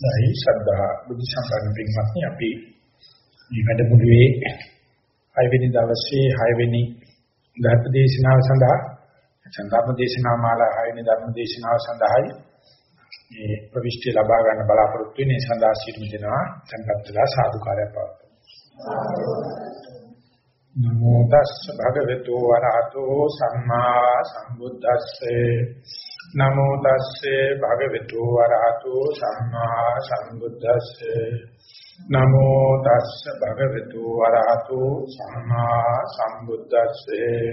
නැයි ශ්‍රද්ධා බුද්ධ සම්පන්න පින්වත්නි අපි මේ වැඩමුළුවේ 6 වෙනි දවසේ 6 වෙනි ධර්ම දේශනාව සඳහා ධර්ම දේශනා මාලා 6 වෙනි ධර්ම දේශනාව සඳහායි මේ ප්‍රවිෂ්ටි ලබා ගන්න බලාපොරොත්තු වෙන සඳහා සිටින දෙනවා tempත් වෙලා සාදුකාරය පවතුන නමෝ තස්ස භගවතු වරහතෝ සම්මා සම්බුද්දස්සේ. නමෝ තස්සේ භගවතු වරහතෝ සම්මා සම්බුද්දස්සේ. නමෝ තස්ස භගවතු වරහතෝ සම්මා සම්බුද්දස්සේ.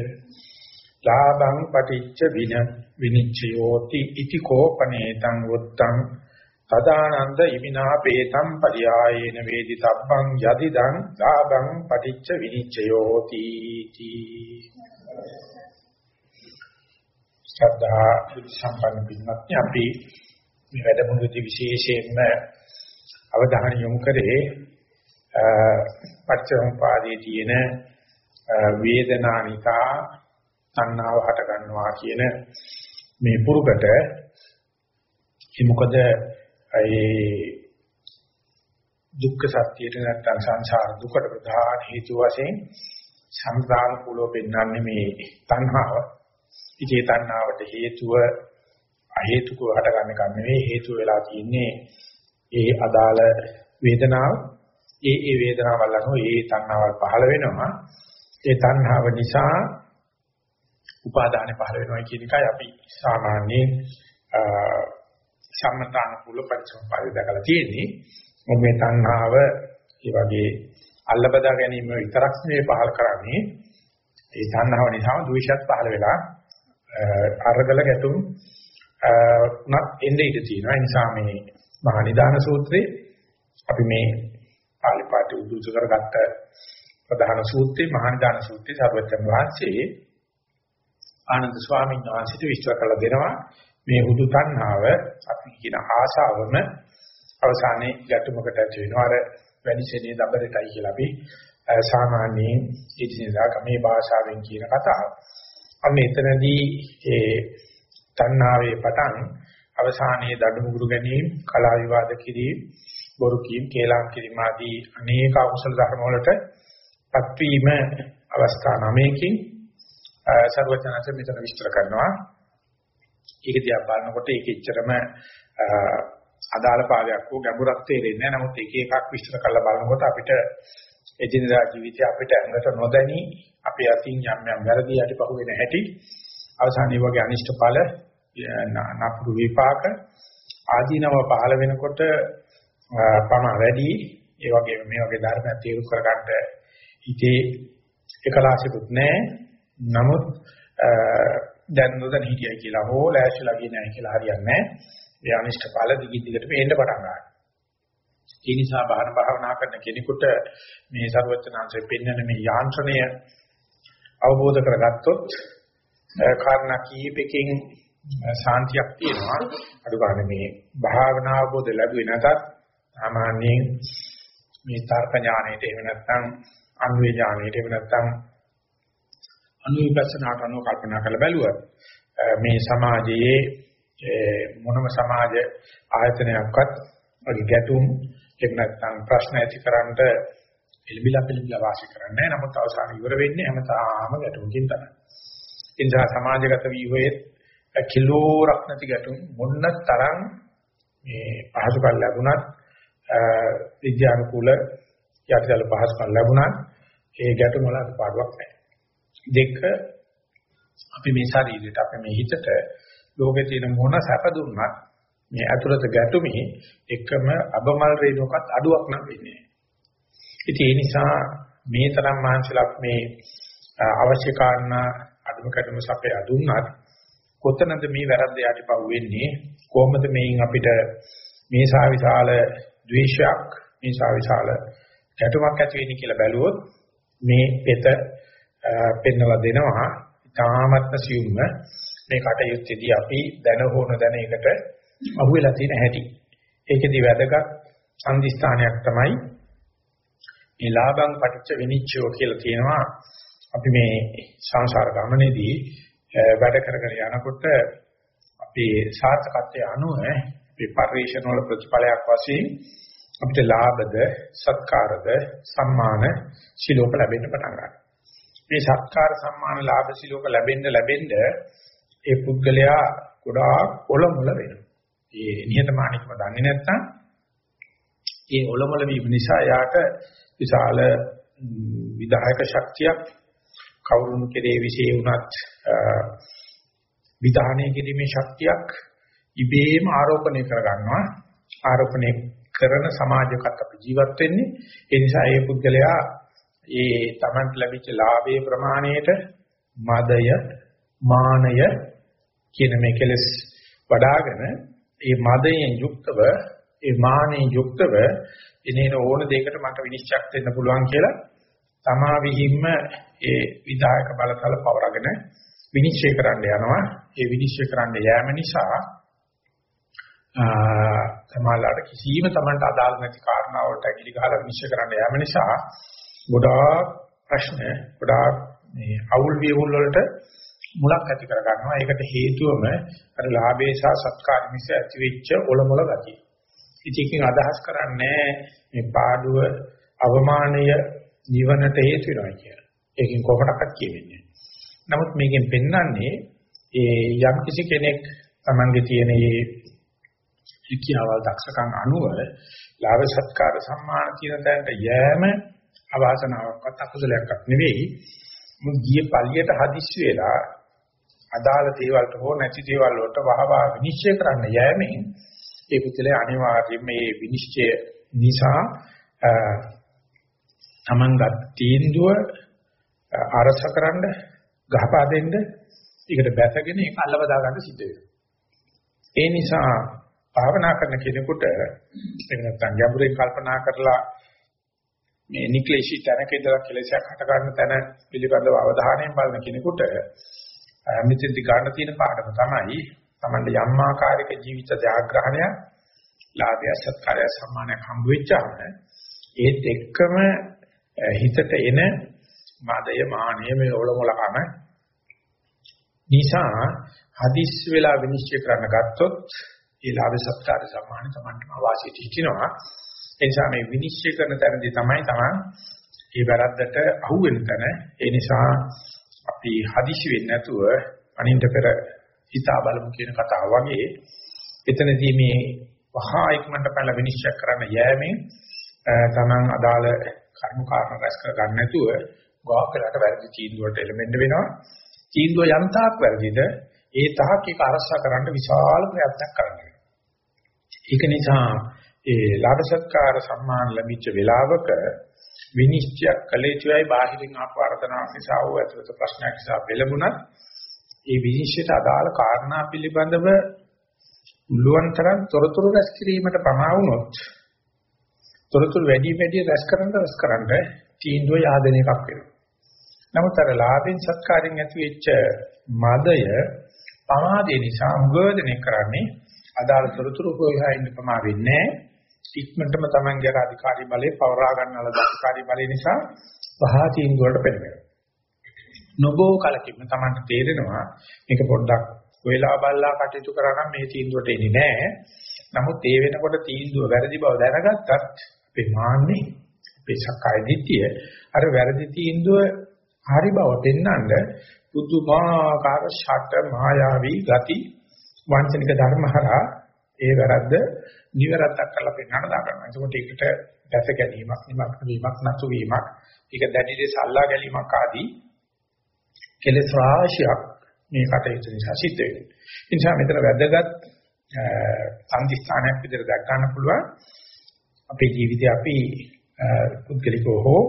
ලාභං පටිච්ච වින විනිච්ඡයෝති ඉති කෝපනේතං වුත්තං. තදානන්ද ඉමිනා පේතම් පරියායේන වේදිතබ්බං යදිදං ලාභං පටිච්ච විනිච්ඡයෝති තී ශ්‍රද්ධා බුද්ධ සම්පන්න පින්වත්නි අපි මේ වැඩමුළුවේදී විශේෂයෙන්ම අවධානය යොමු කරේ පච්චසමුපාදයේ තියෙන වේදනානිකා තණ්හාව හට ගන්නවා කියන මේ පුරුකට ඒ මොකද ඒ දුක්ඛ සත්‍යයට නැත්තම් සංසාර දුකට ප්‍රධාන හේතු වශයෙන් සම්ප්‍රාණ කුලෝ පෙන්වන්නේ මේ තණ්හාව. ඉතේ තණ්හාවට හේතුව අහේතුකව හටගන්න එක නෙවෙයි හේතුව වෙලා තියෙන්නේ ඒ අදාළ වේදනාව. ඒ ඒ වේදනාවල් අනුව ඒ තණ්හාවල් පහළ වෙනවා. ඒ තණ්හාව නිසා උපාදානෙ පහළ වෙනවා කියන එකයි අපි සාමාන්‍යයෙන් සම්මතාන කුල පරිසම්පාදය දකලා තියෙන්නේ. මොකද මේ තණ්හාව ඒ වගේ අල්ලබදා ගැනීම විතරක් නෙවෙයි පහළ කරන්නේ. ඒ තණ්හාව නිසා ද්වේෂයත් පහළ වෙලා අරගල ගැතුම් උනත් එන්නේ ඉඳ තියෙනවා. ඒ නිසා මේ මහා නිදාන සූත්‍රයේ අපි මේ පාලි පාඨය උද්දුස කරගත්ත ප්‍රධාන සූත්‍රේ මහා නිදාන සූත්‍රයේ සර්වජන් වහන්සේ ආනන්ද ස්වාමීන් වහන්සේට විස්තර කළ දෙනවා මේ හුදු තණ්හාව අපි කියන ආශාවම අවසානයේ ගැටුමකට ඇති වෙනවා අර වැඩිසෙනේ දබරටයි කියලා අපි සාමාන්‍යයෙන් ඉදිරියදා මේ භාෂාවෙන් කියන කතාව. අන්න එතනදී ඒ තණ්හාවේ පටන් අවසානයේ දඩමුගුරු ගැනීම, කලා විවාද කිරීම, බොරු කීම්, කේලම් කිරීම ආදී අනේක අකුසල ධර්ම වලට පත්වීම අවස්ථා නමයකින් සර්වඥාච මෙතන විස්තර කරනවා. ඒක දිහා බලනකොට ඒක එච්චරම අදාළ භාවයක් හෝ ගැඹුරක් තේරෙන්නේ නැහැ. නමුත් එක එකක් විස්තර කරලා බලනකොට අපිට එදිනදා ජීවිතේ අපිට ඇඟට නොදැනි අපේ අතින් යම් යම් වැරදි යටිපහුව වෙන හැටි. අවසානයේ වගේ අනිෂ්ට ඵල නපුරු විපාක ආදීනව පහළ වෙනකොට පම වැඩි. ඒ වගේම මේ වගේ ධර්මයක් තේරුම් කරගන්න හිතේ එකලාසිකුත් නැහැ නමුත් දැන් නොදැන හිටියයි කියලා හෝ ලෑස්තිලා ගියේ නැහැ කියලා හරියන්නේ නැහැ ඒ අනිෂ්ට ඵල දිගින් දිගට මේන්න පටන් ගන්නවා. ඒ නිසා බාහන භාවනා කරන කෙනෙකුට මේ ਸਰවඥාන්සේ පෙන්වන මේ යාන්ත්‍රණය අවබෝධ කරගත්තොත් කාරණා කීපකින් සාන්තියක් තියෙනවා. අඩු ගන්න මේ භාවනා අවබෝධ ලැබුවේ නැතත් සාමාන්‍යයෙන් මේ තර්ක ඥාණයට එහෙම නැත්නම් අන්වේ ඥාණයට එහෙම නැත්නම් අනුවිපස්සනාට අනුව කල්පනා කරලා බැලුවා මේ සමාජයේ මොනම සමාජ ආයතනයක්වත් වගේ ගැටුම් එහෙම නැත්නම් ප්‍රශ්න ඇතිකරන්න එලිබිලා පිළිබිලා වාසි කරන්නේ නැහැ. නමුත් අවසාන ඉවර වෙන්නේ හැමතාම ගැටුමකින් තමයි. ඒ නිසා සමාජගත වීහයේ කිලෝරක් නැති ගැටුම් මොන්න තරම් මේ පහසුකම් ලැබුණත් විද්‍යානුකූල යටිදල පහසුකම් ලැබුණත් ඒ ගැටුම් වල අඩුපාඩුවක් නැහැ. දෙක අපි මේ ශරීරයට අපි මේ හිතට ලෝකේ තියෙන මොන සැප දුන්නත් මේ අතුලත ගැටුමේ එකම අබමල් රේණුවකත් අඩුවක් නම් වෙන්නේ නැහැ. ඉතින් ඒ නිසා මේ තරම් මානසිකලක් මේ අවශ්‍ය කාරණා අදුම කැඩුම සපේ අදුන්නත් කොතනද මේ වැරද්ද යටිපව් වෙන්නේ කොහොමද මේන් අපිට මේ සා විශාල ද්වේෂයක් මේ සා විශාල ගැටුමක් ඇති වෙන්නේ කියලා බැලුවොත් මේ පෙත පෙන්වලා දෙනවා තාමත්ම සියුම්ම මේ කටයුත්තේදී අපි දැන හෝන දැන එකට අහුවෙලා තියෙන හැටි. ඒකෙදි වැදගත් සම්දිස්ථානයක් තමයි මේ ලාභං පටිච්ච විනිච්ඡය කියලා තියෙනවා. අපි මේ සංසාර ගමනේදී වැඩ කරගෙන යනකොට අපේ සාර්ථකත්වයේ අනුව මේ පරිශ්‍රණ වල ප්‍රතිඵලයක් වශයෙන් අපිට ලාභද සත්කාරද සම්මාන සිලෝක ලැබෙන්න පටන් ගන්නවා. මේ සත්කාර සම්මාන ලාභ සිලෝක ලැබෙන්න ලැබෙන්න ඒ පුද්ගලයා ගොඩාක් ඔලමුල වෙනවා. ඒ නිහතමානීකම දන්නේ නැත්නම් ඒ ඔලමුල වීම නිසා යාට විශාල විදායක ශක්තියක් කවුරුන් කෙරේ විශේෂ වුණත් විධානය කිරීමේ ශක්තියක් ඉබේම ආරෝපණය කරගන්නවා. ආරෝපණය කරන සමාජයකට අපි ජීවත් වෙන්නේ. ඒ නිසා ඒ පුද්ගලයා ඒ Tamanට ලැබිච්ච ලාභයේ ප්‍රමාණයට මදය මානය කියන මේ කෙලස් වඩාගෙන ඒ මදයෙන් යුක්තව ඒ මානෙන් යුක්තව එනේන ඕන දෙයකට මට විනිශ්චයක් දෙන්න පුළුවන් කියලා තමා විහිම්ම ඒ විධායක බලතල පවරගෙන විනිශ්චය කරන්න යනවා. ඒ විනිශ්චය කරන්න යෑම නිසා සමාලාට කිසිම Tamanට අදාළ නැති කාරණාවලට ඇගිලි ගහලා විනිශ්චය කරන්න යෑම නිසා ගොඩාක් ප්‍රශ්න ගොඩාක් මේ අවුල් වියවුල් වලට මුලක් ඇති කර ගන්නවා. ඒකට හේතුවම අර ලාභේ සහ සත්කාර නිසා ඇතිවෙච්ච ඔලොමල ගතිය. ඉතින් අදහස් කරන්නේ මේ පාඩුව අවමානය නිවනට හේතු වෙනවා කියලා. ඒකෙන් කොහොමඩක්වත් කියවෙන්නේ නමුත් මේකෙන් පෙන්වන්නේ ඒ යම් කිසි කෙනෙක් Tamange තියෙන මේ ශික්ෂාවල් දක්ෂකම් අනුව ලාභ සත්කාර සම්මාන කියන තැනට යෑම අවාසනාවක්වත් අකුසලයක්වත් නෙවෙයි. මුත් ගියේ පළියට හදිස්සි වෙලා අදාළ දේවල් හෝ නැති දේවල් වලට වහවා විනිශ්චය කරන්න යෑමෙන් ඒ පුද්ගලයා අනිවාර්යයෙන් මේ විනිශ්චය නිසා තමන්ගත් තීන්දුව අරසකරනද ගහපා දෙන්න ඒකට බැසගෙන ඒක අල්ලවදා ගන්න සිද්ධ වෙනවා. ඒ නිසා භාවනා කරන කෙනෙකුට එහෙම නැත්නම් ගැඹුරින් කල්පනා කරලා මේ නික්ලේශී තැනක ඉඳලා කෙලෙසයක් හට ගන්න තැන පිළිබඳව අවධානයෙන් බලන කෙනෙකුට මෙතෙන්දි ගන්න තියෙන පාඩම තමයි Tamande යම් ආකාරයක ජීවිත ජාග්‍රහණය ලාභය සත්කාරය සම්මානයක් හම්බ වෙච්චාම ඒත් එක්කම හිතට එන මාදය මානය මේ ඔලොමලකම නිසා හදිස් වෙලා විනිශ්චය කරන්න ගත්තොත් ඒ ලාභ සත්කාර සම්මාන තමන්ටම වාසියට හිටිනවා. ඒ නිසා මේ විනිශ්චය කරන තැනදී තමයි තමන් ඒ වැරද්දට අහු වෙන තැන. ඒ නිසා අපි හදිසි වෙන්නේ නැතුව අනින්ට පෙර හිතා බලමු කියන කතාව වගේ එතනදී මේ වහා ඉක්මනට පැන විනිශ්චය කරන්න යෑමෙන් තමන් අදාළ කර්ම කාරණා රැස් කර ගන්න නැතුව ගොඩක් වෙලාට වැරදි තීන්දුවකට එළඹෙන්න වෙනවා. තීන්දුව යම් තාක් වැරදිද ඒ තාක් ඒක අරසා කරන්න විශාල ප්‍රයත්නයක් කරන්න වෙනවා. ඒක නිසා ඒ ලාභ සත්කාර සම්මාන ලැබිච්ච වෙලාවක විනිශ්චය කළ යුතුයි බාහිරින් ආපවර්තනාවක් නිසා හෝ ඇතුළත ප්‍රශ්නයක් නිසා පෙළඹුණත් ඒ විනිශ්චයට අදාළ කාරණා පිළිබඳව උල්ලුවන් තරම් තොරතුරු රැස් කිරීමට ප්‍රමා වුණොත් තොරතුරු වැඩි වැඩි රැස් කරන්න රැස් කරන්න තීන්දුව yaadන එකක් වෙනවා. නමුත් අර ලාභෙන් සත්කාරයෙන් ඇති වෙච්ච මදය පමාදේ නිසා උගෝදනය කරන්නේ අදාළ තොරතුරු හොයලා ඉන්න ප්‍රමා වෙන්නේ ඉක්මනටම Tamanගේ අධිකාරී බලය පවරා ගන්නවල අධිකාරී බලය නිසා පහ තීන්දුවලට පෙළඹෙනවා. නොබෝ කලකින්ම Tamanට තේරෙනවා මේක පොඩ්ඩක් වෙලා බල්ලා කටයුතු කරා නම් මේ තීන්දුවට එන්නේ නැහැ. නමුත් ඒ වෙනකොට තීන්දුව වැරදි බව දැනගත්තත් අපේ මාන්නේ අපේ සක්කාය දිට්ඨිය අර වැරදි තීන්දුව හරි බව පෙන්වන්න පුදුමාකාර ෂට මායාවී ගති වංචනික ධර්මහරා ඒ වැරද්ද නිවැරද්දක් කරලා පෙන්වන්න දාගන්නවා. එතකොට ඒකට දැස ගැනීමක්, නිමක් වීමක්, නතු වීමක්, ඒක දැඩි ලෙස අල්ලා ගැනීමක් ආදී කෙලෙස් රාශියක් මේ කටයුතු නිසා සිද්ධ වෙනවා. ඒ නිසා මෙතන වැදගත් සම්දිස්ථානයක් විදිහට දැක් ගන්න පුළුවන්. අපේ ජීවිතේ අපි පුද්ගලිකව හෝ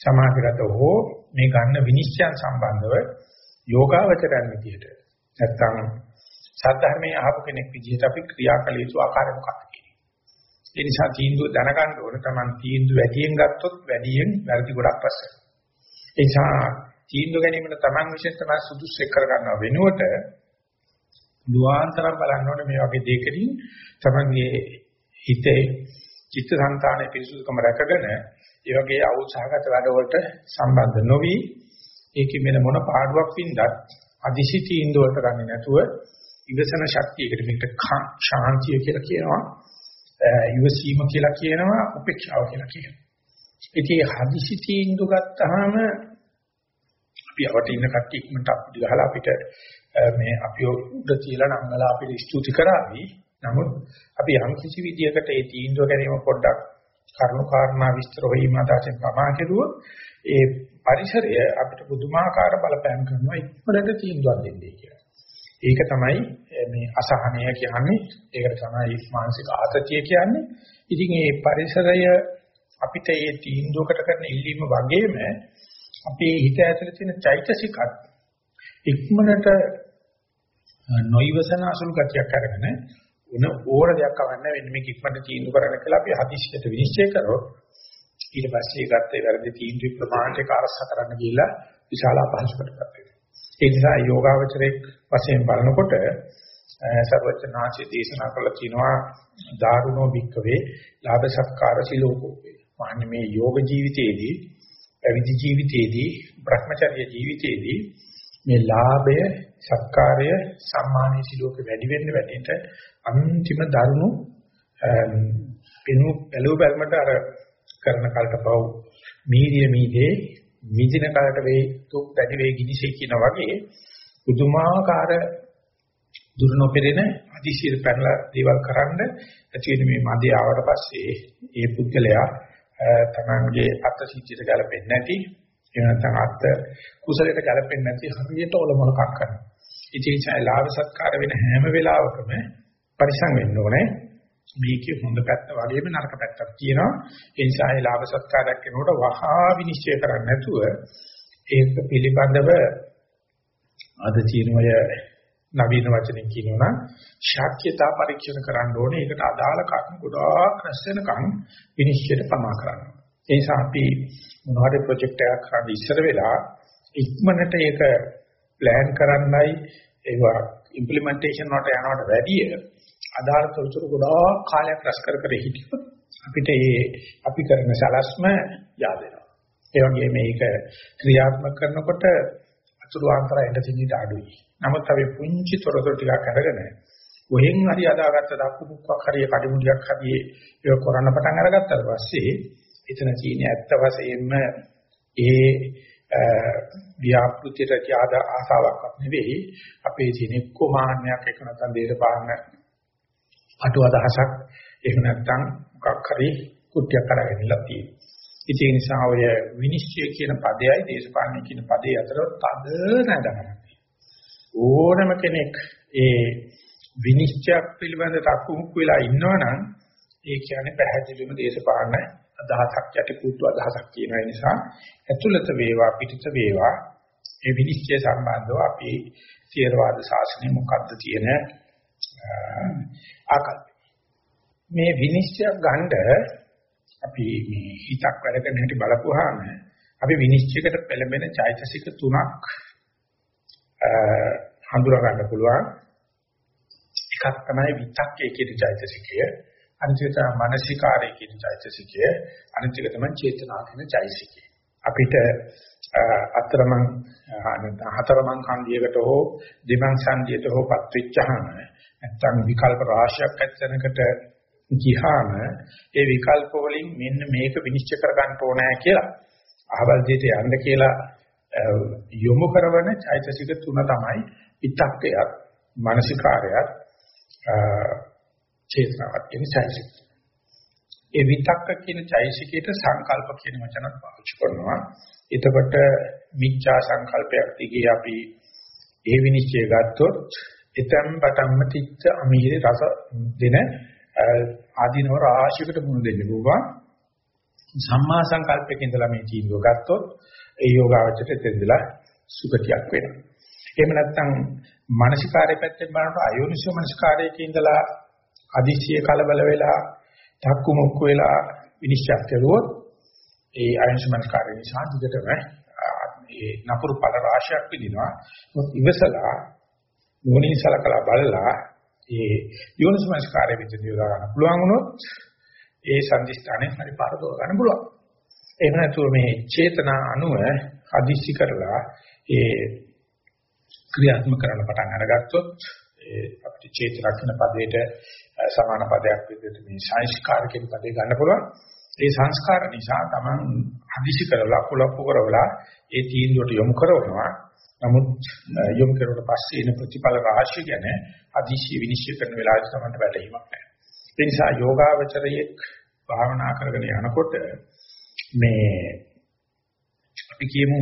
සමාජගතව හෝ මේ ගන්න විනිශ්චයන් සම්බන්ධව යෝගාවචරයන් විදිහට නැත්තම් සද්ධර්මයේ අහපු කෙනෙක් විදිහට අපි ක්‍රියා කළ යුතු ආකාරය මොකක්ද කියන්නේ. ඒ නිසා තීන්දුව දැනගන්න ඕන තමන් තීන්දුව වැඩියෙන් ගත්තොත් වැඩියෙන් වැරදි ගොඩක් පස්සේ. ඒ නිසා තීන්දුව ගැනීමට තමන් විශේෂ තමයි සුදුසු එක් කරගන්නව වෙනුවට දුආන්තරම් බලන්න ඕනේ මේ වගේ දෙයකදී තමන්ගේ හිතේ චිත්තසංතානයේ පිරිසුදුකම රැකගෙන ඒ වගේ අවුත්සාහගත වැඩවලට සම්බන්ධ නොවි ඒකෙ මෙන්න මොන පාඩුවක් වින්දත් අදිසි තීන්දුව වලට ගන්නේ නැතුව ඉවසන ශක්තියකට මේකට ශාන්තිය කියලා කියනවා. ඉවසීම කියලා කියනවා උපේක්ෂාව කියලා කියනවා. ඉතින් හදිසි තීන්දුව ගත්තාම අපි අවට ඉන්න කට්ටිය ඉක්මනට අපිට ගහලා අපිට මේ අපි උඩ තියලා නංගලා අපිට ස්තුති කරાવી. නමුත් අපි යම් කිසි විදියකට ඒ තීන්දුව ගැනීම පොඩ්ඩක් කරුණු කාරණා විස්තර හොයීම අදහසින් ප්‍රමා කෙරුවොත් ඒ පරිසරය අපිට පුදුමාකාර බලපෑම් කරනවා ඉක්මනට තීන්දුවක් දෙන්නේ කියලා. ඒක තමයි මේ අසහනය කියන්නේ. ඒකට තමයි මානසික ආතතිය කියන්නේ. ඉතින් මේ පරිසරය අපිට මේ තීන්දුවකට කරන ඉල්ලීම වගේම අපේ හිත ඇතුලේ තියෙන චෛතසිකත් ඉක්මනට නොයිවසන අසුළු ගතියක් අරගෙන උන ඕන දෙයක් කවන්න වෙන්නේ මේක ඉක්මනට තීන්දුව කරන්න කියලා අපි හදිස්සියට විනිශ්චය කරොත් ඊට පස්සේ ගත්තේ වැරදි තීන්දුව ප්‍රමාණයට කාර්යස කරන්න ගිහිල්ලා විශාල අපහසුකටපත් වෙනවා. ඒ නිසා යෝගාවචරයේ වශයෙන් බලනකොට සර්වචනාචි දේශනා කළ තිනවා දාරුණෝ භික්කවේ ලාභ සත්කාර සිලෝකෝ වේ. මාන්නේ මේ යෝග ජීවිතයේදී පැවිදි ජීවිතයේදී භ්‍රමචර්ය ජීවිතයේදී මේ ලාභය සත්කාරය සම්මානීය සිලෝක වැඩි වෙන්න වැඩිට අන්තිම දරුණු පිනු බැලුව බැලමට අර කරන කල්ට පව් මීරිය මීදේ මිදින කලට වේ තුක් වැඩි වේ ගිනිසේ කියන වගේ පුදුමාකාර දුර නොපෙරෙන අදිශීල පැනලා දේවල් කරන්න ඇති වෙන මේ මදේ ආවට පස්සේ ඒ පුද්ගලයා තමන්ගේ අත් සිද්ධියට ගැලපෙන්නේ නැති එහෙම නැත්නම් අත් කුසලයට ගැලපෙන්නේ නැති හරියට ඔලොමලකක් කරනවා. ඉතින් ඒ ලාභ සත්කාර වෙන හැම වෙලාවකම පරිසං වෙන්න ඕනේ. මේකේ හොඳ පැත්ත වගේම නරක පැත්තක් තියෙනවා. ඒ නිසා ඒ ලාභ සත්කාරයක් වෙනකොට වහා විනිශ්චය කරන්නේ නැතුව ඒක පිළිබඳව අද තියෙනවය නවීන වචනෙන් කියනවා ශාක්‍යතා පරීක්ෂණ කරන්න ඕනේ. ඒකට අදාළ කරුණු ගොඩාක් රැස් වෙනකන් විනිශ්චයට පමා කරන්න. ඒ නිසා අපි මොනවාරි ප්‍රොජෙක්ට් එකක් කරන්න ඉස්සර වෙලා ඉක්මනට ඒක ප්ලෑන් කරන්නයි ඒවා ඉම්ප්ලිමන්ටේෂන් වලට යනවට වැඩිය අදාළ තොරතුරු ගොඩාක් කාලයක් රැස් කර කර හිටියොත් අපිට ඒ අපි කරන සලස්ම yaad වෙනවා. ඒ වගේම මේක ක්‍රියාත්මක කරනකොට අතුරු ආන්තරය එන්න තියෙන අඩුයි. නමුත් අපි පුංචි තොරතුරු ටිකක් අරගෙන කොහෙන් හරි අදාගත්ත දක්කු මුක්කක් හරි කඩිමුඩියක් හරි ඒක කරන්න පටන් අරගත්තාට පස්සේ එතන තියෙන ඇත්ත වශයෙන්ම ඒ ව්‍යාපෘතියට තියාද ආසාවක්වත් නෙවෙයි අපේ තියෙන කොමාන්නයක් එක නැත්නම් දේශපාලන අටු අදහසක් එහෙම නැත්නම් මොකක් හරි කුට්ටියක් අරගෙන ඉලා තියෙනවා. ඒ නිසා ඔය විනිශ්චය කියන පදයයි දේශපාලන කියන පදේ අතර තද නැදගන්න. ඕනම කෙනෙක් ඒ විනිශ්චයක් පිළිබඳ තක්මුක් වෙලා ඉන්නවනම් ඒ කියන්නේ පැහැදිලිවම දේශපාලන අදහසක් යටිකුට්ටු අදහසක් කියන නිසා ඇතුළත වේවා පිටිත වේවා ඒ විනිශ්චය සම්බන්ධව අපි ථේරවාද ශාසනය මොකද්ද තියෙන ආකල්ප මේ විනිශ්චය ගන්න අපි මේ හිතක් වැඩ කරන හැටි බලපුවාම අපි විනිශ්චයකට පෙළඹෙන චෛතසික තුනක් හඳුනා ගන්න පුළුවන්. එකක් තමයි විතක්කේ කියන චෛතසිකය. අනිත් එක තමයි මානසිකාරය කියන චෛතසිකය. අනිත් එක තමයි චේතනා කියන චෛතසිකය. අපිට අතරමං හතරමං ඛණ්ඩියකට හෝ දෙමං ඡන්දියට හෝ පත් වෙච්චහම නැත්තම් විකල්ප රාශියක් ඇත්තනකට ගිහාම ඒ විකල්ප වලින් මෙන්න මේක විනිශ්චය කර ගන්න ඕනෑ කියලා අහවල් දෙයට යන්න කියලා යොමු කරන චෛතසික තුන තමයි විතක්කයත් මානසිකාරයත් චේතනාවක් කියන චෛතසික. ඒ විතක්ක කියන චෛතසිකයට සංකල්ප කියන වචනත් පාවිච්චි කරනවා. එතකොට මිච්ඡා සංකල්පයක් දිගේ අපි ඒ විනිශ්චය ගත්තොත් එතම් පටන්ම තිත්ත අමීරේ රස දෙන ආදීනව රාශියකට මුණ දෙන්න පුළුවන්. සම්මා සංකල්පයක ඉඳලා මේ තීන්දුව ගත්තොත් ඒ යෝගාවචරයට දෙදලා සුගතියක් වෙනවා. එහෙම නැත්නම් මානසිකාරය පැත්තෙන් බලනකොට අයෝනිසෝ මානසිකාරයක ඉඳලා අදිශිය කලබල වෙලා ධක්කු මුක්ක වෙලා විනිශ්චය කරුවොත් ඒ අයෝනිසෝ මානසිකාරය නිසා දිගටම ඒ නපුරු පළ රාශියක් විදිනවා. මොකද ඉවසලා මොනින් සලකලා බලලා ඒ යෝනිසෝ මානසිකාරය විදිහට යොදා ගන්න පුළුවන් වුණොත් ඒ සම්දිස්ථානේ හරි පාරදව ගන්න පුළුවන්. එහෙම නැතුව මේ චේතනා අනුව හදිස්සි කරලා ඒ ක්‍රියාත්මක කරන්න පටන් අරගත්තොත් ඒ අපිට චේතනක්න පදයට සමාන පදයක් විදිහට මේ සංස්කාර කියන පදේ ගන්න පුළුවන්. ඒ සංස්කාර නිසා Taman හදිසි කරලා කුලප්පු කරවලා ඒ තීන්දුවට යොමු කරනවා. නමුත් යොමු කරුවට පස්සේ එන ප්‍රතිඵල රාශිය ගැන හදිසි විනිශ්චය කරන වෙලාවට තමයි වැටහීමක් නැහැ. ඒ නිසා යෝගාවචරයේ භාවනා කරගෙන යනකොට මේ අපි කියමු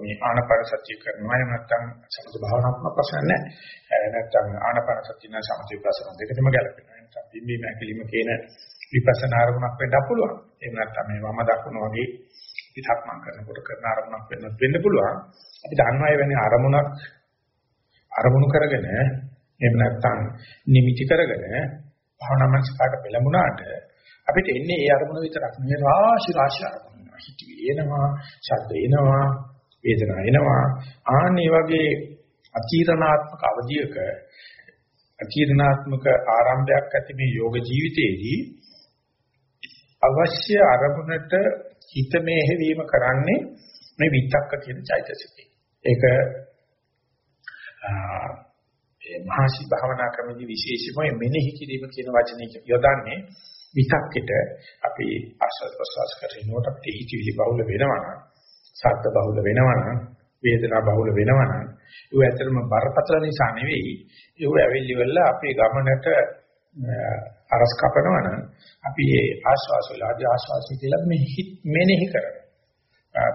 මේ ආනපන සත්‍ය කරනවා එහෙම නැත්නම් සමථ භාවනාත්මක ප්‍රශ්න නැහැ. නැත්නම් ආනපන සත්‍ය නැ සමථ විපස්සනා දෙකටම ගැලපෙනවා. නැත්නම් බිම්බීම ඇකිලිම කියන විපස්සනා අරමුණක් වෙන්න පුළුවන්. එහෙම නැත්නම් මේ වම දකුණ වගේ විතක්මන් කරනකොට කරන අරමුණක් වෙන්න වෙන්න පුළුවන්. අපි දන්නවා ඒ වෙන්නේ අරමුණක් අරමුණු කරගෙන එහෙම නැත්නම් නිමිති කරගෙන භාවනා මනසකට පෙළඹුණාට අපිට එන්නේ ඒ අරමුණ විතරක් නෙවෙයි රාශි රාශි අරමුණ. හිතවිලි එනවා, ශබ්ද එනවා, වේදනා එනවා. ආන්නේ වගේ අචීරණාත්මක අවධියක අචීරණාත්මක ආරම්භයක් ඇති මේ යෝග ජීවිතයේදී අවශ්‍ය අරමුණට හිත මෙහෙවීම කරන්නේ මේ විතක්ක කියන චෛතසිකය. ඒක ඒ මහසි භාවනා ක්‍රමදී විශේෂයෙන්ම මෙනෙහි කිරීම කියන වචනේ යොදන්නේ විතක්කෙට අපි ආස්වාද ප්‍රසවාස කරනකොට අපිට හිතවිලි බහුල වෙනවා නම් සද්ද බහුල වෙනවා නම් වේදනා බහුල වෙනවා නම් ඒ ඇත්තටම බරපතල නිසා නෙවෙයි. ඒ ඇවිල්ලි වෙලා අපේ ගමනට අරස් කපනවා නම් අපි ඒ ආස්වාස වලදී ආස්වාසි කියලා මෙනෙහි කරනවා.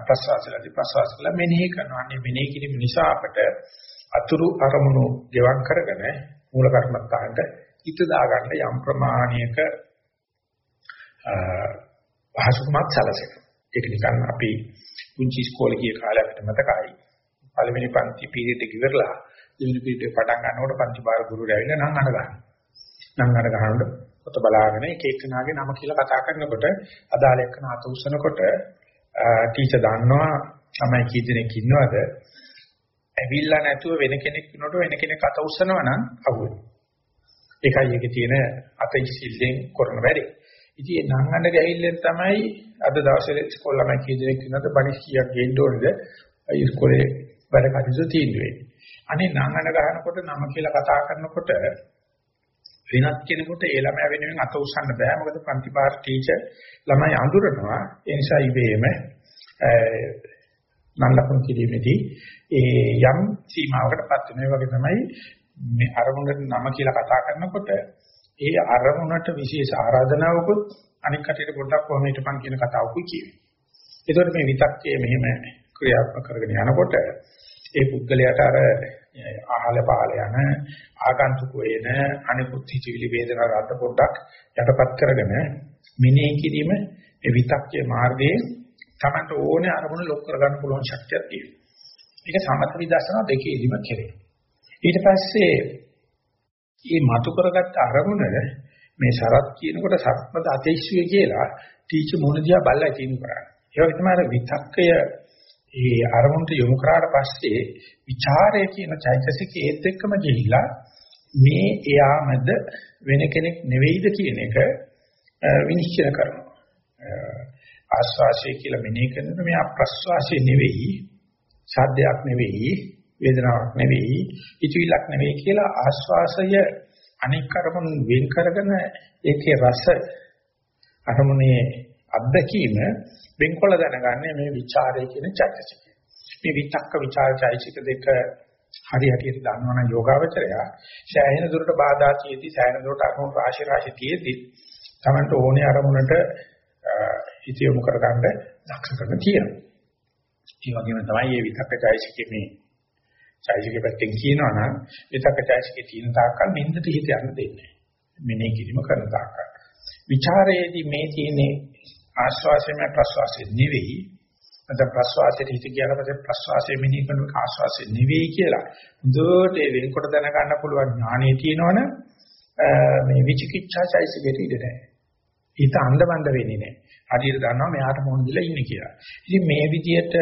ප්‍රසවාසලදී ප්‍රසවාස කියලා මෙනෙහි කරනවා අනේ මෙනෙහි කිරීම නිසා අපට අතුරු අරමුණු ගෙවක් කරගෙන මූල කර්මස්ථානට හිත දාගන්න යම් ප්‍රමාණයක පහසුකමක් සැලසෙනවා. ඒක නිකන් අපි පුංචි ඉස්කෝලේ ගිය කාලේ අපිට මතකයි. පළවෙනි පන්ති පීරියඩ් එක ඉවරලා දෙවෙනි පීරියඩ් එක පටන් ගන්නකොට පන්ති බාර ගුරුවරයා ඇවිල්ලා නම් අඬ ගන්නවා. නම් අඬ ගන්නකොට පොත බලාගෙන එක එක්කනාගේ නම කියලා කතා කරනකොට අදාළ එක්කන අත උස්සනකොට ටීචර් දන්නවා තමයි කී දෙනෙක් ඉන්නවද ඇවිල්ලා නැතුව වෙන කෙනෙක් ඉන්නකොට වෙන කෙනෙක් අත උස්සනවා නම් අහුවෙනවා. ඒකයි ඒකේ තියෙන අත ඉස්සිල්ලෙන් කරන වැඩේ. ඉතින් ඒ නංගන්න ගෑහිල්ලෙන් තමයි අද දවසේ ඉස්කෝල ළමයි කී දෙනෙක් ඉන්නවද බණිස් කීයක් ගේන්න ඕනේද ඉස්කෝලේ වැඩ කටයුතු තීන්දුවේ. අනේ නංගන්න ගහනකොට නම කියලා කතා කරනකොට වෙනත් කෙනෙකුට ඒ ළමයා වෙනුවෙන් අත උස්සන්න බෑ. මොකද පන්තිපාර ටීචර් ළමයි අඳුරනවා. ඒ නිසා ඉබේම නම් ලකුණු කිරීමේදී ඒ යම් සීමාවකටපත් වෙන වගේ තමයි මේ අරමුණට නම කියලා කතා කරනකොට ඒ අරමුණට විශේෂ ආරාධනාවකුත් අනික් කටියට පොඩ්ඩක් කොහොම හිටපන් කියන කතාවකුයි කියවේ. ඒතකොට මේ විතක්කයේ මෙහෙම ක්‍රියාත්මක කරගෙන යනකොට ඒ පුද්ගලයාට අර ආහල පහල යන ආගන්තුක වේන අනිකුත් හිතවිලි වේදනා රාත පොඩ්ඩක් යටපත් කරගෙන මෙනෙහි කිරීම ඒ විතක්කයේ මාර්ගයේ තමන්ට ඕනේ අරමුණ ලොක් කරගන්න පුළුවන් ශක්තියක් තියෙනවා. ඒක සමත විදර්ශනා දෙකේදීම කෙරේ. ඊට පස්සේ මේ මතු කරගත්ත අරමුණ මේ සරත් කියනකොට සත්මද අතීශ්වය කියලා ටීචර් මොන දිහා බල්ලා තියෙන කරන්නේ. ඒ වගේ තමයි අර විතක්කය ඒ අරමුණට යොමු කරාට පස්සේ ਵਿਚාරය කියන චෛතසිකයේ ඒත් එක්කම ගිහිලා මේ එයාමද වෙන කෙනෙක් නෙවෙයිද කියන එක විනිශ්චය කරනවා. ආස්වාසය කියලා මෙනෙහි කරනකොට මේ අප්‍රස්වාසය නෙවෙයි, සාධ්‍යයක් නෙවෙයි, වේදනාවක් නෙවෙයි, හිතවිලක් නෙවෙයි කියලා ආස්වාසය අනික් අරමුණු වෙන් කරගෙන ඒකේ රස අරමුණේ අත්දැකීම වෙන්කොල දැනගන්නේ මේ ਵਿਚාරය කියන චෛතසිකය. මේ විතක්ක ਵਿਚාර චෛතසික දෙක හරි හැටියට දන්නවනම් යෝගාවචරයා සෑහෙන දුරට බාධා තියෙති සෑහෙන දුරට අරමුණු රාශි රාශි තියෙති තමන්ට ඕනේ අරමුණට හිත යොමු කරගන්න දක්ෂකම තියෙනවා. ඒ වගේම තමයි මේ විතක්ක චෛතසිකයේ මේ චෛතසිකයේ පැත්තෙන් කියනවා නම් විතක්ක චෛතසිකයේ තියෙන තාක්කල් නින්දට හිත යන්න දෙන්නේ නැහැ. මෙනෙහි කිරීම කරන තාක්කල්. ਵਿਚාරයේදී මේ තියෙන්නේ ආස්වාසයෙන් ප්‍රස්වාසයෙන් නෙවෙයි. නැත්නම් ප්‍රස්වාසයට හිත ගියාට පස්සේ ප්‍රස්වාසයේ මෙනෙහි කරන ආස්වාසයෙන් නෙවෙයි කියලා. හොඳට ඒ වෙනකොට දැනගන්න පුළුවන් ඥාණය තියෙනවනේ මේ විචිකිච්ඡා චෛසිකේට ඉඩ නැහැ. හිත අන්ධබන්ද වෙන්නේ නැහැ. හරියට දන්නවා මෙයාට මොන දිලා ඉන්නේ කියලා. ඉතින් මේ විදියට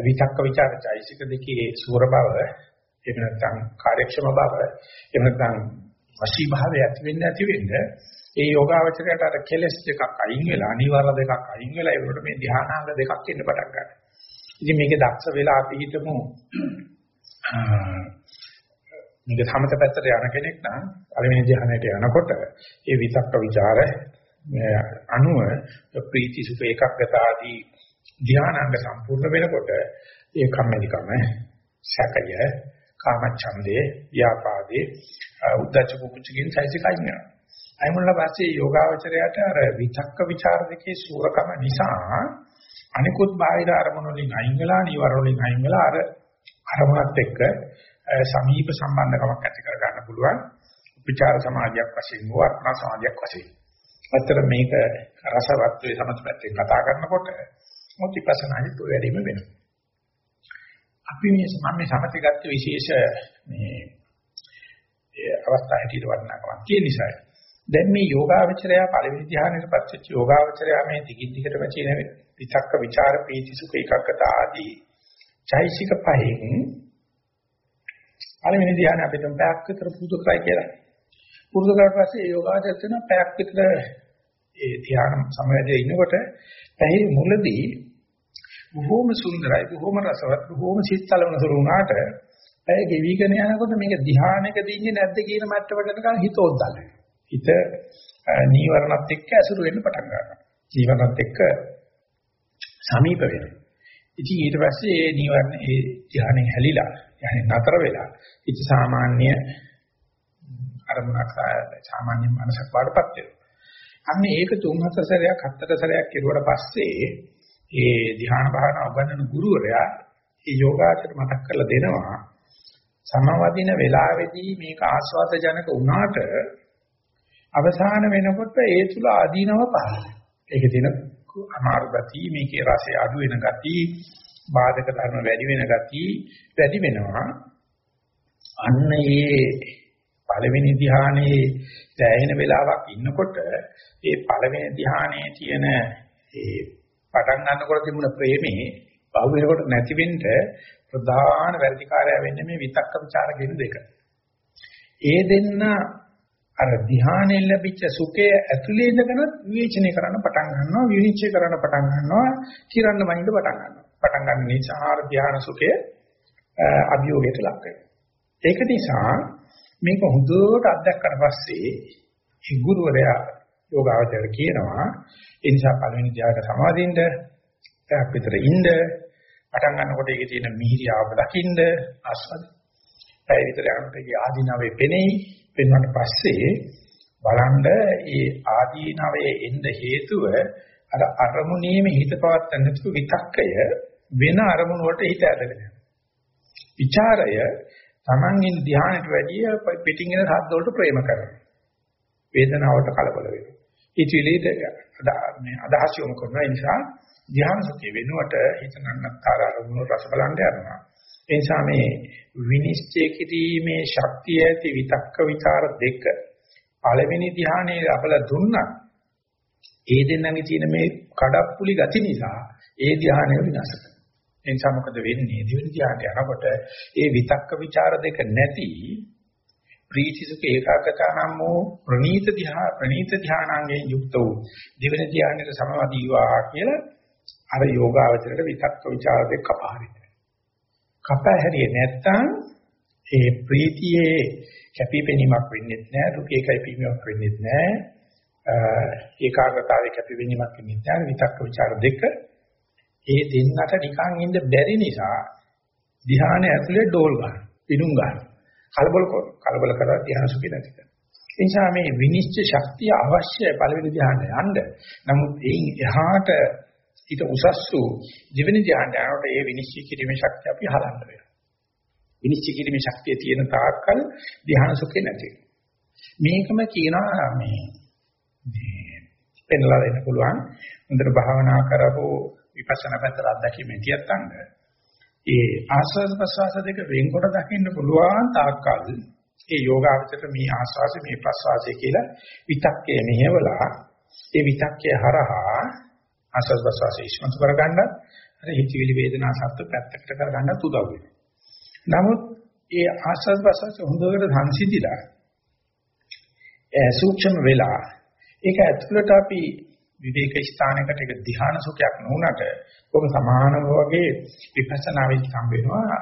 විතක්ක ਵਿਚාර චෛසික දෙකේ සූර බව එහෙම නැත්නම් කාර්යක්ෂම බව එහෙම නැත්නම් වශී භාවය ඇති වෙන්න ඇති වෙන්න ඒ යෝගාවචරයට අර කෙලස් දෙකක් අයින් වෙලා අනිවාර්ය දෙකක් අයින් වෙලා ඒකට මේ ධානාංග දෙකක් එන්න පටන් ගන්නවා. ඉතින් මේකේ දක්ෂ වෙලා අපි හිතමු මේක සමත පැත්තට යන කෙනෙක් නම් පළවෙනි ධ්‍යානයට යනකොට ඒ විතක්ක ਵਿਚාර අනුව ප්‍රීති සුඛ ඒකග්ගත ආදී ධ්‍යානාංග සම්පූර්ණ වෙනකොට ඒ කම්මැලිකම සැකය කාමච්ඡන්දේ ව්‍යාපාදේ උද්දච්ච කුච්චකින් සයිසිකයි වෙනවා. අයිමුල්ලා පස්සේ යෝගාවචරයට අර විතක්ක ਵਿਚාර දෙකේ සූරකම නිසා අනිකුත් බාහිර අරමුණු වලින් අයින් වෙලා නීවර වලින් අයින් වෙලා අර අරමුණත් එක්ක සමීප සම්බන්ධකමක් ඇති කර ගන්න පුළුවන්. විචාර සමාධියක් වශයෙන් හෝ අර්ථ සමාධියක් වශයෙන්. අතර මේක රසවත් වේ සමථ පැත්තෙන් කතා කරනකොට මොකද විපස්සනායි ඔය වැඩිම වෙනවා. අපි මේ මම මේ සමථ ගත්ත විශේෂ මේ අවස්ථා හැටියට වර්ණනාවක් තියෙන නිසා දැන් මේ යෝගාවචරය පළවෙනි ධ්‍යානෙට පස්සෙච්ච යෝගාවචරය මේ දිගින් දිගටම කියන විතක්ක ਵਿਚාර පීති සුඛ ඒකග්ගත ආදී චෛසික පහෙන් පළවෙනි ධ්‍යාන අපි තුන් පැයක් විතර පුරුදු කරයි කියලා. පුරුදු කරලා පස්සේ ඒ යෝගාචර කරන පැයක් විතර ඒ ධ්‍යාන සමයදී ඉන්නකොට පැහි මුලදී බොහෝම සුන්දරයි බොහෝම රසවත් බොහෝම සිත්තලවන සුළු වුණාට ඇය ගෙවිගෙන යනකොට මේක ධ්‍යානයකදී ඉන්නේ නැද්ද කියන මට්ටමට නිකන් හිත ඔද්දල් හිත නීවරණත් එක්ක ඇසුරු වෙන්න පටන් ගන්නවා. නීවරණත් එක්ක සමීප වෙනවා. ඉතින් ඊට පස්සේ ඒ නීවරණ ඒ ධ්‍යානෙ හැලිලා يعني නතර වෙලා ඉති සාමාන්‍ය අරමුණක් සාමාන්‍ය මනසක් වඩපත් වෙනවා. අන්න ඒක තුන් හතර සැරයක් හතර සැරයක් කෙරුවට පස්සේ ඒ ධ්‍යාන භාවනා උගන්වන ගුරුවරයා ඒ යෝගාචර මතක් කරලා දෙනවා සමවදින වෙලාවේදී මේක ආස්වාද ජනක වුණාට අවසාන වෙනකොට ඒ තුල ආදීනව පහළ. ඒකේ තියෙන අමාරු ගති මේකේ රසය අඩු වෙන ගති බාධක ධර්ම වැඩි වෙන ගති වැඩි වෙනවා. අන්න ඒ පළවෙනි ධ්‍යානයේ දැයෙන වෙලාවක් ඉන්නකොට ඒ පළවෙනි ධ්‍යානයේ තියෙන ඒ පටන් ගන්නකොට තිබුණ ප්‍රේමේ බහුව වෙනකොට නැති වෙන්න ප්‍රධාන වැඩිකාරය වෙන්නේ මේ විතක්ක ਵਿਚාර කියන දෙක. ඒ දෙන්න අර ධ්‍යානෙන් ලැබිච්ච සුඛය ඇතුලේ ඉඳගෙන විවේචනය කරන්න පටන් ගන්නවා විනිශ්චය කරන්න පටන් ගන්නවා කිරන්න වයින්ද පටන් ගන්නවා. පටන් ගන්න නිසා ආර ධ්‍යාන සුඛය අභියෝගයට ලක් ඒක නිසා මේක හොඳට අත්දැක්කට පස්සේ ඒ ගුරුවරයා යෝගාවචර කියනවා ඒ නිසා පළවෙනි ධ්‍යාන සමාධින්ද පැයක් විතර ඉන්න පටන් ගන්නකොට ඒකේ තියෙන මිහිරියාව දකින්න ආස්වාද. පැය විතර යනකොට ඒ ආදීනාවේ පෙනෙයි. පෙන්වන්න පස්සේ බලන්න ඒ ආදීනාවේ එන්න හේතුව අර අරමුණේම හිත පවත්තන්න නැතුව විතක්කය වෙන අරමුණ වලට හිත ඇදගෙන යනවා. ਵਿਚාරය Tamangen ධ්‍යානට වැඩිය පිටින් එන සද්ද වලට ප්‍රේම කරනවා. වේදනාවට කලබල වෙනවා. ඉතිවිලි මේ අදහස් යොමු කරන නිසා ධ්‍යාන සතිය වෙනුවට හිත නන්නතර අරමුණු රස බලන්න යනවා. ඒ නිසා මේ විනිශ්චය කිරීමේ ශක්තිය ඇති විතක්ක ਵਿਚාර දෙක පළවෙනි ධ්‍යානයේ අපලා දුන්නා ඒ දෙන්නගේ තියෙන මේ කඩප්පුලි ගති නිසා ඒ ධ්‍යානය විනාශ කරනවා. ඒ නිසා මොකද වෙන්නේ? දෙවෙනි ධ්‍යානට යනකොට ඒ විතක්ක ਵਿਚාර දෙක නැති ප්‍රීතිසුඛ ඒකාගතානම් වූ ප්‍රණීත ධ්‍යා ප්‍රණීත ධ්‍යානාංගයෙන් යුක්ත වූ දෙවෙනි ධ්‍යානයේ සමවදීවා කියලා අර යෝගාවචරයට විතක්ක ਵਿਚාර දෙක කපහරි. කපහැරියේ නැත්තම් ඒ ප්‍රීතියේ කැපිපෙනීමක් වෙන්නේ නැහැ දුකේ කැපිපෙනීමක් වෙන්නේ නැහැ. ඒකාග්‍රතාවයේ කැපිපෙනීමක් වෙන්නේ නැහැ. විතක්ක ਵਿਚාර දෙක ඒ දෙන්නට නිකන් ඉන්න බැරි නිසා ධ්‍යාන ඇතුලේ ඩෝල් ගන්න පිණුම් ගන්න. කලබල කලබල කරලා ධ්‍යාන සුඛ නැති කරන ඒ නිසා මේ විනිශ්චය ශක්තිය අවශ්‍යයි. පළවෙනි ධ්‍යානට යන්න. නමුත් එයින් එහාට ඊට උසස් වූ ජීවන ධ්‍යානට යනකොට ඒ විනිශ්චය කිරීමේ ශක්තිය අපි හලන්න වෙනවා. විනිශ්චය කිරීමේ ශක්තිය තියෙන තාක්කල් ධ්‍යාන සුඛේ නැති මේකම කියනවා මේ මේ පෙන්ලා දෙන්න පුළුවන්. හොඳට භාවනා කරපෝ විපස්සනා පැත්තට අත්දැකීමෙන් තියත්තංග. ඒ ආස්වාද ප්‍රසවාස දෙක වෙන්කොට දකින්න පුළුවන් තාක්කල් ඒ යෝගාවචර මේ ආස්වාසය මේ ප්‍රසවාසය කියලා විතක්කේ මෙහෙवला ඒ විතක්කේ හරහා ආස්වාද ප්‍රසවාසය ඉස්මතු කරගන්න අර හිතවිලි වේදනා සත්ත්ව පැත්තකට කරගන්නත් උදව් වෙනවා. නමුත් ඒ ආස්වාද ප්‍රසවාසය හොඳට සංසිඳිලා ඒ සූක්ෂම වෙලා ඒක ඇතුළට අපි විවේක ස්ථානයකට ඒක ධ්‍යාන සුඛයක් නොවුනට ඔක සමානව වගේ විපස්සනා වෙච්ච හම්බ වෙනවා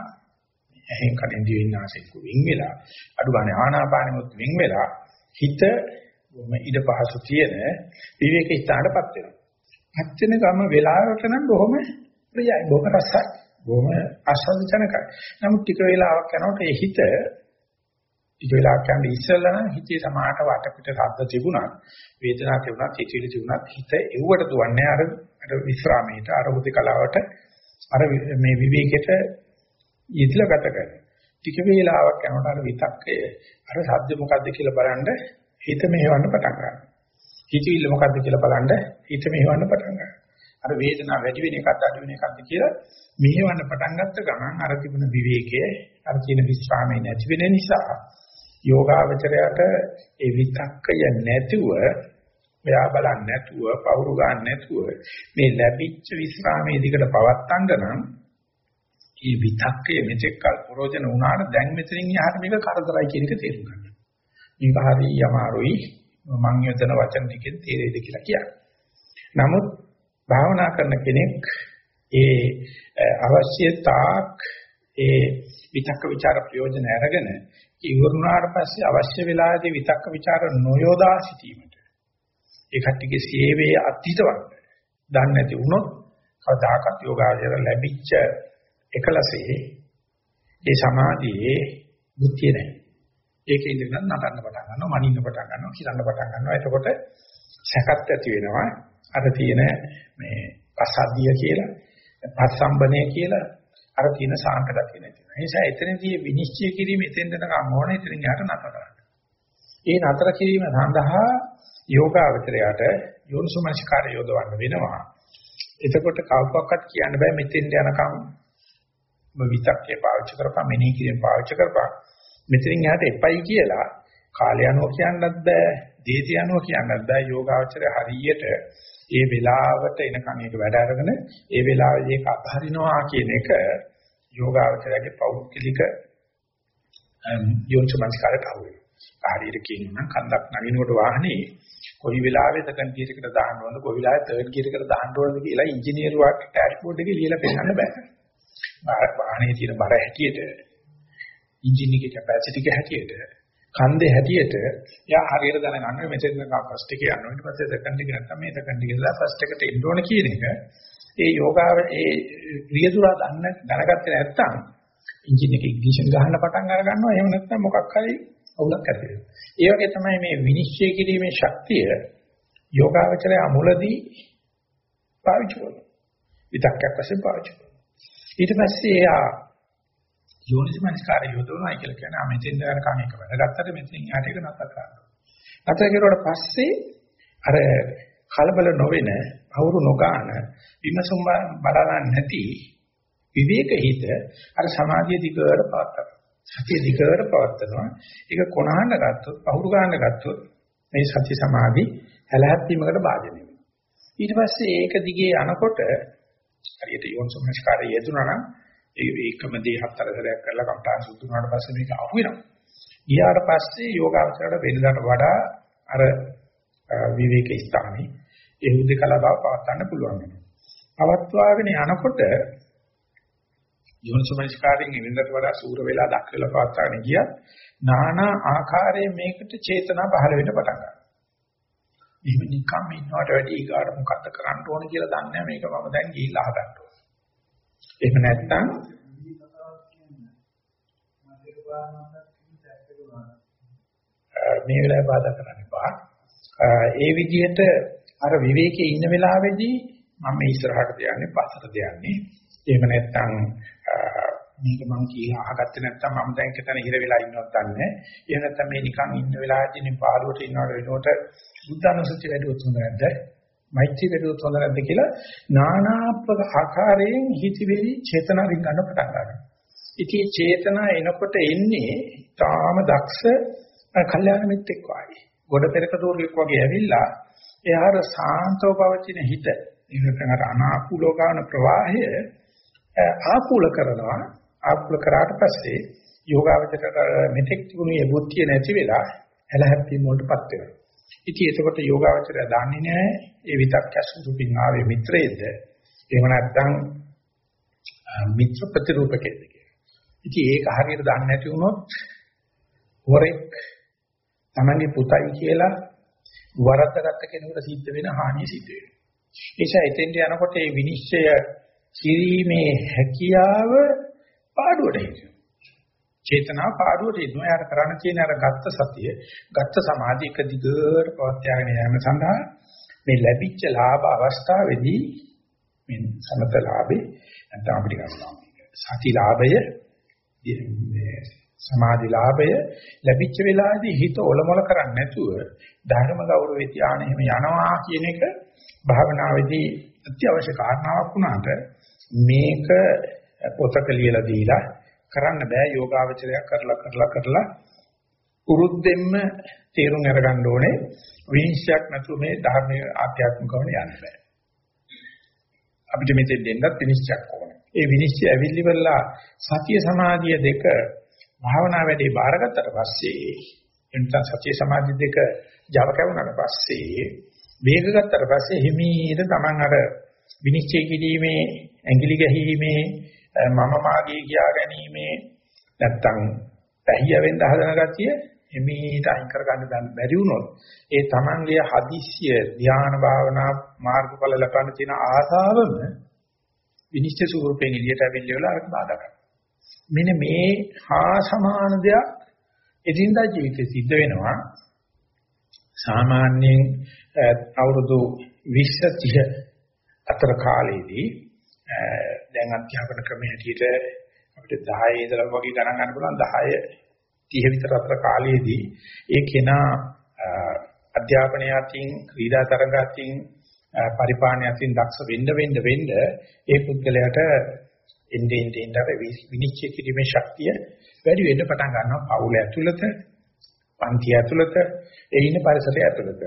ඇහෙන් කනෙන් දිවෙන් නාසයෙන් වෙන් වෙලා අඩු ගන්න ආනාපානෙමුත් වෙන් වෙලා හිත ඉඩ පහසු තියෙන විවේක ස්ථානටපත් වෙනවා. පත් වෙන ගම වෙලාවට නම් බොහොම ප්‍රියයි බොහොම රසයි බොහොම ආස්වාදජනකයි. නමුත් ටික වෙලාවක් යනකොට ඒ හිත ටික වෙලාවක් යන ඉස්සෙල්ලා නම් හිතේ සමාහට වටපිට ශබ්ද තිබුණා වේදනා තිබුණා හිතවිලි තිබුණා හිත එව්වට දුවන්නේ අර අර විස්රාමයට අර උදකලාවට අර මේ විවේකයට යෙදලා ගත කරනවා. ටික වේලාවක් යනකොට අර විතක්කය අර සද්ද මොකද්ද කියලා බලන්න හිත මෙහෙවන්න පටන් ගන්නවා. හිතවිල්ල මොකද්ද කියලා බලන්න හිත මෙහෙවන්න පටන් ගන්නවා. අර වේදනාව වැඩි වෙන එකක්ද අඩු වෙන එකක්ද කියලා මෙහෙවන්න පටන් ගත්ත ගමන් අර තිබුණ විවේකයේ අර කියන විස්රාමයේ නැති වෙන නිසා යෝගාවචරයට ඒ විතක්කය නැතුව එයා බලන්නේ නැතුව පවුරු ගන්න නැතුව මේ ලැබිච්ච විස්රාමයේ දිකට පවත්තන්න නම් මේ විතක්කය මෙතෙක් කල ප්‍රෝජන වුණාට දැන් මෙතනින් එහාට මේක කරදරයි කියන එක තේරුම් ගන්න. මේක හරි අමාරුයි මං යොදන වචන ටිකෙන් තේරෙයිද කියලා කියන්නේ. නමුත් භාවනා කරන කෙනෙක් ඒ අවශ්‍යතාක් ඒ විතක්ක ਵਿਚාර ප්‍රයෝජන අරගෙන ඉවරුණාට පස්සේ අවශ්‍ය වෙලාවේදී විතක්ක ਵਿਚාර නොයෝදා සිටීමට ඒ කට්ටියගේ සේවයේ අතීතවත් දන්නේ නැති වුණොත් කදාකත් යෝගාචර ලැබිච්ච එකලසේ ඒ සමාධියේ බුද්ධිය නැහැ. ඒකේ ඉඳන් නටන්න පටන් ගන්නවා මනින්න පටන් ගන්නවා කිරන්න පටන් ගන්නවා. එතකොට සැකත් ඇති වෙනවා. අර තියෙන මේ පසද්ධිය කියලා, පස්සම්බනය කියලා අර තියෙන සාන්ත ගතිය නැති වෙනවා. ඒ නිසා එතනදී විනිශ්චය කිරීම එතෙන් දෙනකම් ඕනේ එතනින් යට නතර කරන්න. ඒ නතර කිරීම සඳහා යෝගාවචරයට යෝනිසමස්කාරය යොදවන්න වෙනවා. එතකොට කවුරක්වත් කියන්න බෑ මෙතෙන් යනකම් ඔබ විතක්කේ පාවිච්චි කරපන් මෙනෙහි කිරීම පාවිච්චි කරපන් මෙතනින් එහාට එපයි කියලා කාලය අනුව කියන්නත් බෑ දේශය අනුව කියන්නත් බෑ යෝගාචරය හරියට ඒ වෙලාවට එනකන් ඒක වැඩ අරගෙන ඒ වෙලාවේදී ඒක අත්හරිනවා කියන එක යෝගාචරයේ පෞද්ගලික යෝනිසමස්කාරයට අහු වෙනවා හරියට කියනවා නම් කන්දක් නගිනකොට වාහනේ කොයි වෙලාවෙද සෙකන්ඩ් ගියර් එකට දාන්න ඕනද කොයි වෙලාවෙ තර්ඩ් ගියර් එකට දාන්න ඕනද කියලා ඉංජිනේරුවාට ඩෑෂ්බෝඩ් එකේ ලියලා පෙන්නන්න බෑ. වාහනේ තියෙන බර හැටියට එන්ජින් එකේ කැපැසිටි එක හැටියට කන්දේ හැටියට එයා හරියට දැනගන්න මෙතෙන් ෆස්ට් එක යනවා. ඊට පස්සේ සෙකන්ඩ් එක නැත්නම් මේ සෙකන්ඩ් එක ඉඳලා ෆස්ට් එකට එන්න ඕන කියන එක. ඒ යෝගාව ඒ ක්‍රියදුරා දන්න දැනගත්තේ නැත්නම් එන්ජින් එකේ ඉග්නිෂන් ගහන්න පටන් අර ගන්නවා එහෙම නැත්නම් මොකක් හරි අවුලක් ඇති වෙනවා. ඒ වගේ තමයි මේ විනිශ්චය කිරීමේ ශක්තිය යෝගාවචරය අමුලදී පාවිච්චි කරනවා. විතක්යක් වශයෙන් පාවිච්චි කරනවා. ඊට පස්සේ එයා යෝනිසමනස්කාරය යොදවනවා කියලා කියන ආ මෙතෙන් දරන එක වැඩගත්තට මෙතෙන් යාට එක නතර කරනවා. නතර කරුවාට පස්සේ අර කලබල නොවෙන, අවුරු නොගාන, විමසුම් බලන්න නැති විවේක හිත අර සමාධිය දිගට පවත්නවා. සතිය දිගට පවත්නවා. ඒක කොනහන්න ගත්තොත්, අවුරු ගන්න ගත්තොත් මේ සති සමාධි හැලහැප්පීමකට භාජනය වෙනවා. ඊට පස්සේ ඒක දිගේ යනකොට හරියට යෝනිසමනස්කාරය යෙදුනා නම් ඒ ඒකම දේ හතර සැරයක් කරලා කම්පාන සුද්ධ වුණාට පස්සේ මේක අහු වෙනවා. ගියාට පස්සේ යෝගාවචරයට වෙනදාට වඩා අර විවේක ස්ථානේ ඒ හුදකලා බව පවත්වන්න පුළුවන් වෙනවා. පවත්වාගෙන යනකොට යෝනිසමනස්කාරයෙන් වෙනදාට වඩා සූර වෙලා දක්වලා පවත්වාගෙන ගියා. নানা ආකාරයෙන් මේකට චේතනා පහළ වෙන්න පටන් ගන්නවා. එහෙම නිකම් ඉන්නවට වැඩි ඊගාට මොකද්ද කරන්න ඕන කියලා දන්නේ නැහැ මේක මම දැන් ගිහිල්ලා හදන්න ඕන. එහෙම නැත්නම් මේ වෙලාවේ බාධා කරන්න එපා. ඒ විදිහට අර විවේකයේ ඉන්න වෙලාවේදී මම මේ ඉස්සරහට යන්නේ පස්සට යන්නේ. එහෙම නැත්නම් මේක මම කියලා අහගත්තේ නැත්නම් මම දැන් හිතන ඉර වෙලා ඉන්නවත් දන්නේ. එහෙම නැත්නම් මේ නිකන් ඉන්න වෙලාවේදී මේ පාළුවට ඉන්නවට වෙනකොට බුද්ධානුසතිය වැඩිවොත් හොඳ නැද්ද? මෛත්‍රී වැඩිවොත් හොඳ නැද්ද කියලා নানা ආකාරයෙන් හිතවිලි චේතනා රින්ගන්න පටන් ගන්නවා. ඉතින් චේතනා එනකොට එන්නේ තාම දක්ෂ කල්යාණ මිත්‍රෙක් වගේ. ගොඩ පෙරක දෝරියක් වගේ ඇවිල්ලා එයාට සාන්තව පවතින හිත ඉන්නකන් අර අනාකූලව ගන්න ප්‍රවාහය ආකූල කරනවා ආකූල කරාට පස්සේ යෝගාවචරයට මෙතෙක් තිබුණු ඒ බුද්ධිය නැති වෙලා ඇලහැප්පීම වලටපත් වෙනවා. ඉතින් එතකොට යෝගාවචරය දන්නේ නැහැ ඒ විතක් අසුරුපින් ආවේ මිත්‍රයේද එහෙම නැත්නම් මිත්‍ර ප්‍රතිරූපකේද කියලා. ඉතින් ඒක හරියට දන්නේ නැති වුණොත් හොරෙක් තමන්ගේ පුතයි කියලා වරද්දගත්ත කෙනෙකුට සිද්ධ වෙන හානිය සිද්ධ වෙනවා. ඒ නිසා එතෙන්ට යනකොට මේ විනිශ්චය කිරීමේ හැකියාව පාඩුවට හිටිනවා. චේතනාව පාඩුවට හිටිනවා. යාර කරන්න තියෙන අර ගත්ත සතිය, ගත්ත සමාධිය එක දිගට පවත්වාගෙන යාම සඳහා මේ ලැබිච්ච ලාභ අවස්ථාවේදී මේ සමත ලාභේ නැත්නම් අපිට ගන්නවා. සති ලාභය මේ සමාධි ලාභය ලැබිච්ච වෙලාවේදී හිත ඔලොමල කරන්නේ නැතුව ධර්ම ගෞරවේ ධානය එහෙම යනවා කියන එක භාවනාවේදී අත්‍යවශ්‍ය කාරණාවක් වුණාට මේක පොතක ලියලා දීලා කරන්න බෑ. යෝගාවචරයක් කරලා කරලා කරලා උරුද්දෙන්න තේරුම් අරගන්න ඕනේ. විනිශ්චයක් නැතුව මේ ධර්මයේ ආධ්‍යාත්මිකවම යන්න බෑ. අපිට මෙතෙන් දෙන්නත් විනිශ්චයක් ඕනේ. ඒ විනිශ්චය ඇවිල්ලිවලා සතිය සමාධිය දෙක භාවනා වැඩේ බාරගත්තට පස්සේ එතන සතිය සමාධි දෙක Java කැවුනට පස්සේ වේග ගත්තට පස්සේ හිමීට Taman අර විනිශ්චය කිරීමේ ඇඟිලි ගැහිීමේ මම මාගේ කියා ගැනීමේ නැත්තම් පැහිය වෙන්න හදන ගතිය හිමීට අයින් කර ගන්න බැරි වුණොත් ඒ Tamanගේ හදිස්සිය ධ්‍යාන භාවනා මාර්ගඵල ලබන්න තියෙන ආසාවම විනිශ්චය ස්වරූපයෙන් එළියට අවිල්ල වල බාධා කරනවා. මෙන්න මේ හා සමාන දෙයක් එදිනදා ජීවිතේ සිද්ධ වෙනවා. සාමාන්‍යයෙන් අවුරුදු 20 30 අතර කාලේදී දැන් අධ්‍යාපන ක්‍රමයේ හැටියට අපිට 10 ඉඳලා වගේ ගණන් ගන්න පුළුවන්. 10 30 විතර අතර කාලයේදී ඒ කෙනා අධ්‍යාපනය අතින් ක්‍රීඩා තරඟ අතින් පරිපාලනය අතින් දක්ෂ වෙන්න වෙන්න වෙන්න ඒ පුද්ගලයාට එන්නේ එන්නේ විනිශ්චය කිරීමේ ශක්තිය වැඩි වෙන්න පටන් ගන්නවා. පවුල ඇතුළත පන්ති ඇතුළත ඒ ඉන්න පරිසරය ඇතුළත.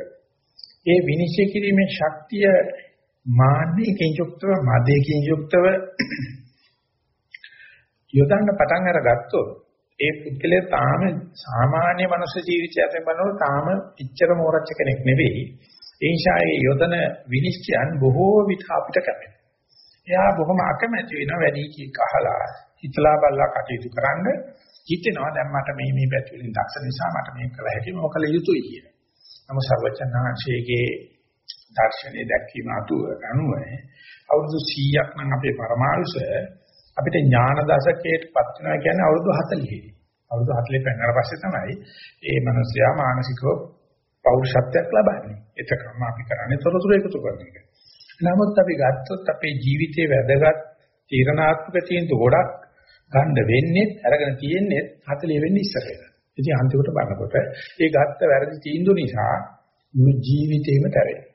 ඒ විනිශ්චය කිරීමේ ශක්තිය මාන්නයෙන් යුක්තව මදයෙන් යුක්තව යොදන්න පටන් අරගත්තොත් ඒ පුද්ගලයා තාම සාමාන්‍ය මනුෂ්‍ය ජීවිතය අතර බලනකොට තාම ඉච්ඡර මෝරච්ච කෙනෙක් නෙවෙයි ඒ නිසා ඒ යොදන විනිශ්චයන් බොහෝ විට අපිට කැපෙනවා එයා බොහොම අකමැති වෙන වැඩි කීක අහලා හිතලා බලලා කටයුතු කරන්න හිතෙනවා දැන් මට මේ මේ පැති වලින් දක්ෂ නිසා මට මේක කළ හැකි මොකල යුතුයි කියලා. නමුත් සර්වචනාංශයේ දර්ශනයේ දැක්වීම අතුව අනුව අවුරුදු 100ක් නම් අපේ පරමාංශ අපිට ඥාන දශකයට පත් වෙනවා කියන්නේ අවුරුදු 40යි. අවුරුදු 40 පෙන්නන පස්සේ තමයි ඒ මනුස්සයා මානසිකව පෞරුෂත්වයක් ලබන්නේ. එතකම අපි කරන්නේ තොරතුරු එකතු කරන එක. නමුත් අපි ගත්තොත් අපේ ජීවිතයේ වැදගත් තීරණාත්මක තීන්දුව ගොඩක් ගන්න වෙන්නේ අරගෙන තියෙන්නේ 40 වෙන්න ඉස්සර වෙලා. ඉතින් අන්තිමට බලනකොට ඒ ගත්ත වැරදි තීන්දුව නිසා මුළු ජීවිතේම තැවෙනවා.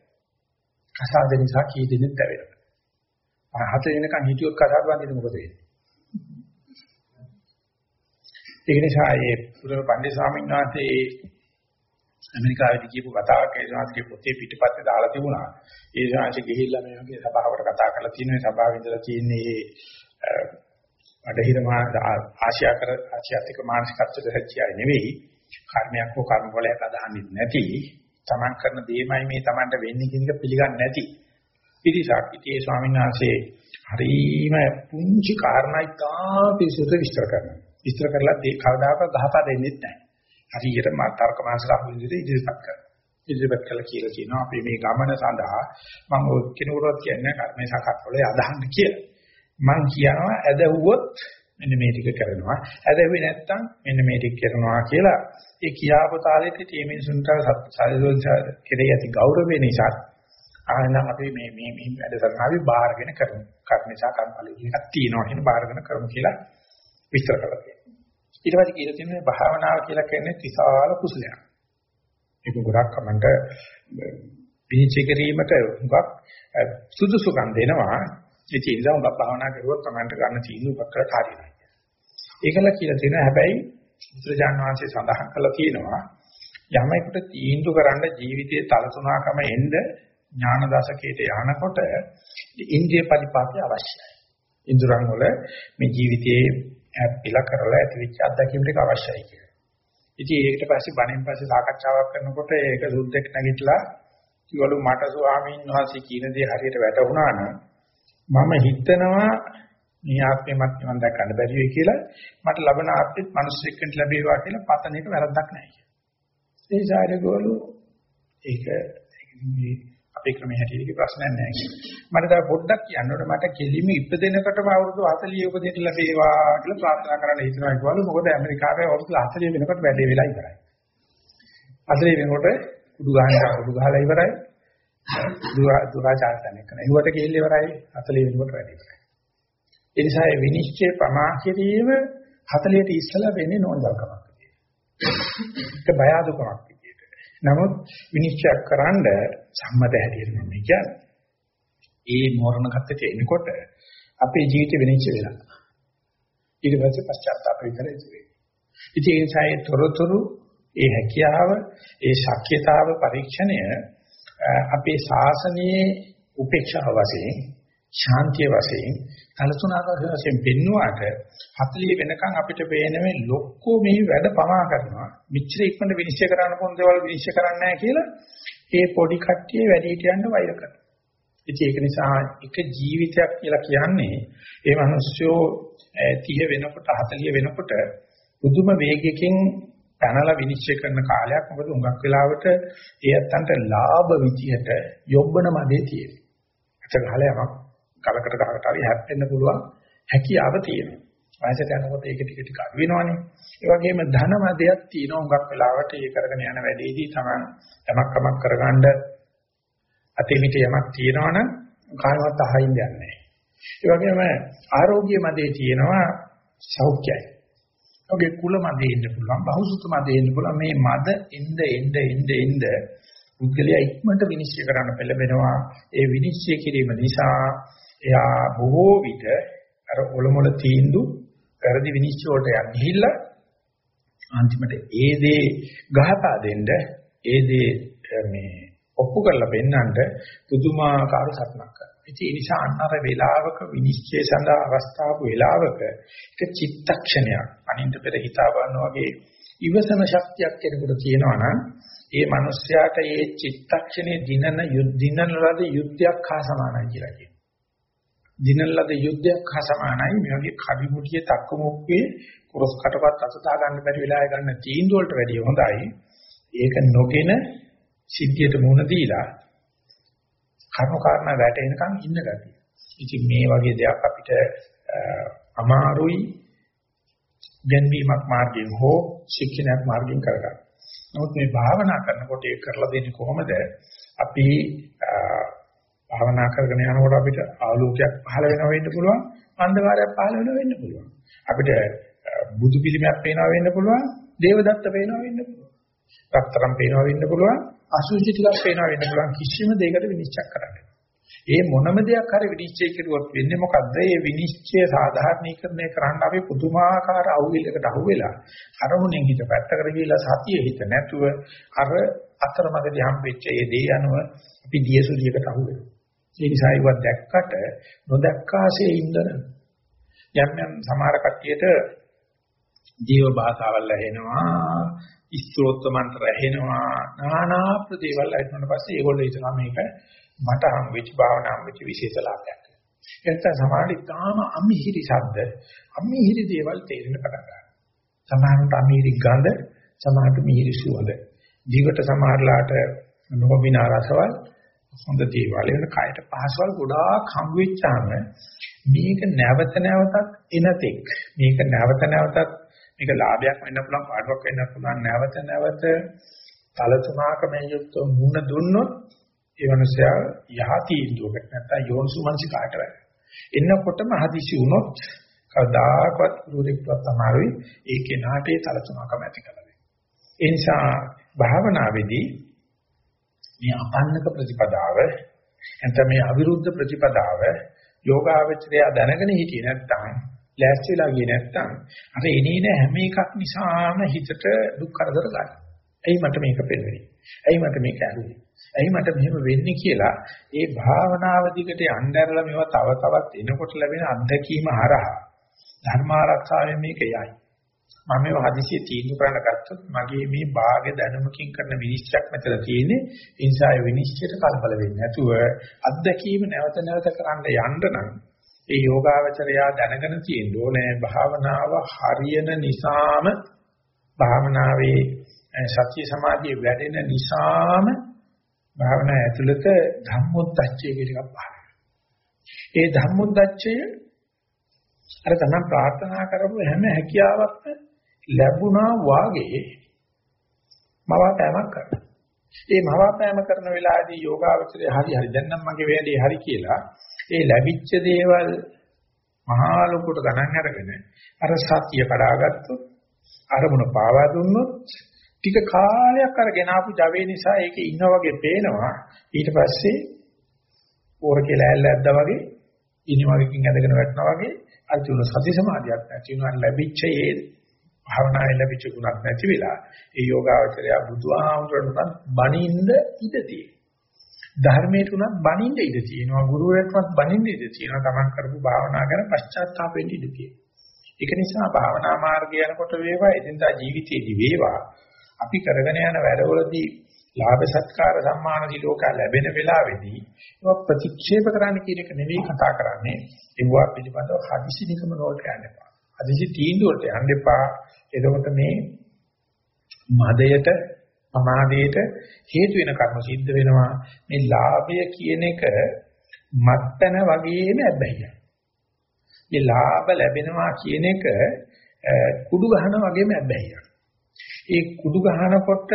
කසාද නිසා කී දෙනෙක් තැවෙනවා. අර හත වෙනකන් හිටියොත් කසාද වන්දින්න මොකද වෙන්නේ? ඒ නිසා ඒ පුර පණ්ඩිත ස්වාමීන් වහන්සේ ඇමරිකාවේදී කියපු කතාවක් ඒ ශාස්ත්‍රීය පොතේ පිටපස්සේ දාලා තිබුණා. ඒ ශාස්ත්‍රය ගිහිල්ලා මේ වගේ සභාවකට කතා කරලා තියෙන මේ සභාවේ ඉඳලා තියෙන්නේ බටහිර ආසියා කර ආසියාතික මානසිකත්වයට හැකියාව නෙවෙයි. කර්මයක් හෝ කර්ම වලයක් අදහන්නේ නැති. Taman කරන දෙයමයි මේ Tamanට වෙන්නේ කියන එක පිළිගන්නේ නැති. පිරිසක් ඉතින් ඒ ස්වාමීන් වහන්සේ හරීම පුංචි කාරණා ඉතා පිළිසුත විස්තර කරනවා. විස්තර කරලා ඒ කවදාකවත් ගහපා දෙන්නේ නැහැ. හරියට මා තර්ක මානසික අහුවිදිහට ඉදිරිපත් කරනවා. ඉදිරිපත් කළා කියලා කියනවා අපි මේ ගමන සඳහා මම ඔය කෙනෙකුට කියන්නේ කර්මේ සකත්වලේ අදහන්න කියලා. මම කියනවා ඇදහුවොත් මෙන්න මේ ටික කරනවා. ඇදහුවේ නැත්තම් මෙන්න මේ ටික කරනවා කියලා ඒ කියාපු තාලෙට මේ මිනිසුන්ට සාධුවචාර කෙරෙහි ඇති ගෞරවය නිසා ආනනම් අපි මේ මේ මේ වැඩසටහන අපි බාරගෙන කරමු. කර්මේශා කර්මඵලයේ එකක් තියෙනවා කියන බාරගෙන කරමු කියලා විස්තර කරලා තියෙනවා. ඊට පස්සේ කියලා තියෙනවා භාවනාව කියලා කියන්නේ විශාල කුසලයක්. ඒක ගොඩක් කමන්ට පිළිචි කිරීමට හුඟක් සුදුසුකම් දෙනවා. ඒ නිසා උඹ භාවනා කරුවොත් කමන්ට ගන්න තීන්දුවක් කරලා හරියනවා. ඒකල කියලා තියෙනවා හැබැයි බුදුරජාන් වහන්සේ සඳහන් කළා තියෙනවා යමෙකුට තීන්දුව කරන්න ජීවිතයේ තලතුණකම එන්න ඥාන දශකයට යනකොට ඉන්ද්‍රිය පරිපාකය අවශ්‍යයි. ඉන්ද්‍රයන් වල මේ ජීවිතයේ පිළ කරලා ඇතිවෙච්ච අත්දැකීම් ටික අවශ්‍යයි කියලා. ඉතින් ඒකට පස්සේ බණෙන් පස්සේ සාකච්ඡාවක් කරනකොට ඒක සුද්ධෙක් නැගිටලා කිවලු මට ස්වාමීන් වහන්සේ කියන දේ හරියට වැටහුණා නම් මම හිතනවා මේ ආත්මෙමත් මම දැක්කන්න බැරි වෙයි කියලා මට ලබන ආත්මෙත් මිනිස්සෙක් වෙන්න ලැබේවා කියලා පතන එක වැරද්දක් නැහැ. ඒ නිසා ඒගොල්ලෝ ඒක මේ අපේ ක්‍රමයේ හැටියට ප්‍රශ්නයක් නැහැ. මට තව පොඩ්ඩක් කියන්න ඕනේ මට කෙලිම ඉපදෙනකොටම අවුරුදු 40 උපදින්න ලැබේවා කියලා ප්‍රාර්ථනා කරන්න හිතනවා කිව්වලු මොකද ඇමරිකාවේ අවුරුදු 40 වෙනකොට වැඩේ වෙලා ඉවරයි. 40 වෙනකොට කුඩු ගහනවා කුඩු ගහලා ඉවරයි. දුරාචාරතන කරන. ඒවට ගිහිල්ලා ඉවරයි 40 වෙනකොට වැඩේ ඉවරයි. ඒ නිසා මේ විනිශ්චය ප්‍රමා කිරීම 40ට ඉස්සලා වෙන්නේ නෝන්ජල්කමක් විදියට. ඒක බය අඩුකමක් නමුත් විනිශ්චය කරන්න සම්මත හැටියට මම කියන්නේ. ඒ මෝරණ කත්තට එනකොට අපේ ජීවිත විනිශ්චය වෙලා. ඊට පස්සේ පශ්චාත්තාප විතරයි ඉතිරි. ඉතින් ඒ නිසා ඒ තොරතුරු, ඒ හැකියාව, ඒ ශක්්‍යතාව පරීක්ෂණය අපේ ශාසනයේ උපේක්ෂාව වශයෙන්, ශාන්තිය වශයෙන් කලසුනාකාශ වශයෙන් පෙන්වුවාට 40 වෙනකන් අපිට පේන මේ ලොක්කෝ මේ වැඩ පමා කරනවා. මිච්ඡර ඉක්මනට විනිශ්චය කරන්න පොන් දේවල් විනිශ්චය කරන්නේ නැහැ කියලා ඒ පොඩි කට්ටිය වැඩි හිටියන්න වෛර කරනවා. ඉතින් ඒක නිසා එක ජීවිතයක් කියලා කියන්නේ ඒ මිනිස්සු 30 වෙනකොට 40 වෙනකොට පුදුම වේගයකින් පැනලා විනිශ්චය කරන කාලයක් මොකද හුඟක් වෙලාවට ඒ අත්තන්ට ලාභ විදියට යොබ්බන මැදේ තියෙනවා. ඒක කාලයක් කලකට ගහකට හරි හැප්පෙන්න පුළුවන් හැකියාව තියෙනවා. වයසට යනකොට ඒක ටික ටික අඩු වෙනවනේ. ඒ වගේම ධන මදයක් තියෙනවා හුඟක් වෙලාවට ඒ කරගෙන යන වැඩේදී තමයි යමක් කමක් කරගන්න අතීමිත යමක් තියෙනවනම් කායවත් අහින්න යන්නේ නැහැ. ඒ වගේම ආරෝග්‍ය මදේ තියෙනවා සෞඛ්‍යයි. ඔගේ කුල මදේ ඉන්න පුළුවන්, බහුසුත මදේ ඉන්න පුළුවන්. මේ මද එnde එnde එnde එnde පුද්ගලයා ඉක්මනට විනිශ්චය කරන්න පෙළඹෙනවා. ඒ විනිශ්චය කිරීම නිසා එයා බොහෝ විට අර ඔලොමොල තීන්දු වැරදි විනිශ්චය වලට යන්න ගිහිල්ලා අන්තිමට ඒ දේ ගහපා දෙන්න ඒ දේ මේ ඔප්පු කරලා පෙන්නන්න පුදුමාකාර සත්‍යක් කරනවා. ඉතින් ඒ නිසා අන්නර වේලාවක විනිශ්චය සඳහා අවස්ථාවක වේලාවක ඒක චිත්තක්ෂණයක් අනින්ද පෙර හිතා බලනවා වගේ ඉවසන ශක්තියක් කෙනෙකුට තියෙනවා නම් ඒ මිනිස්යාට ඒ චිත්තක්ෂණේ දිනන දිනන ලද යුද්ධයක් හා සමානයි කියලා කියනවා. දිනන ලද යුද්ධයක් හා සමානයි මේ වගේ කවිමුටිය තක්කමුක්කේ කුරස් කටපත් අසතා ගන්න බැරි වෙලාවෙ ගන්න තීන්දුව වලට වැඩිය හොඳයි. ඒක නොගෙන සිද්ධියට මුහුණ දීලා කර්ම කාරණා වැටෙනකන් ඉන්න ගතිය. ඉතින් මේ වගේ දෙයක් අපිට අමාරුයි ගැන්වීමක් මාර්ගයෙන් හෝ ශික්ෂණයක් මාර්ගයෙන් කරගන්න. නමුත් මේ භාවනා කරනකොට ඒක කරලා දෙන්නේ කොහොමද? අපි භාවනා කරගෙන යනකොට අපිට ආලෝකයක් පහළ වෙනවා වෙන්න පුළුවන්, අන්ධකාරයක් පහළ වෙනවා වෙන්න පුළුවන්. අපිට බුදු පිළිමයක් පේනවා වෙන්න පුළුවන්, දේවදත්ත පේනවා වෙන්න පුළුවන්. රත්තරන් පේනවා වෙන්න පුළුවන්, අසුචි ටිකක් පේනවා වෙන්න පුළුවන් කිසිම දෙයකට විනිශ්චය කරන්න. ඒ මොනම දෙයක් හරි විනිශ්චය කෙරුවොත් වෙන්නේ මොකද්ද? මේ විනිශ්චය සාධාරණීකරණය කරන්න අපි පුදුමාකාර අවුලකට අහුවෙලා අරමුණෙන් හිත පැත්තකට ගිහිලා සතිය හිත නැතුව අර අතරමඟදී හම්බෙච්ච ඒ දේ අනුව අපි දියසුලියකට අහුවෙනවා. ඒ නිසා ඒවත් දැක්කට නොදැක්කාසේ ඉඳන යම් යම් සමහර කට්ටියට ජීව භාෂාවල් ඇහෙනවා ස්ත්‍රෝත්ත මන්ත්‍ර ඇහෙනවා নানা ප්‍රදේවල් ඇහෙනකොට පස්සේ ඒගොල්ලෝ හිතනවා මේක මට හම් වෙච්ච භාවනා හම් වෙච්ච විශේෂ ලාභයක්. එතන සමහරවිට තාම අමිහිරි ශබ්ද අමිහිරි දේවල් තේරෙන්න පටන් ගන්නවා. සමහරවිට අමිහිරි ගඳ සමහරවිට මිහිරි සුවඳ. දිවට සමහරලාට නොබිනා රසවල් හොඳ දේවල් වෙන කයට පහසවල් ගොඩාක් හම් වෙච්චාම මේක නැවත නැවතත් එනතෙක් මේක නැවත නැවතත් මේක ලාභයක් වෙන්න පුළුවන් පාඩුවක් වෙන්න පුළුවන් නැවත නැවත තලතුමාකමෙන් යුක්ත මුණ දුන්නොත් ඒ මනුස්සයා යහ තීන්දුවකට නැත්නම් යෝනිසුමනසිකාට වැඩ. එන්නකොටම හදිසි වුණොත් කවදාකවත් ගුරුදෙක්වත් තමයි ඒකේ නාටේ තලතුමාකම ඇති කරන්නේ. ඒ නිසා භාවනාවේදී මේ අපන්නක ප්‍රතිපදාව නැත්නම් මේ අවිරුද්ධ ප්‍රතිපදාව යෝගාවචරය දැනගෙන හිටියේ නැත්නම් ලෑස්තිලා ගියේ නැත්නම් අර එනේන හැම එකක් නිසාම හිතට දුක් කරදර ගන්න. ඇයි මට මේක පෙන්වෙන්නේ? ඇයි මට මේක ඇහුනේ? ඇයි මට මෙහෙම වෙන්නේ කියලා ඒ භාවනාව දිගට යnderලා මේවා තව තවත් එනකොට ලැබෙන අත්දැකීම හරහා ධර්මාරක්ෂාවෙන් මේක යයි. මම මේ හදිසිය තීන්දුව කරන්න ගත්තොත් මගේ මේ භාග දැනුමකින් කරන විනිශ්චයක් මෙතන තියෙන්නේ. ඒ නිසා ඒ විනිශ්චයට කලබල වෙන්නේ නැතුව අත්දැකීම නැවත නැවත කරන්න යන්න නම් ඒ යෝගාවචරයා දැනගෙන තියෙන්න ඕනේ. භාවනාව හරියන නිසාම භාවනාවේ සත්‍ය සමාධිය වැඩෙන නිසාම භාවනා ඇතුළත ධම්මොද්දච්චය කියලා එකක් පහළ ඒ ධම්මොද්දච්චය අර තමයි ප්‍රාර්ථනා කරපු හැම හැකියාවක්ම ලැබුණා වාගේ මවාපෑමක් කරනවා. ඒ මවාපෑම කරන වෙලාවේදී යෝගාවචරය හරි හරි දැන් නම් මගේ වැඩේ හරි කියලා ඒ ලැබිච්ච දේවල් මහා ලොකුට ගණන් අරගෙන අර සතිය කඩාගත්තොත් අරමුණ පාවා දුන්නොත් ටික කාලයක් අරගෙන ආපු Java නිසා ඒකේ ඉන්නා වගේ පේනවා ඊට පස්සේ පෝර කියලා ඇල්ලද්දා වගේ ඉනිමගකින් ඇදගෙන වැටෙනවා වගේ අර තුන සති සමාධියක් නැති වෙනවා. ලැබිච්ච ඒ භාවනාවේ ලැබිච්ච ගුණක් නැති වෙලා ඒ යෝගාවචරය බුදුහාමුදුරන්ට බණින්ද ඉඳදී ධර්මයට උනත් බණින්ද ඉඳ තියෙනවා. ගුරුවරයෙක්වත් බණින්ද ඉඳ තියෙනවා. තමන් කරපු භාවනා ගැන පශ්චාත්තාප වෙන්න ඉඳ තියෙනවා. ඒක නිසා භාවනා මාර්ගය යනකොට වේවා. එදිනදා ජීවිතයේදී වේවා. අපි කරගෙන යන වැඩවලදී ලාභ සත්කාර සම්මාන දිලෝක ලැබෙන වෙලාවේදී ඒවා ප්‍රතික්ෂේප කරන්න කියන එක නෙවෙයි කතා කරන්නේ ඒවා පිළිබඳව හදිසි නිකම වලට යන්න එපා හදිසි තීන්දුවට යන්න එපා එතකොට මේ මදයට අමාදයට හේතු වෙන කර්ම සිද්ධ වෙනවා මේ ලාභය කියන එක මත්තන වගේම ඇබ්බැහිය. මේ ලාභ ලැබෙනවා කියන එක කුඩු ගහන වගේම ඇබ්බැහිය. ඒ කුඩු ගහනකොට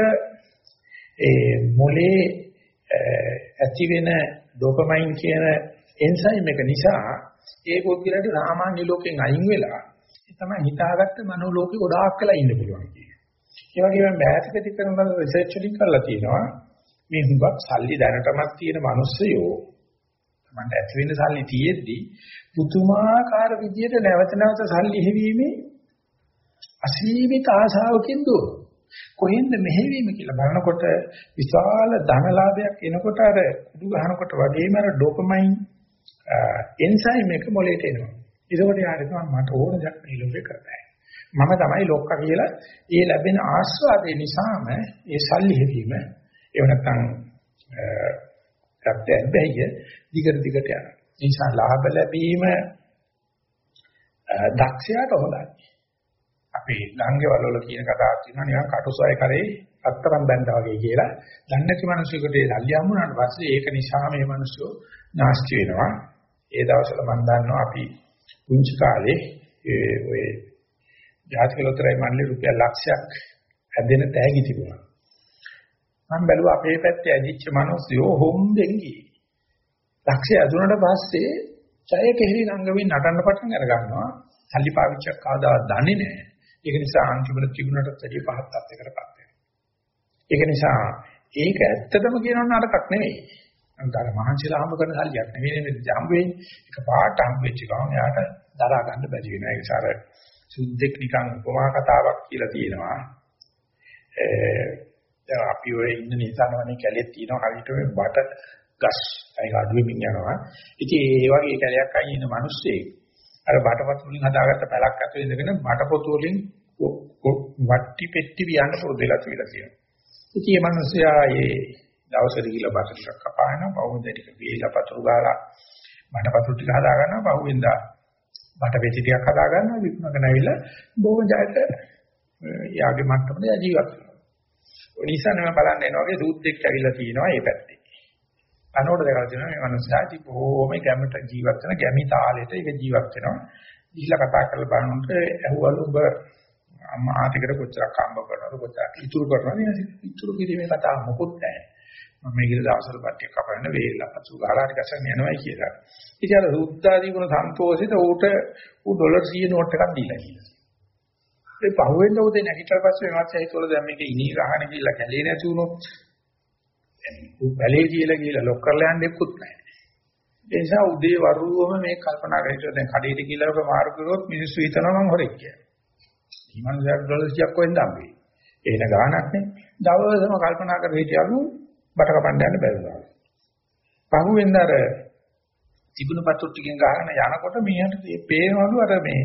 ඒ මොලේ ඇති වෙන ඩොපමයින් කියන එන්සයිම් එක නිසා ඒ පොත්ගලට සාමාන්‍ය ලෝකෙන් අයින් වෙලා ඒ තමයි හිතාගත්ත මනෝ ලෝකෙ ගොඩාක් කළා ඉන්න පුළුවන් කියන්නේ. ඒ වගේම මෑතකදී කරන රිසර්ච් වලින් කරලා තියෙනවා මේ හුඟක් සල්ලි දැනටමත් තියෙන මිනිස්සයෝ මන්ට ඇති වෙන සල්ලි තියෙද්දි පුතුමාකාර විදියට නැවත නැවත සල්ලි හැවීමේ අසීමිත ආශාවකින් දුර කොහෙන්ද මෙහෙවීම කියලා බලනකොට විශාල ධනලාභයක් එනකොට අර කුඩු ගහනකොට වගේම අර ඩොපමයින් එන්සයිම් එක මොලේට එනවා. ඒකෝට යාරිනවා මට ඕන දෙයක් මේ ලෝකේ කරන්න. මම තමයි ලොක්කා කියලා ඒ ලැබෙන ආස්වාදේ නිසාම ඒ සල්ලි හැදීම ඒව නැත්තම් සත්‍යයෙන් බැහැ දිගට දිගට යනවා. ඒ නිසා ලාභ ලැබීම දක්ෂයාට හොඳයි. අපේ ළංගේ වලවල කියන කතාවක් තියෙනවා නිකන් කටුසය කරේ අත්තරම් බැඳා වගේ කියලා. දන්නේ නැති මිනිස්සුකට ඒ සල්ලි හම්බුනාට පස්සේ ඒක නිසා මේ මිනිස්සු නාස්ති වෙනවා. ඒ දවස්වල මම දන්නවා අපි පුංචි කාලේ ඒ ඔය ජාතික ලොතරැයි මණ්ඩලේ රුපියල් ලක්ෂයක් හැදෙන තෑගි තිබුණා. මම බැලුවා අපේ පැත්තේ ඇදිච්ච මිනිස්සුયો හොම්බෙන් ගියේ. ලක්ෂය ඇදුනට පස්සේ ඡය කෙහෙලි රංගමින් නටන්න පටන් අර ගන්නවා. සල්ලි පාවිච්චියක් කවදාවත් දන්නේ නැහැ. ඒක නිසා අන්තිමට තිබුණටත් වැඩිය පහත් තත්යකටපත් වෙනවා. ඒක නිසා ඒක ඇත්තටම කියනවා නරකක් නෙවෙයි. අන්තර මහන්සිලා හම්බ කරන සල්ලියක් නෙවෙයි මේ ජම්බ වෙන්නේ. ඒක පාට හම්බ වෙච්ච ගමන් එයාට දරා ගන්න බැරි වෙනවා. ඒක සාර සුද්දෙක් නිකන් උපමා කතාවක් කියලා තියෙනවා. දැන් අපි ඔය ඉන්න නිසනවනේ කැලේ තියෙන හරියට මේ බට ගස් ඒක අඩුවෙමින් යනවා. ඉතින් ඒ වගේ කැලයක් අයින් ඉන්න මිනිස්සෙක් අර බටපොත් වලින් හදාගත්ත පැලක් අතේ ඉඳගෙන බටපොත් වලින් වට්ටි පෙට්ටි වියන්න පුරුදු වෙලා තියලා තියෙනවා. ඉතින් මේ මිනිස්සයා ඒ දවසට ගිහලා බට ටිකක් කපානවා, පහුවෙන්ද ටික වේලා පතුරු ගාලා බටපතුරු ටික හදා ගන්නවා, පහුවෙන්දා බට පෙට්ටි ටිකක් හදා ගන්නවා, විකුණගෙන ඇවිල්ලා බොහොම ජයට යාගේ මට්ටමේ ජීවත් වෙනවා. ඔය නිසා නම් බලන්න එනවා වගේ සූත්‍රෙක් ඇවිල්ලා තියෙනවා මේ පැත්තේ. අනෝඩ දැකලා තියෙනවා මේ මනුස්සයාටි බොහොම ගැමට ජීවත් වෙන ගැමි තාලෙට ඒක ජීවත් වෙනවා. ඉහිලා කතා කරලා බලනකොට ඇහුවලු ඔබ අම්මා ආතකට කොච්චරක් හම්බ කරනවද කොච්චරක් ඉතුරු කරනවද ඉතුරු කිරීමේ කතාව මොකුත් නැහැ. මම මේ ගිල දවසට පට්ටියක් කපන්න වේලා පසු ගාලා ටික ගසන් යනවායි කියලා. ඉතින් අර සුද්ධාදී වුණ සන්තෝෂෙට ඌට ඌ ඩොලර් 100 නෝට් එකක් දීලා කියලා. ඒ පහුවෙන්ද උදේ නැගිටලා පස්සේ මම හිතුවල දැන් මේක ඉනි ගහන ගිහිල්ලා කැලේ නැති වුණොත් ඌ බැලේ කියලා ගිහිල්ලා ලොක් කරලා යන්න දෙකුත් නැහැ. ඒ නිසා උදේ වරුවම මේ කල්පනා කරලා දැන් කඩේට ගිහිල්ලා ඔබ මාරු කරුවොත් මිනිස්සු හිතනවා මං හොරෙක් කියලා. ඊමණසක් ඩොලර් 100ක් වෙන්න හම්බෙයි. එහෙන ගාණක් නේ. දවසම කල්පනා කර හිටියලු බට කපන්න යන්න බැරිලා. පහුවෙන්ද අර තිබුණු පතුරු ටිකෙන් ගහගෙන යනකොට මීයට මේ පේනවලු අර මේ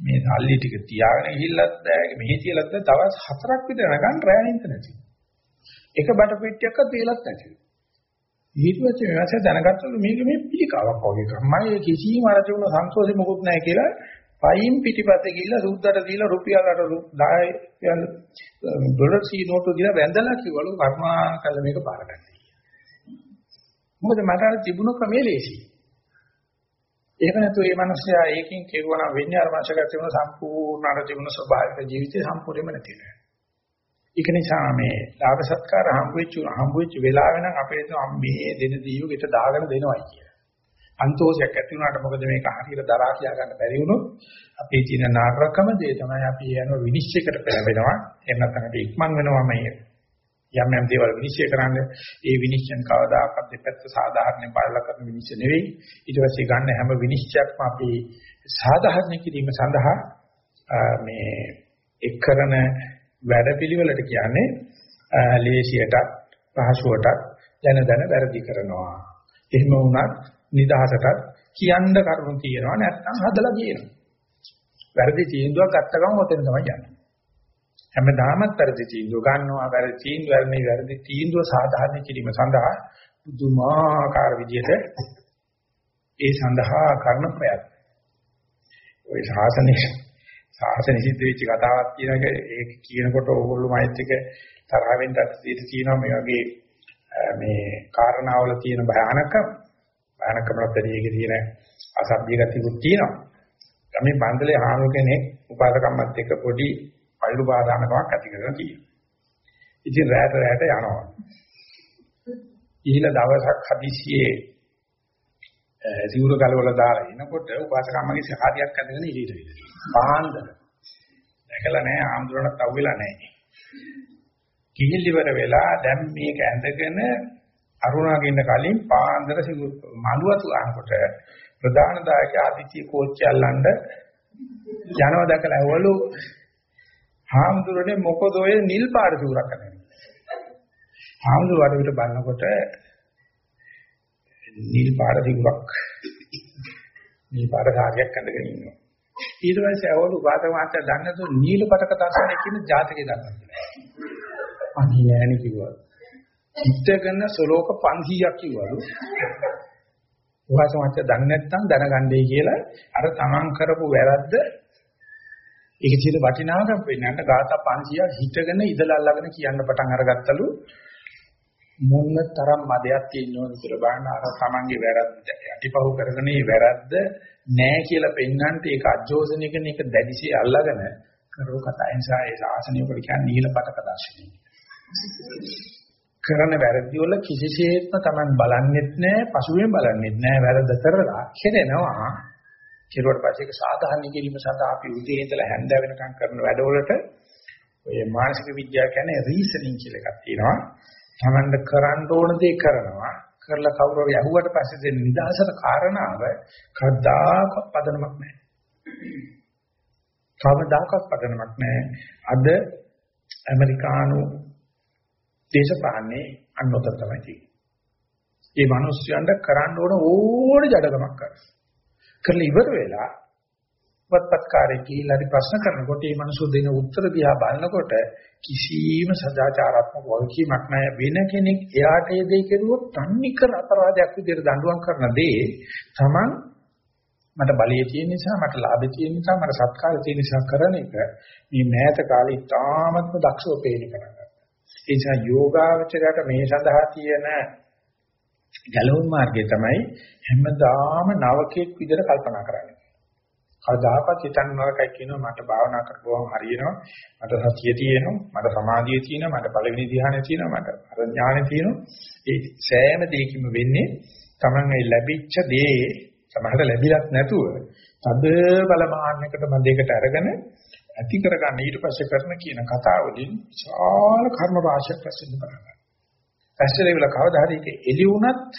මේ සල්ලි ටික තියාගෙන ගිහිල්ලත් බෑ මෙහි තියලත් දවස් හතරක් විතර යනකම් රැ හින්ද නැති. එක බට පෙට්ටියක්වත් තියලත් නැති. ඊට පස්සේ මේ මාසේ දැනගත්තොත් මේක මේ පිළිකාවක් වගේ එකක්. මම කිසිම අරචුන සන්තෝෂෙ මොකුත් නැහැ කියලා පයින් පිටිපස්සේ ගිහිල්ලා සුද්දට දීලා රුපියලට 10 ඩොලර් සී නෝටු දීලා වැඳලා කිව්වලු කර්මා කළ මේක පාර ගන්න. මොකද මට අර තිබුණු ක්‍රමේ ලේසි. ඒක නැතුව මේ මිනිස්සයා ඒකෙන් කෙරුවා නම් වෙන්නේ අර මාසකට තිබුණ සම්පූර්ණ අර තිබුණ ස්වභාවික ජීවිතේ සම්පූර්ණයෙන්ම නැති වෙනවා. ඒක නිසා මේ ලාභ සත්කාර හම්බ වෙච්ච හම්බ වෙච්ච වෙලාව නම් අපේ මේ දෙන දීයුගෙට දාගෙන දෙනවයි කිය. සන්තෝෂයක් ඇති වුණාට මොකද මේක හරියට දරා කියා ගන්න බැරි වුණොත් අපේ තියෙන නාරකම දේ තමයි අපි යන විනිශ්චයකට පෙළඹෙනවා. එහෙම නැත්නම් අපි ඉක්මන් වෙනවා මේ යම් යම් දේවල් විනිශ්චය කරන්න. ඒ විනිශ්චයන් කවදාකවත් දෙපැත්ත සාධාරණයෙන් බලලා කරන විනිශ්චය නෙවෙයි. ඊට පස්සේ ගන්න හැම විනිශ්චයක්ම අපි සාධාරණ කිරීම සඳහා මේ එක් කරන වැඩපිළිවෙලට කියන්නේ ලේසියට පහසුවට දැන දැන වැරදි කරනවා. එහෙම වුණත් නිදහසට කියන්න කරුණු තියෙනවා නැත්නම් හදලා කියනවා වැරදි තීන්දුවක් ගත්ත ගමන් ඔතෙන් තමයි යන්නේ. හැමදාමත් වැරදි තීන්දුව ගන්නවා. වැරදි තීන්දුව වැරදි වැරදි තීන්දුව සාධාරණ කිරීම සඳහා පුදුමාකාර විදිහට ඒ සඳහා කරන ප්‍රයත්න. ওই ශාසනයේ ශාසනයේ සිද්ධ වෙච්ච කතාවක් කියනක ඒක කියනකොට ඕගොල්ලෝ මයිත් එක තරහ වෙන්න ඇති තියෙනවා. මේ වගේ මේ කාරණාවල තියෙන භයානකම. භයානකමත් ඒකේ තියෙන අසභ්‍ය ගතියකුත් තියෙනවා. මේ බන්දලේ හාමුදුර කෙනෙක් උපාසකම්මත් එක්ක පොඩි පයිරු බාධානකමක් ඇති කරගෙන තියෙනවා. ඉතින් රැට රැට යනවා. ඊළ දවසක් හදිසියේ සිවුර ගලවලා දාලා එනකොට උපාසකම්මගේ සහාරියක් අඳගෙන ඉලීට විදිහට. පාන්දර. දැකලා නැහැ ආම්දුරණත් අවුලා නැහැ. කිහිල්ලිවර වෙලා දැන් මේක ඇඳගෙන අරුණාගෙන්න කලින් පාන්දර මලුවතු අහනකොට ප්‍රධාන දායක ආදිත්‍ය කෝච්චි අල්ලන්න යනවා දැකලා ඇවලු හාමුදුරනේ මොකද ඔය නිල් පාට සූරක් කරන්නේ. හාමුදුර වඩ විතර බලනකොට නිල් පාට සිවුරක් නිල් පාට කාර්යයක් අඳගෙන ඉන්නවා. ඊට පස්සේ අවුරු වාද මාත්‍ය දන්නතු නිල් පටක දර්ශනය කියන ජාතකේ දන්නවා. අනේ නෑනි කිව්වා. හිතගෙන සලෝක 500ක් කිව්වලු. වාද මාත්‍ය දන්නේ නැත්නම් දැනගන්නයි කියලා අර තමන් කරපු වැරද්ද ඒක තියෙන වටිනාකම වෙන්නට ගාථා 500ක් හිතගෙන ඉඳලා අල්ලගෙන කියන්න පටන් අරගත්තලු මොන තරම් මදයක් තියෙනවද කියලා බලන්න අර තමන්ගේ වැරද්ද යටිපහුව කරගෙන මේ වැරද්ද නෑ කියලා පෙන්වන්නට ඒක අජෝසනිකන එක දැඩිසේ අල්ලගෙන කරෝ කතා නිසා ඒ ශාසනය වල කියන්නේ නිලපතක දර්ශනය. කරන වැරදි වල කිසිසේත්ම Taman බලන්නෙත් නෑ පසුවෙන් බලන්නෙත් නෑ වැරද්ද කරලා කෙරෙනවා කෙරුවට පස්සේ ඒක සාධාරණ කිරීම සඳහා අපි උදේ ඉඳලා හැන්ද වෙනකම් කරන වැඩවලට ඔය මානසික විද්‍යාව කියන්නේ රීසනින් කියලා එකක් තියෙනවා. තමන්ට කරන්න ඕන දේ කරනවා. කරලා කවුරු හරි අහුවට පස්සේ දෙන නිදහසට කාරණාව කවදාකවත් පදනමක් නැහැ. කවදාකවත් පදනමක් නැහැ. අද ඇමරිකානු දේශපාලනේ අන්නතර තමයි තියෙන්නේ. මේ මිනිස්යන්ට කරන්න ඕන ඕන ජඩකමක් කරනවා. කරලා ඉවර වෙලා වත්පත්කාරයේ කියලා හරි ප්‍රශ්න කරනකොට මේ මිනිස්සු දෙන උත්තර දිහා බලනකොට කිසිම සදාචාරාත්මක වගකීමක් නැහැ වෙන කෙනෙක් එයාට ඒ දෙය කෙරුවොත් තන්නිකර අපරාධයක් විදිහට දඬුවම් කරන දේ තමන් මට බලය තියෙන නිසා මට ලාභය තියෙන නිසා මට සත්කාරය තියෙන නිසා කරන එක මේ මෑත කාලේ ඉතාමත්ම දක්ෂව පේන කරගත්තා. ඒ නිසා යෝගාවචරයට මේ සඳහා තියෙන ගැලවුම් මාර්ගය තමයි හැමදාම නවකෙක් විදිහට කල්පනා කරන්නේ. කවදාකවත් හිතන්න නරකයි කියනවා. මට භාවනා කරපුවම හරියනවා. මට සතිය තියෙනවා. මට සමාධිය තියෙනවා. මට පළවෙනි ධ්‍යානෙ තියෙනවා. මට අර ඥානෙ තියෙනවා. ඒ සෑම දෙයකින්ම වෙන්නේ Taman ඒ ලැබිච්ච දේ සමහරට ලැබිලත් නැතුව තද බල මාන්නයකට මැදයකට අරගෙන ඇති කරගන්න ඊට පස්සේ කරන කියන කතාවලින් විශාල කර්ම රාශියක් ප්‍රසිද්ධ කරනවා පැස්සලේ වල කවදා හරි ඒක එළි වුණත්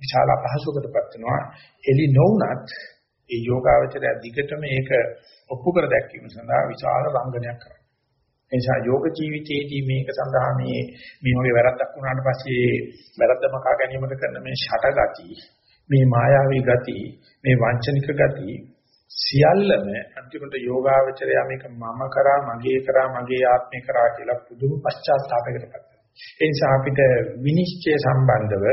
විශාල අපහසුකටපත් වෙනවා. එළි නොවුණත් ඒ යෝගාවචරය දිගටම මේක ඔප්පු කර දැක්වීම සඳහා විශාල රංගනයක් කරනවා. ඒ නිසා යෝග ජීවිතයේදී මේක සඳහා මේ මේ වගේ වැරද්දක් වුණාට පස්සේ වැරද්ද මකා ගැනීමට කරන මේ ෂටගති මේ මායාවී ගති මේ වංචනික ගති සියල්ලම අන්තිමට යෝගාවචරය මේක මම කරා මගේ කරා මගේ ආත්මේ කරා කියලා පුදුම පශ්චාත්තාපයකටපත් වෙනවා ඒ නිසා අපිට විනිශ්චය සම්බන්ධව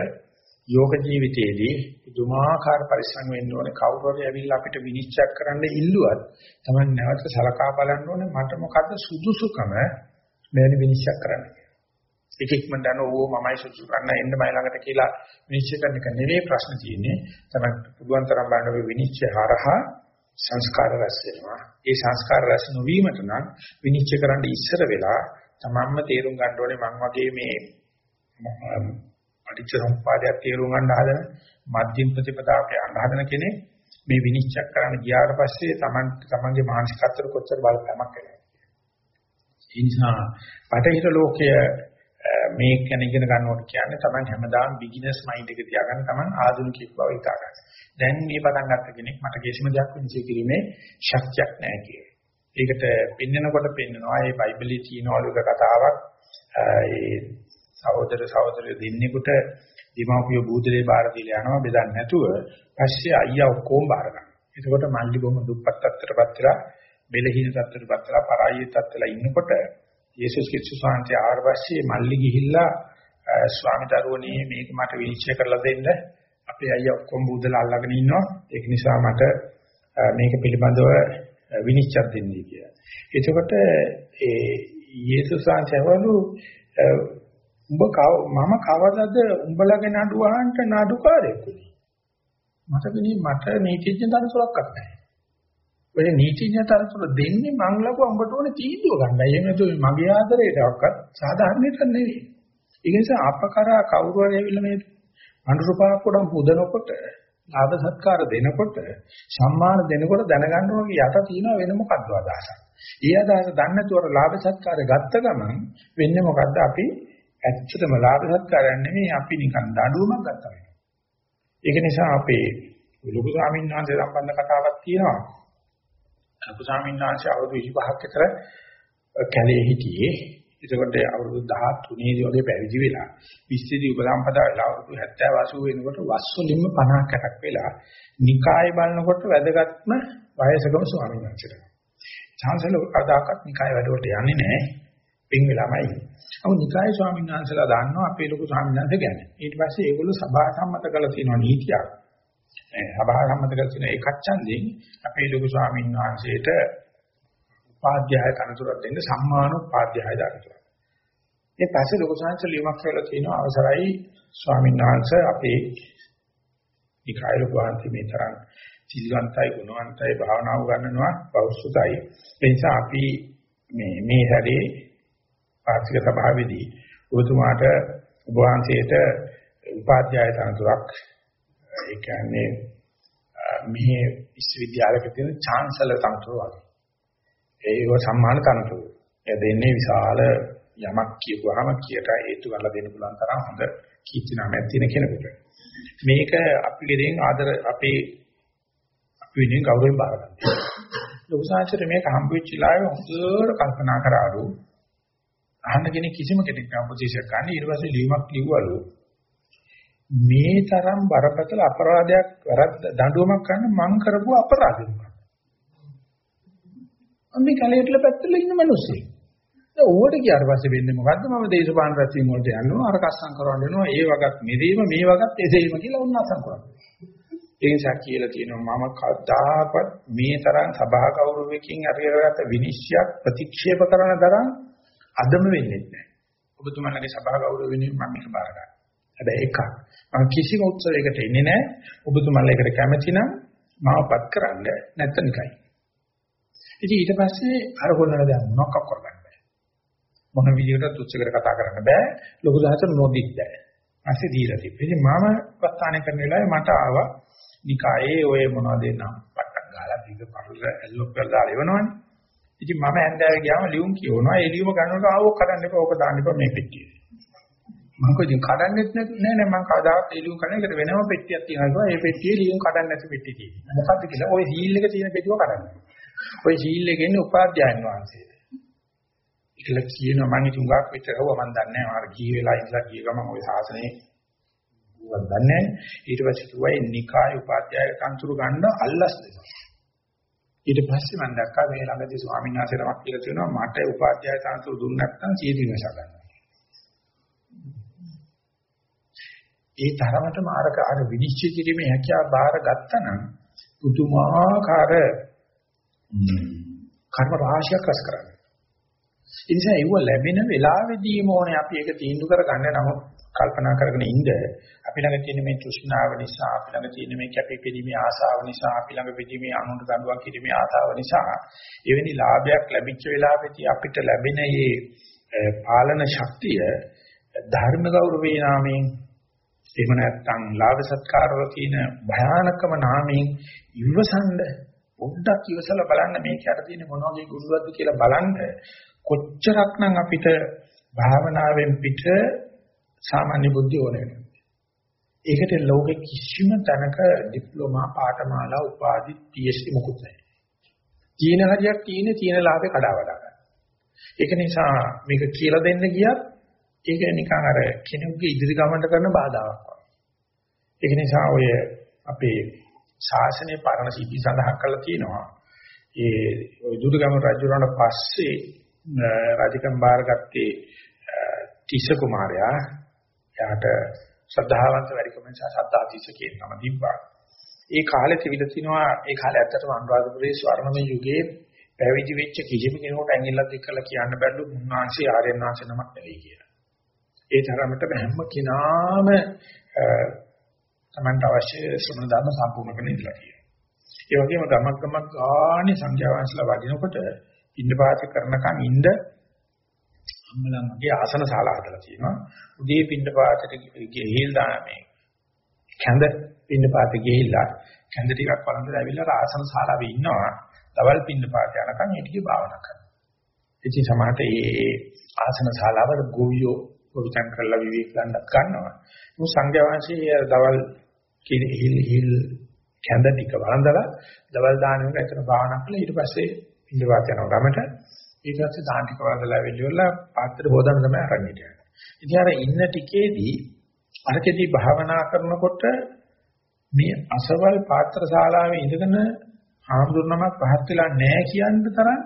යෝග ජීවිතයේදී පුදුමාකාර පරිස්සම් වෙන්න ඕනේ කවුරු හරි ඇවිල්ලා අපිට විනිශ්චය කරන්න ඉල්ලුවත් තමයි නැවත සලකා බලන්න ඕනේ මට මොකද්ද සුදුසුකම මෙවැනි විනිශ්චය කරන්න. එක ඉක්මනට යන ඕ මමයි සුදුසු කරන්න එන්න මයි ළඟට කියලා විනිශ්චය කරන එක නෙවෙයි ප්‍රශ්න තියෙන්නේ. තමයි පුළුවන් තරම් බලන්න ඔය විනිශ්චය හරහා සංස්කාර රැස් වෙනවා. ඒ සංස්කාර රැස් නොවීමට නම් විනිශ්චය කරන්න ඉස්සර වෙලා තමන්ම තේරුම් ගන්න ඕනේ මං වගේ මේ පටිච්ච සමුප්පාදයක් තේරුම් ගන්න හදන මධ්‍යම ප්‍රතිපදාවට යන්න හදන කෙනෙක් මේ විනිශ්චය කරන්න ගියාට පස්සේ තමන් තමන්ගේ මානසිකත්වයට කොච්චර බලපෑමක් වෙනවද ඒ නිසා බටහිර ලෝකය මේ ගැන ඉගෙන ගන්නකොට කියන්නේ තමන් හැමදාම බිග්ිනර්ස් මයින්ඩ් එක තියාගන්න තමන් ආධුනිකයෙක් බව හිතා ගන්න. දැන් මේ පටන් ගත්ත කෙනෙක් මට කිසිම දෙයක් විනිශ්චය කිරීමේ ශක්තියක් නැහැ කියලා. ඒකට පෙන්නකොට පෙන්නනවා මේ බයිබලයේ තියෙනවලු එක කතාවක් ඒ සහෝදර සහෝදරිය දෙන්නෙකුට දීමාපිය බූදලේ බාර දීලා යනවා බෙදන්නේ නැතුව පස්සේ අයියා ඔක්කොම බාර ගන්නවා. එතකොට මල්ලි බොම දුප්පත් තත්ත්වයටපත් වෙලා බෙලහීන තත්ත්වයටපත් වෙලා පරාජය තත්ත්වලා ඉන්නකොට යේසුස් ක්‍රිස්තුස් වහන්සේ ආවට පස්සේ මල්ලි ගිහිල්ලා ස්වාමිතරුවනේ මේක මට විනිශ්චය කරලා දෙන්න අපේ අයියා ඔක්කොම බූදලා අල්ලගෙන ඉන්නවා ඒක නිසා මට මේක පිළිබඳව විනිශ්චය දෙන්නේ කියලා. එතකොට ඒ යේසුස් වහන්සේවලු උඹ මම කවදද උඹලගේ නඩුව අහන්න නඩුකාරයෙක් උනේ. මට කිනේ මට නීතිඥ තනතුරක් නැහැ. ඔය නීතිඥ තනතුර දෙන්නේ මං ලකුව උඹට ඕනේ තීන්දුව ගන්න. එහෙම නැතුව මගේ ආදරයටවත් සාධාරණයක් නෙවෙයි. ඒ නිසා අපකරා කවුරු හරි ඇවිල්ලා මේ අනුරුපාපොඩම් පුදනකොට ලාභ සත්කාර දෙනකොට සම්මාන දෙනකොට දැනගන්න ඕනේ යට තියෙන වෙන මොකද්ද අදහසක්. ඒ අදහස දන්නේ නැතුව ලාභ සත්කාර ගත්ත ගමන් වෙන්නේ මොකද්ද අපි ඇත්තටම ලාභ සත්කාරයක් නෙමෙයි අපි නිකන් දඬුවමක් ගත්තා වෙනවා. ඒක නිසා අපේ ලොකු ස්වාමීන් වහන්සේ සම්බන්ධ කතාවක් තියෙනවා. ලොකු ස්වාමීන් වහන්සේ අවුරුදු 25ක් විතර කැලේ හිටියේ එතකොට අවුරුදු 13 දී වගේ පැවිදි වෙලා 20 දී උපසම්පදා වෙලා අවුරුදු 70 80 වෙනකොට වස් වලින්ම 50ක් වෙලා නිකාය බලනකොට වැදගත්ම වයසකම ස්වාමීන් වහන්සේට. චාන්සලර් අදාකත් නිකාය වැඩවලට යන්නේ නැහැ. පින් වෙලාමයි. නමුත් නිකාය ස්වාමීන් වහන්සේලා දන්නවා අපේ ලොකු ස්වාමීන් වහන්සේ ගැන. ඊට පස්සේ ඒගොල්ලෝ සභා සම්මත කළ තියෙනවා නීතියක්. ඒ සභා සම්මත කළ තියෙන එකක් ඡන්දයෙන් අපේ ලොකු ස්වාමීන් වහන්සේට උපාධ්‍යාය තනතුරක් දෙන්න සම්මාන උපාධ්‍යාය දානවා. ඒ පස්සේ ලොකු සංහස ලියුමක් කරලා තියෙනවා අවසරයි ස්වාමීන් වහන්සේ අපේ නිකාය ලොකු වහන්සේ මේ තරම් සිල්වන්තයි ගුණවන්තයි භාවනාව ගන්නනවා පෞසුතයි. ඒ නිසා අපි මේ මේ හැරේ පාර්ශ්වික සභාවේදී ඔබතුමාට ඔබ වහන්සේට උපාධ්‍යාය තනතුරක් ඒ කියන්නේ මේ විශ්වවිද්‍යාලයක තියෙන චාන්සලර් තනතුර වගේ. ඒක සම්මාන තනතුරු. ඒ දෙන්නේ විශාල යමක් කියපුවාම කියට හේතු කරලා දෙන්න පුළුවන් තරම් හොඳ කීර්ති නාමයක් තියෙන කෙනෙකුට. මේක අපිගෙන් ආදර අපේ අපි වෙනින් ගෞරවයෙන් බාර ගන්නවා. ලොකු සාංශර මේක හම්බ වෙච්ච ලාවේ හොඳට කල්පනා කරාලු. අහන්න කෙනෙක් කිසිම කෙනෙක් කම්පොසිෂන් ගන්න ඊට පස්සේ ලියුමක් ලිව්වලු. මේ තරම් බරපතල අපරාධයක් වැරද්ද දඬුවමක් ගන්න මං කරපු අපරාධයක්. මේ කැලේටල පැත්තල ඉන්න මිනිස්සු. දැන් ඕවට ගියාට පස්සේ වෙන්නේ මොකද්ද? මම දේශපාලන රැස්වීම වලට යනවා, අර කස්සම් කරවන්න යනවා, ඒ වගත් මෙදීම මේ වගත් එසේම කියලා උන්නාසම් කරනවා. ඒ නිසා කියලා තියෙනවා මම කවදාකවත් මේ තරම් සභා කෞරවකින් අරියරගත විනිශ්චයක් ප්‍රතික්ෂේප කරන තරම් අදම වෙන්නේ නැහැ. ඔබතුමාලගේ සභා කෞරව වෙනුවෙන් මම මේක බාර ගන්නවා. හැබැයි එකක් මම කිසිම උත්සවයකට එන්නේ නැහැ. ඔබතුමාලා එකට කැමති නම් මාවපත් කරන්න නැත්නම් නිකයි. ඉතින් ඊට පස්සේ අර කොල්ලන දැන් මොනවක් කරගන්න බෑ. මොන විදිහකට උත්සකර කතා කරන්න බෑ. ලොකු දහස නොදිත් බෑ. ඊපස්සේ දීලා තිබ්බා. ඉතින් මම වස්තානේ කරන වෙලාවේ මට ආවා නිකායේ ඔය මොනවද නම් පට්ටක් ගහලා දීක පරුල ඇල්ලොක් කරලා දාලා එවනවනේ. ඉතින් මම ඇන්දෑවේ ගියාම ලියුම් කියවනවා. ඒ ලියුම ගන්නකොට ආවෝ කඩන්න එපා. ඕක දාන්න එපා මේ පෙට්ටියේ. මම කිව්වා කඩන්නෙත් නෑ නෑ මම කවදාවත් ඒ ලියුම් කඩන එකට වෙනම පෙට්ටියක් තියෙනවා. ඒ පෙට්ටියේ ලියුම් කඩන්න නැති පෙට්ටිය තියෙනවා. මොකද්ද කියලා ඔය සීල් එක තියෙන පෙට්ටිය කඩන්න. ඔය සීල් එකේ ඉන්නේ උපාධ්‍යයන් වහන්සේට. ඒකල කියනවා මම ඉතින් උගක් විතරව මම දන්නේ නැහැ. මම ගිහි වෙලා ඉඳලා ගිය ගමන් ওই ශාසනයේ මම දන්නේ ඊට පස්සේ කිව්වා නිකාය උපාධ්‍යාය කන්තුරු ගන්න අල්ලස් දෙනවා. ඊට පස්සේ මම දැක්කා මේ ළඟදී ස්වාමීන් වහන්සේ නමක් කියලා කියනවා මට උපාධ්‍යාය කන්තුරු දුන්න නැත්නම් සීදී නැස ගන්නවා. ඒ තරමටම අර අර විනිශ්චය කිරීමේ හැකියාව බාර ගත්තා නම් පුදුමාකාර කර්ම රාශියක් රැස් කරන්නේ. ඒ නිසා ඒව ලැබෙන වෙලාවෙදීම ඕනේ අපි ඒක තීන්දුව කරගන්න නමුත් කල්පනා කරගෙන ඉඳ අපි ළඟ තියෙන මේ තෘෂ්ණාව නිසා අපි ළඟ තියෙන මේ කැපිපෙනීමේ ආසාව නිසා අපි ළඟ විදීමේ අනුන්ට දඬුවම් කිරීමේ ආසාව නිසා එවැනි ලාභයක් ලැබිච්ච වෙලාවෙදී අපිට ලැබෙන මේ පාලන ශක්තිය ධර්ම ගෞරවේ නාමයෙන් එහෙම නැත්නම් ලාභ සත්කාරවල තියෙන භයානකම නාමයෙන් ඉවසන්ඩ පොඩ්ඩක් ඉවසලා බලන්න මේකට තියෙන මොන වගේ ගුණවත්ද කියලා බලන්න කොච්චරක්නම් අපිට භාවනාවෙන් පිට සාමාන්‍ය බුද්ධිය ඕන වෙනවා. ඒකට ලෝකෙ කිසිම තැනක ඩිප්ලෝමා පාඨමාලා උපාධි PhD මොකුත් නැහැ. තියෙන හරියක් තියෙන තියෙන ලාභේ කඩා වඩා ගන්න. ඒක නිසා මේක කියලා දෙන්න ගියත් ඒක නිකන් අර කෙනෙකුගේ ඉදිරි ගමනට කරන බාධාවක් වගේ. ඒක නිසා ඔය අපේ ශාසනයේ පරණ සිද්ධි සඳහන් කරලා තියෙනවා. ඒ ඔය දුර්ගම රජුරණ පස්සේ රාජකම් බාරගත්තේ තිස්ස කුමාරයා එයාට ශ්‍රද්ධාවන්ත වැඩිකම නිසා සද්ධාතිස්ස කියන නම තිබ්බා. ඒ කාලේ තිබිලා තිනවා ඒ කාලේ ඇත්තටම අනුරාධපුරයේ ස්වර්ණමය යුගයේ පැවිදි වෙච්ච කිසිම කෙනෙකුට ඇඟිල්ලක් එක්කලා කියන්න බැරිලු මුන්නාංශي ආර්යයන් වහන්සේ නමක් නෙවෙයි කියලා. ඒ තරමටම හැම කෙනාම තමන්ට අවශ්‍ය ශ්‍රමණ ධර්ම සම්පූර්ණ කරගෙන ඉඳලා තියෙනවා. ඒ වගේම ගමක් ගමක් ගානේ සංඛ්‍යා වංශලා වදිනකොට ඉන්න පාත කරනකන් ඉන්න අම්මලා මගේ ආසන ශාලා හදලා තියෙනවා. උදේ පින්න පාතට ගිහිල්ලා මේ කැඳ පින්න පාත ගිහිල්ලා කැඳ ටිකක් වළඳලා ඇවිල්ලා ආසන ශාලාවේ ඉන්නවා. දවල් පින්න පාත යනකම් ඒ ටික භාවනා කරනවා. ඉතින් සමහරට මේ ආසන ශාලාවල ගෝවියෝ පොරිතන් කරලා විවේක ගන්නත් ගන්නවා. මොකද සංඝයා වහන්සේ දවල් හිල් හිල් කැඳ ටික වළඳලා දවල් දාන එක එතන භාවනා කළා ඊට පස්සේ පින්න පාත යනවා ගමට ඊට පස්සේ දාන ටික වලදලා වෙලිවලා පාත්‍ර හොදන්න තමයි අරන් හිටියේ. ඉතින් අර ඉන්න ටිකේදී අරකෙදී භාවනා කරනකොට මේ අසවල් පාත්‍ර ශාලාවේ ඉඳගෙන ආම්දුරනමක් පහත් වෙලා නැහැ කියන තරම්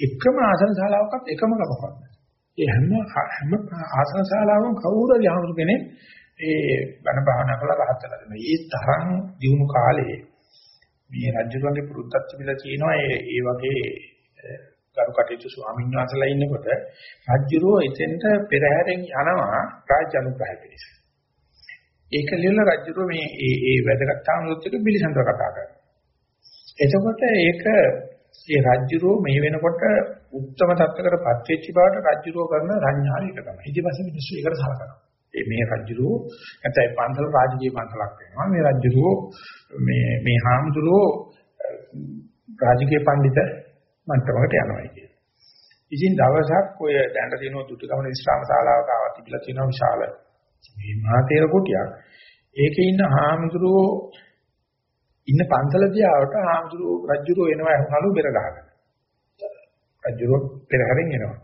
එකම ආසන ශාලාවකත් එකම ගමකක් නැහැ. ඒ හැම හැම ආසන ශාලාවකම කවුරු හරි ආම්දුර කෙනෙක් ඒ බණ භාවනා කරලා රහත් වෙලා දෙනවා. ඒ තරම් දිනු කාලේ මේ රජුගේ පුරුද්දක් තිබිලා තියෙනවා ඒ ඒ වගේ කරු කටයුතු ස්වාමීන් වහන්සේලා ඉන්නකොට රජුරෝ එතෙන්ට පෙරහැරෙන් යනවා රාජ්‍ය අනුග්‍රහය පිණිස. ඒක ලියලා රජුරෝ මේ ඒ ඒ වැදගත් ආනුත් එක පිළිසඳව කතා කරනවා. එතකොට ඒක ඒ රජුරෝ මේ වෙනකොට උත්තම තත්ත්වයකටපත් වෙච්ච බවට රජුරෝ කරන සංඥාව එක තමයි. ඊට පස්සේ මිනිස්සු ඒකට සලකනවා. ඒ මේ රජුරෝ නැත්නම් පන්සල රාජකීය පන්සලක් වෙනවා. මේ රජුරෝ මේ මේ හාමුදුරුවෝ රාජකීය පඬිත මට්ටමකට යනවා කියන්නේ. ඉතින් දවසක් ඔය දැනට තියෙන දුටුගමන විශ්‍රාම ශාලාවක ආවා තිබිලා තියෙන විශාල මේ මහතේර කුටියක්. ඒකේ ඉන්න හාමුදුරුවෝ ඉන්න පන්සල දිහාට හාමුදුරුවෝ රජුරෝ එනවා අහනලු බෙර ගහගෙන. රජුරෝ පෙරහැරෙන් එනවා.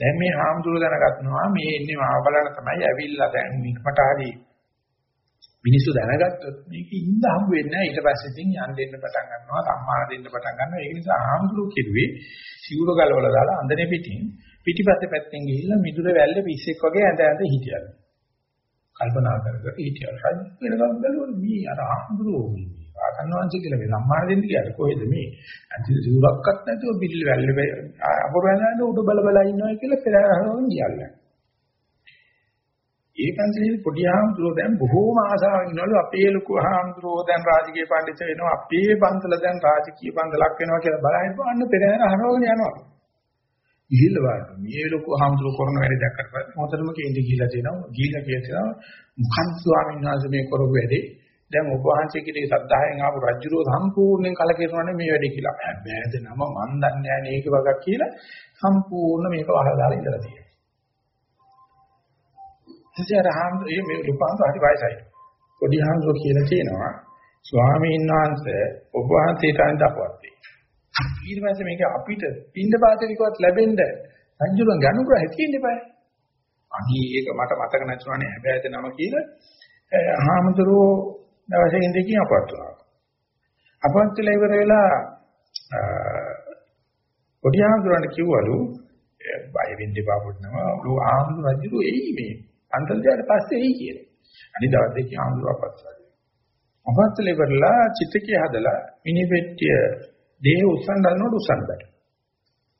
දැන් මේ හාමුදුරුවෝ දැනගත්නවා මේ ඉන්නේ මාව බලන්න තමයි ඇවිල්ලා දැන් මික්මට හරි මිනිස්සු දැනගත්තොත් මේක ඉඳ හම්බ වෙන්නේ නැහැ ඊට පස්සේ ඉතින් යන් දෙන්න පටන් ගන්නවා සම්මාන දෙන්න පටන් ගන්නවා ඒ නිසා ආම්දුරු කිරුවේ සිවුර ගලවලා දාලා අන්දනේ පිටින් පිටිපස්සේ පැත්තෙන් ගිහිල්ලා මිදුර වැල්ලේ පිස්සෙක් වගේ ඇඳ ඇඳ හිටියලු කල්පනා කර කර හිටියලු රජ වෙනකම් බැලුවොත් මේ අර ආම්දුරු ආකන්වංශ කියලා මේ සම්මාන දෙන්න කියලා. කොහෙද මේ? අන්ති සිවුරක්වත් නැතුව පිටිල් වැල්ලේ අපරවැඳ උඩ බල බල ඉන්නවා කියලා පෙරහරවන් ගියල්ලා. ඒ පන්සලේ පොඩි ආම්ද්‍රෝ දැන් බොහෝම ආසාවෙන් ඉන්නවලු. අපේ ලොකු ආම්ද්‍රෝ දැන් රාජකීය පඬිත වෙනවා. අපේ පන්සල දැන් රාජකීය පන්සලක් වෙනවා කියලා බලහින් බලන්න පෙරහැර හරවගෙන යනවා. ගිහිල්ලා බලන්න. මේ ලොකු ආම්ද්‍රෝ කරන වැඩ දැක්කට පස්සේ මොකටම කේන්ති ගිහිල්ලා තියෙනවා. ගිහිල්ලා කියනවා මුඛන් ස්වාමීන් වහන්සේ මේ කරපු වැඩේ? දැන් ඔබ වහන්සේ කියේ සද්ධායෙන් ආපු රජුරෝ සම්පූර්ණයෙන් කලකිරනවානේ මේ වැඩේ කියලා. බෑද නම මන් දන්නේ නැහැ මේක වගක් කියලා සම්පූර්ණ මේක වහලා දාලා ඉඳලා තියෙනවා. ඉතින් රහම්ගේ මේ ලුපාන්ත හරි වයසයි. පොඩි හාමුදුර කියලා කියනවා ස්වාමීන් වහන්සේ ඔබ වහන්සේට අන්ත අපවත් වේ. ඊට පස්සේ මේක අපිට පින්ඳ පාතිකවත් ලැබෙන්න රජුලන් ගනුග්‍රහය තියෙන්න බෑ. අනි ඒක මට මතක නැතුණානේ හැබැයි නම කියලා හාමුදුරුවෝ දවසේ ඉඳකින් අපවත් වුණා. අපවත් වෙලා ඉවර වෙලා පොඩි හාමුදුරන්ට කිව්වලු බය වෙන්න එපා පොඩ්ඩම. ඔය ආමුදු රජු එයි මේ අන්තර්ජාලයට පස්සේ එයි කියලා. අනිත් දවස් දෙකේ ආඳුරපත් වගේ. අපත්තල ඉවරලා චිත්තකේ හදලා මිනිපෙට්ටිය දේහ උස්සන් ගන්නකොට උස්සන් බැට.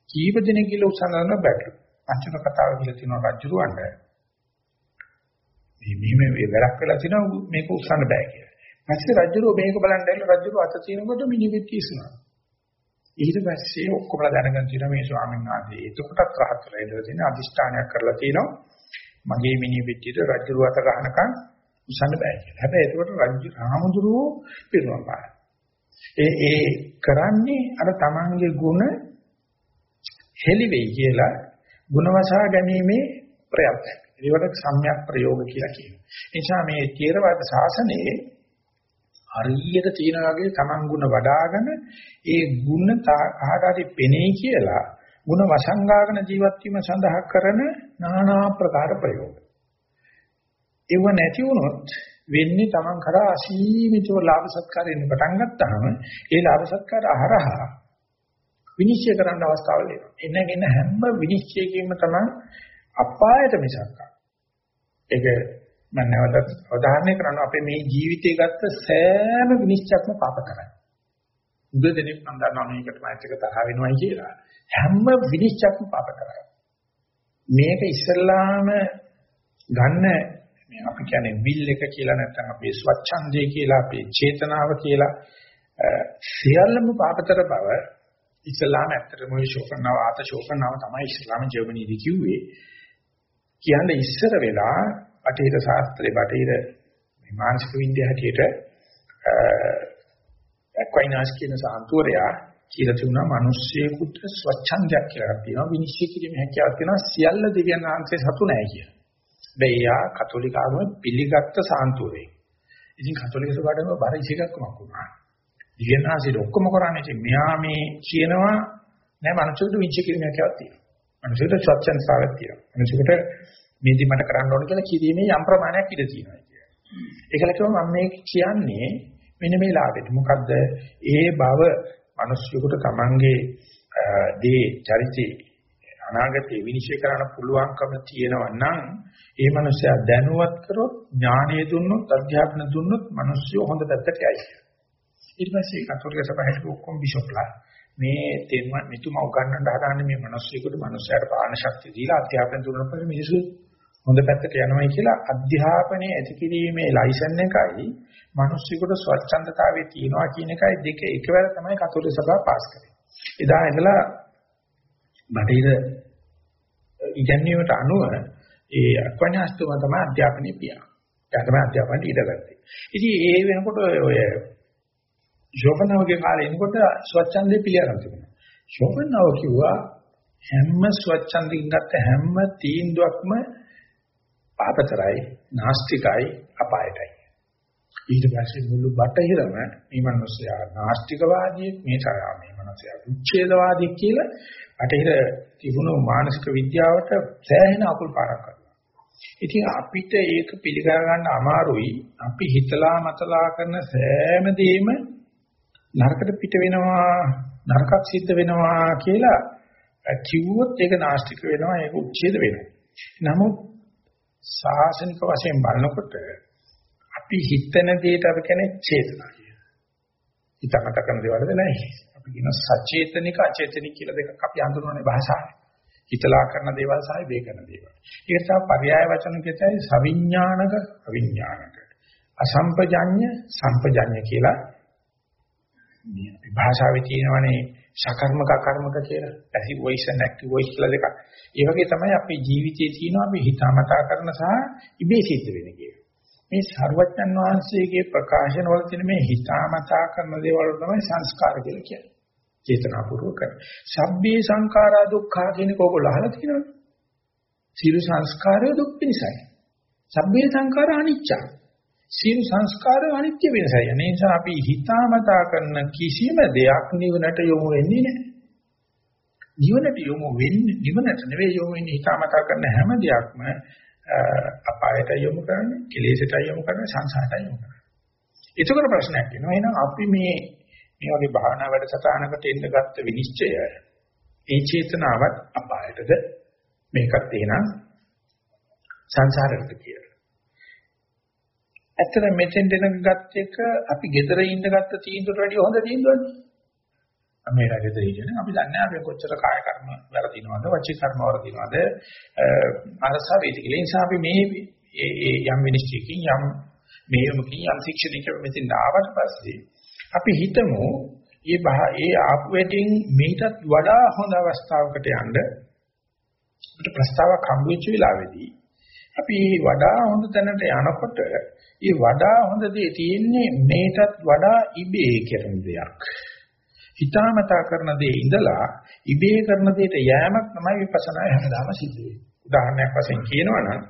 කීප දිනක් කියලා උස්සන් ගන්න බැට. අච්චර කතාව කියලා තියෙනවා රජුරවන්න. මේ මෙහෙම වැරක් වෙලා තිනවා මේක උස්සන්න බෑ කියලා. පස්සේ රජුරෝ මේක බලන් දැල්ලා රජුරෝ අත තිනකොට මිනිපෙට්ටිය ඉස්සනවා. ඊට පස්සේ ඔක්කොම දැනගෙන තියෙනවා මේ ස්වාමීන් වහන්සේ එතකොටත් රහත් වෙලා ඉඳලා තියෙන අදිෂ්ඨානයක් කරලා තියෙනවා මගේ මිනිහ පිටියට රජුරු අත ගන්නකම් උසන්න බෑ කියලා. හැබැයි එතකොට රජු රාමදුරුවෝ පිරුණා පාන. ඒ ඒ කරන්නේ අර තමන්ගේ ගුණ හෙලි වෙයි කියලා ගුණ වසා ගැනීමේ ප්‍රයත්නයක්. ඒකට සම්‍යක් ප්‍රයෝග කියලා කියනවා. ඒ නිසා මේ ථේරවාද ශාසනයේ හරියට තියෙන වගේ තමන් ගුණ වඩ아가න ඒ ගුණ ආකාරي පෙනේ කියලා ගුණ වසංගාගෙන ජීවත් වීම සඳහා කරන নানা ආකාර ප්‍රයෝග. ඒව නැති වුණොත් වෙන්නේ තමන් කරා අසීමිතව ලාභ සත්කාර එන්න පටන් ගත්තාම ඒ ලාභ සත්කාර අහරහා විනිශ්චය කරන්න අවස්ථාවල් එනවා. එනගෙන හැම විනිශ්චයකින්ම තමන් අපායට මිසක් ඒක මම නැවතත් අවධාරණය කරනවා අපේ මේ ජීවිතේ ගත්ත සෑම විනිශ්චයක්ම පාප කරයි. උද දෙනෙක් මම දන්නවා මේකට මයිත් එක තරහ වෙනවයි කියලා. හැම විනිශ්චයක්ම පාප කරයි. මේක ඉස්සල්ලාම ගන්න මේ අපි කියන්නේ විල් එක කියලා නැත්නම් අපේ ස්වච්ඡන්දය කියලා අපේ චේතනාව කියලා සියල්ලම පාපතර බව ඉස්ලාම ඇත්තටම ඔය ශෝකනාව ආත ශෝකනාව තමයි ඉස්ලාම ජර්මනියේදී කිව්වේ. කියන්නේ ඉස්සර වෙලා බටහිර ශාස්ත්‍රයේ බටහිර මේ මානසික විද්‍යාව හැටියට එක්වයිනාස් කියන සාන්තුවරයා කියලා තිබුණා මිනිස්සෙකුට ස්වච්ඡන්දයක් කියලා තියෙනවා විනිශ්චය කිරීමේ හැකියාවක් තියෙනවා සියල්ල දෙවියන් වහන්සේ සතු නැහැ කියලා. හැබැයි යා කතෝලික ආගම පිළිගත්ත සාන්තුවරේ. ඉතින් කතෝලික සභාවටම බර ඉසිකක්කමක් වුණා. දෙවියන් වහන්සේ ඔක්කොම කරන්නේ ඉතින් මෙහා මේ කියනවා නෑ මිනිස්සුන්ට විනිශ්චය කිරීමේ හැකියාවක් තියෙනවා. මිනිස්සුන්ට ස්වච්ඡන්දතාවයක් තියෙනවා. මිනිස්සුන්ට මේදි මට කරන්න ඕන කියලා කිරීමේ යම් ප්‍රමාණයක් ඉඳ තියෙනවා කියන්නේ. ඒකල කිව්වම මම මේ කියන්නේ මෙන්න මේ ලාභෙට. මොකද්ද? ඒ බව මිනිස්සුෙකුට Tamange දේ චරිතේ අනාගතේ විනිශ්චය කරන්න පුළුවන්කම තියෙනවා නම් ඒ මනුස්සයා දැනුවත් කරොත් ඥානය දුන්නොත් අධ්‍යාපන දුන්නොත් මිනිස්සු හොඳ පැත්තට යයි. ඊට පස්සේ කතෝලික සභාවට ඔක්කොම බිෂොප්ලා මේ තෙම මෙතුම උගන්වන්න හදාන්නේ මේ මිනිස්සුෙකුට මිනිස්සයාට පාන ශක්තිය දීලා අධ්‍යාපන දුන්නා පස්සේ මිනිස්සු හොඳ පැත්තට යනවායි කියලා අධ්‍යාපනයේ ඇති කිරීමේ ලයිසන් එකයි මිනිස්සුෙකුට ස්වච්ඡන්දතාවයේ තියනවා කියන එකයි දෙක එකවර තමයි කතෝලික සභාව පාස් කරේ. එදා ඉඳලා බටහිර ඉගැන්වීමට අනුව ඒ අක්වණ්‍යස්තුම තමයි අධ්‍යාපනයේ පියා. ඒ තමයි අධ්‍යාපනයේ ඉඳගත්තේ. ඉතින් ඒ වෙනකොට ඔය ශෝභනවගේ කාලේ එනකොට ස්වච්ඡන්දේ පිළිඅරන් තිබුණා. ශෝභනව කිව්වා හැම ස්වච්ඡන්දින් ගත්ත හැම තීන්දුවක්ම පාපතරයි, නාස්තිකයි, අපායටයි. ඊට පස්සේ මුළු බටහිරම මේ මිනිස්සයා නාස්තිකවාදී මේ තරහා මේ මිනිස්සයා උච්ඡේදවාදී කියලා බටහිර තිබුණු මානසික විද්‍යාවට සෑහෙන අකුල් පාරක් කරනවා. ඉතින් අපිට ඒක පිළිගා ගන්න අමාරුයි. අපි හිතලා මතලා කරන සෑම දෙයක්ම නරකට පිට වෙනවා, නරකක් සිද්ධ වෙනවා කියලා කිව්වොත් ඒක නාස්තික වෙනවා, ඒක උච්ඡේද වෙනවා. නමුත් සාසනික වශයෙන් බලනකොට අපි හිතන දෙයට අපි කියන්නේ චේතනා කියලා. හිතකට කරන දේවල්ද නැහැ. අපි කියන සචේතනික අචේතනික කියලා දෙකක් අපි හඳුනන්නේ භාෂාවේ. හිතලා කරන දේවල් සහ වේ කරන දේවල්. ඒක තමයි පర్యాయ වචන කියතයි සවිඥානක අවිඥානක. අසම්පජඤ්ඤ සම්පජඤ්ඤ කියලා මේ අපි භාෂාවේ තියෙනවනේ සකර්මක අකර්මක කියලා passive voice and active voice කියලා දෙකක්. ඒ වගේ තමයි අපේ ජීවිතයේ තියෙනවා අපි හිතාමතා කරන සහ ඉබේ සිද්ධ වෙන කියලා. මේ සර්වඥන් වහන්සේගේ ප්‍රකාශන වල තියෙන මේ හිතාමතා කරන දේවල් තමයි සංස්කාර කියලා කියන්නේ. චේතනාපූර්වක. සබ්බේ සංඛාරා දුක්ඛා කියන කෝකල අහලා තියෙනවද? සියලු සංස්කාරය දුක් පිණිසයි. සබ්බේ සංඛාරා අනිච්චයි. සියලු සංස්කාර අනිත්‍ය වෙනසයි. ඒ නිසා අපි හිතාමතා කරන කිසිම දෙයක් නිවනට යොමු වෙන්නේ නැහැ. නිවනට යොමු වෙන්නේ නිවනට නෙවෙයි යොමු වෙන්නේ හිතාමතා කරන හැම දෙයක්ම අපායට යොමු කරන්නේ, කෙලෙසට යොමු කරන්නේ, සංසාරට යොමු කරන්නේ. ඒකවල ප්‍රශ්නයක් එනවා. එහෙනම් අපි මේ මේ වගේ භාවනා වැඩසටහනකට එන්න ගත්ත විනිශ්චය ඒ චේතනාවත් අපායටද මේකත් එහෙනම් සංසාරයකට කියලා. ඇත්තට මෙතෙන් දෙන ගත්ත එක අපි gedara ඉන්න ගත්ත තීන්දුවට වැඩිය හොඳ තීන්දුවක්නේ. මේ රටේ ඉන්නේ අපි දන්නේ අපි කොච්චර කාය කර්ම වැරදිනවද වචී කර්ම වරදිනවද අරසා වේද කියලා. ඒ නිසා අපි මේ යම් විනිශ්චයකින් යම් මේමකින් යම් ශික්ෂණයක මෙතෙන් ආවට පස්සේ අපි හිතමු ඒ ඒ ආපු වෙටින් මේකටත් වඩා හොඳ අවස්ථාවකට යන්න අපිට ප්‍රස්තාවක් හම්බ වෙච්ච වෙලාවේදී අපි වඩා හොඳ තැනට යනකොට ඒ වඩා හොඳ දේ තියෙන්නේ මේකටත් වඩා ඉබේ කරන දෙයක්. හිතාමතා කරන දේ ඉඳලා ඉබේ කරන දෙයට යෑමක් තමයි විපස්සනා හැමදාම සිද්ධ වෙන්නේ. උදාහරණයක් වශයෙන් කියනවනම්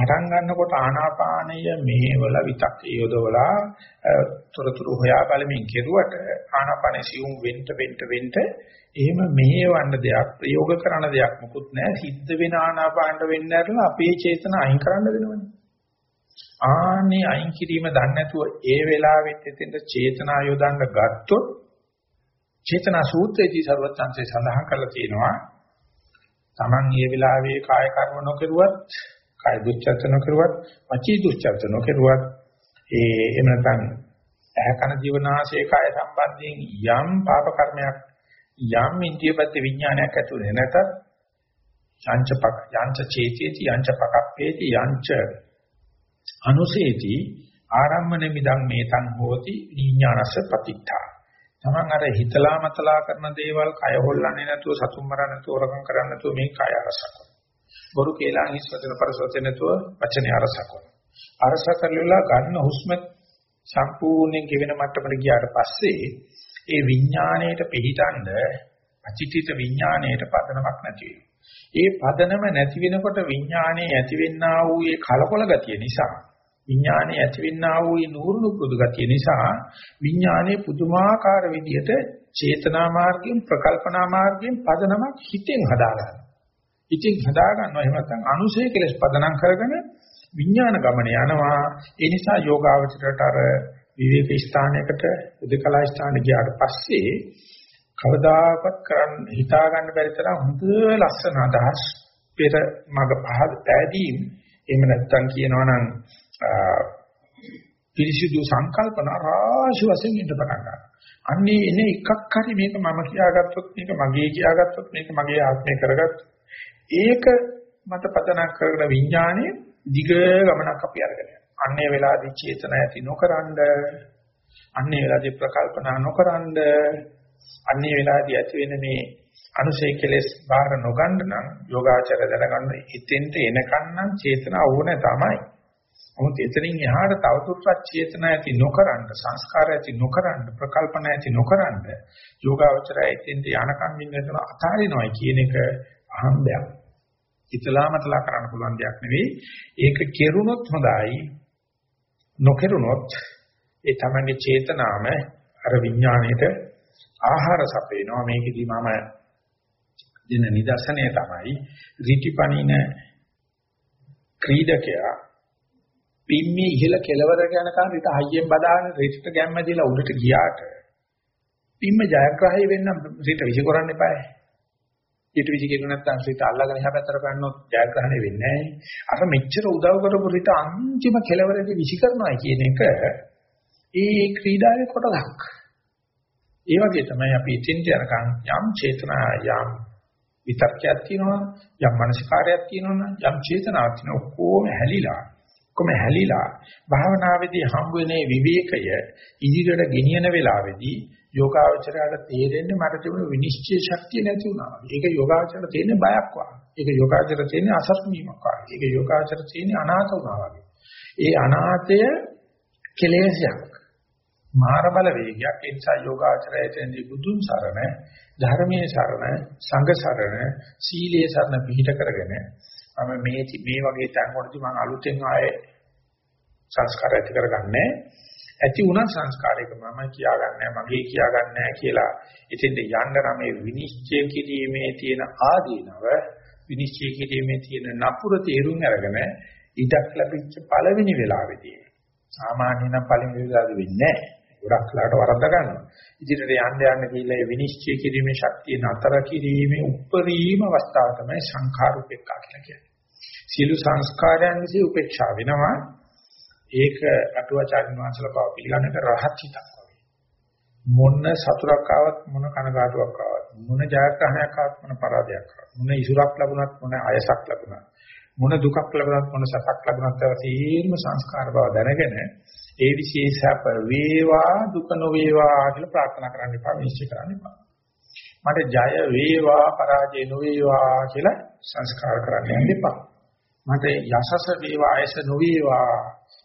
පටන් ගන්නකොට ආනාපානය මෙහෙවල විතක් යොදවලා තොරතුරු හොයා බලමින් කෙරුවට ආනාපානය සියුම් වෙන්න වෙන්න වෙන්න එහෙම මෙහෙවන්න දෙයක් ප්‍රයෝග කරන දෙයක් මොකුත් නැහැ. සිද්ධ වෙන ආනාපානට වෙන්න ඇරලා අපේ චේතන අයින් කරන්න වෙනවනේ. ආන්නේ අයින් කිරීම දන්නේ නැතුව ඒ වෙලාවෙත් එතෙන්ට චේතනා යොදන්න ගත්තොත් චේතනා සූත්‍රයේදී ਸਰවඥාන්සේ සඳහන් කරලා තියෙනවා Taman මේ වෙලාවේ කාය කර්ම නොකරුවත් කාය දුස්චර්ත නොකරුවත් වචී දුස්චර්ත නොකරුවත් ඒ එහෙම නැත්නම් ඇහ කන ජීවනාශය කාය සම්බන්ධයෙන් යම් පාප කර්මයක් යම් ඉන්ද්‍රියපත් විඥානයක් ඇතුළේ නැතත් යංචපක යංච චේතේති යංච පකප්පේති යංච අනුසේති ආරම්මන මිදං මේතං හෝති විඥානස්ස පතිත්තා. තමන් අර හිතලා මතලා කරන දේවල් කය හොල්ලන්නේ නැතුව සතුම් මරන්න නැතුව හොරකම් කරන්න නැතුව මේ කය අරසක්. බොරු කියලා හිස් වචන පරසවචන නැතුව වචනේ අරසක් අරස කරලා ගන්න හුස්ම සම්පූර්ණයෙන් ගෙවෙන මට්ටමට ගියාට පස්සේ ඒ විඥාණයට පිටිටඳ අචිතිත විඥාණයට පදනමක් නැති ඒ පදනම නැති වෙනකොට විඥාණයේ ඇතිවෙන්නා වූ ඒ කලකොල ගතිය නිසා විඥානයේ ඇතිවෙනා වූ මේ නూరుණු පුදු ගතිය නිසා විඥානයේ පුදුමාකාර විදියට චේතනා මාර්ගයෙන් ප්‍රකල්පනා මාර්ගයෙන් පදනමක් හිතෙන් හදා ගන්නවා. ඉතින් හදා ගන්නවා එහෙම නැත්නම් අනුසය කෙලස් පදනම් කරගෙන විඥාන ගමන යනවා. ඒ නිසා යෝගාවචරයට අර විවේක ස්ථානයකට උදකලා ස්ථාන ගියාට පස්සේ කවදාකවත් කරන්න හිතා ගන්න බැරි තරම් හොඳ ලස්සන අදහස් පෙර මග පහද පෑදීම් එහෙම නැත්නම් කියනවා නම් පිරිසිදු සංකල්පන රාශි වශයෙන් ඉඳ පටන් ගන්නවා. අන්නේ එන එකක් හරි මේක මම කියාගත්තොත් මේක මගේ කියාගත්තොත් මේක මගේ ආත්මය කරගත්තොත් ඒක මත පතනක් කරගෙන විඥානයේ දිග ගමනක් අපි අරගෙන යනවා. අන්නේ වෙලාදී චේතන ඇති නොකරනද අන්නේ වෙලාදී ප්‍රකල්පනා නොකරනද අන්නේ වෙලාදී ඇති වෙන මේ අනුසය කෙලස් බාහිර නොගන්න නම් යෝගාචර දැනගන්න ඉතින්ට එනකන් නම් චේතන ඕන තමයි. මොකද එතනින් එහාට තවදුරටත් චේතන ඇති නොකරන්න සංස්කාර ඇති නොකරන්න ප්‍රකල්පන ඇති නොකරන්න යෝගාවචරය එතෙන්ට යනකම් ඉන්නකම අතාරිනවයි කියන එක අහම්බයක්. ඉතලාමතලා කරන්න පුළුවන් දෙයක් නෙවෙයි. ඒක කෙරුණොත් හොඳයි. නොකෙරුණොත් ඒ තමයි චේතනාම අර විඥාණයට ආහාර සපේනවා. මේකෙදි මම දෙන නිදර්ශනය තමයි ඍටිපණින ක්‍රීඩකයා පිම්මේ ඉහළ කෙලවර යනකම් ඊට හයියෙන් බදාගෙන රිටට ගැම්මදිලා උඩට ගියාට පිම්ම ජයග්‍රහයි වෙන්න රිට විසි කරන්න එපායි. ඊට විසි කෙරුව නැත්නම් රිට අල්ලගෙන එහා පැත්තට පැන්නොත් ජයග්‍රහණය වෙන්නේ නැහැ. අර මෙච්චර උදව් කරපු රිට අන්තිම කෙලවරදී විසි කරනවා කියන එක ඒ ක්‍රීඩාවේ කොටසක්. ඒ වගේ තමයි අපි ඉතින්ට යනකම් යම් චේතනා යම් විතර්කයක් තියෙනවා යම් මනසිකාරයක් තියෙනවා යම් චේතනාවක් තියෙනවා ඔක්කොම හැලිලා ඔක්කොම හැලිලා භාවනාවේදී හම්බ වෙන විවේකය ඉදිරියට ගෙනියන වෙලාවේදී යෝගාවචරයට තේරෙන්නේ මට තිබුණු විනිශ්චය ශක්තිය නැති වුණා. ඒක යෝගාවචරයට තියෙන බයක් වගේ. ඒක යෝගාවචරයට තියෙන අසස්මීමක් වගේ. ඒක යෝගාවචරයට තියෙන අනාථ වුණා වගේ. ඒ අනාථය කෙලෙසයක්. මාර බල වේගයක් ඒ නිසා යෝගාචරයේදී බුදුන් සරණ ධර්මයේ සරණ සංඝ සරණ සීලයේ සරණ පිහිට කරගෙන මම මේ මේ වගේ තැන් වලදී මම අලුතෙන් ආයේ සංස්කාර ඇති කරගන්නේ ඇති වුණා සංස්කාරයක මම කියාගන්නේ මගේ කියාගන්නේ කියලා ඉතින් යන්න නම් මේ විනිශ්චය කිරීමේ තියෙන ආදීනව විනිශ්චය කිරීමේ තියෙන නපුර තේරුම් අරගෙන ඉඩක් ලැබිච්ච පළවෙනි වෙලාවේදී සාමාන්‍ය නම් පළවෙනි වෙලාවේ වෙන්නේ නැහැ ගොඩක් ලාට වරද්ද ගන්නවා. ඉදිරියට යන්න යන්න කියලා විනිශ්චය කිරීමේ ශක්තිය නතර කිරීමේ උප්පරීම අවස්ථාව තමයි සංඛාර උපේක්ඛා කියලා කියන්නේ. සියලු සංස්කාරයන් විසින් උපේක්ෂා වෙනවා. ඒක අටුවාචාර්ය වංශල පාව පිළිගන්නක රහත් හිතක් වගේ. මොන සතුරක් ආවත් මොන කනගාටුවක් ආවත් මොන ජයග්‍රහණයක් ආවත් මොන පරාජයක් ආවත් මොන ඉසුරක් ලැබුණත් මොන අයසක් ලැබුණත් මොන දුකක් ලැබුණත් මොන සැපක් ලැබුණත් ඒවා සංස්කාර බව දැනගෙන ඒ විශේෂප වේවා දුක නොවේවා කියලා ප්‍රාර්ථනා කරන්න එපා විශ්චය කරන්න එපා. මට ජය වේවා පරාජය නොවේවා කියලා සංස්කාර කරන්න යන්න එපා. මට යසස වේවා ආයස නොවේවා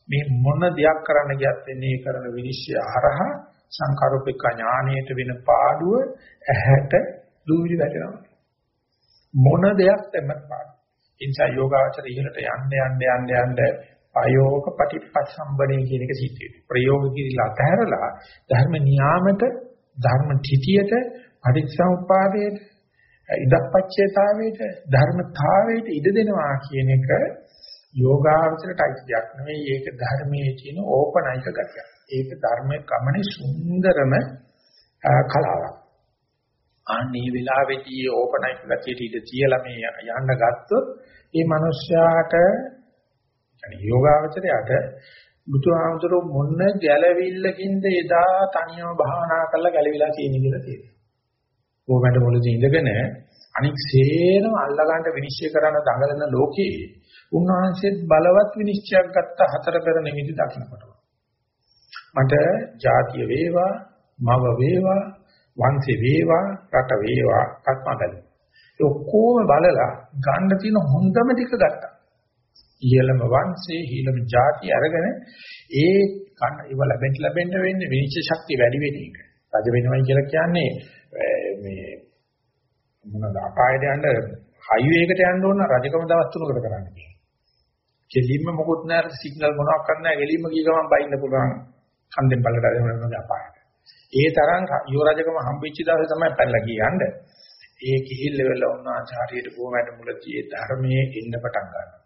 මේ මොන දෙයක් කරන්න ගියත් එන්නේ කරන විනිශ්චය හරහා සංකාරෝපේක ඥානයට වෙන පාඩුව ඇහැට දූවිලි වැටෙනවා. මොන දෙයක් දැම්මත් පාඩුව. ඒ නිසා යෝගාචර ඉහළට යන්න යන්න යන්න යන්න අයෝග පටිපස්සම්බනේ කියන එක සිද්ධ වෙනවා. ප්‍රයෝග කිරිලා අතහැරලා ධර්ම නියාමයට ධර්ම තිතියට පටිච්චසමුප්පාදයට ඉදප්පච්චේතාවයට ධර්මතාවයට ඉඩ දෙනවා කියන එක යෝගාවචරයට අයිති දෙයක් නෙවෙයි ඒක ධර්මයේ තියෙන ඕපනයික ගතිය. ඒක ධර්මයේ කමනේ සුන්දරම කලාවක්. අනේ වෙලාවේදී ඕපනයික ගතියට ඉඳ තියලා මේ යන්න ගත්තොත් ඒ මනුස්සයාට يعني යෝගාවචරයට බුදුහාමුදුරු මොන ගැළවිල්ලකින්ද එදා තනියම භාවනා කරලා ගැළවිලා තියෙන කියලා තියෙනවා. ඕකට මොළදී ඉඳගෙන අනික් සේරම අල්ලගන්න විනිශ්චය කරන දඟලන ලෝකේ උන්වහන්සේත් බලවත් විනිශ්චයක් ගත්ත හතර පෙර නිමිති දකින්නකොට. මට ಜಾතිය වේවා මව වේවා වංශේ වේවා රට වේවා කත්මබැලි ඒ ඔක්කොම බලලා ගන්න තියෙන හොඳම ටික ගත්තා. ඊළම වංශේ ඊළම ಜಾති අරගෙන ඒ කන්න ඉව ලැබෙන්න ලැබෙන්න වෙන්නේ විනිශ්චය ශක්තිය වැඩි වෙන එක. රජ වෙනවයි කියලා කියන්නේ මේ මොනවාද අපායට යන්න හයිවේ එකට යන්න ඕන රජකම දවස් තුනකට කරන්න කියනවා. කෙලින්ම මොකොත් නැහැ සිග්නල් මොනවක් කරන්න නැහැ කෙලින්ම ගිය ගමන් බයින්න පුළුවන් කන්දෙන් බලට අරගෙන අපායට. ඒ තරම් යෝ රජකම හම්බෙච්ච දවසේ තමයි පැනලා ගියන්නේ. ඒ කිහිල්ල වෙලා උන්වහන්සේ හරියට බොහොමඩ මුලදී ධර්මයේ ඉන්න පටන් ගන්නකොට.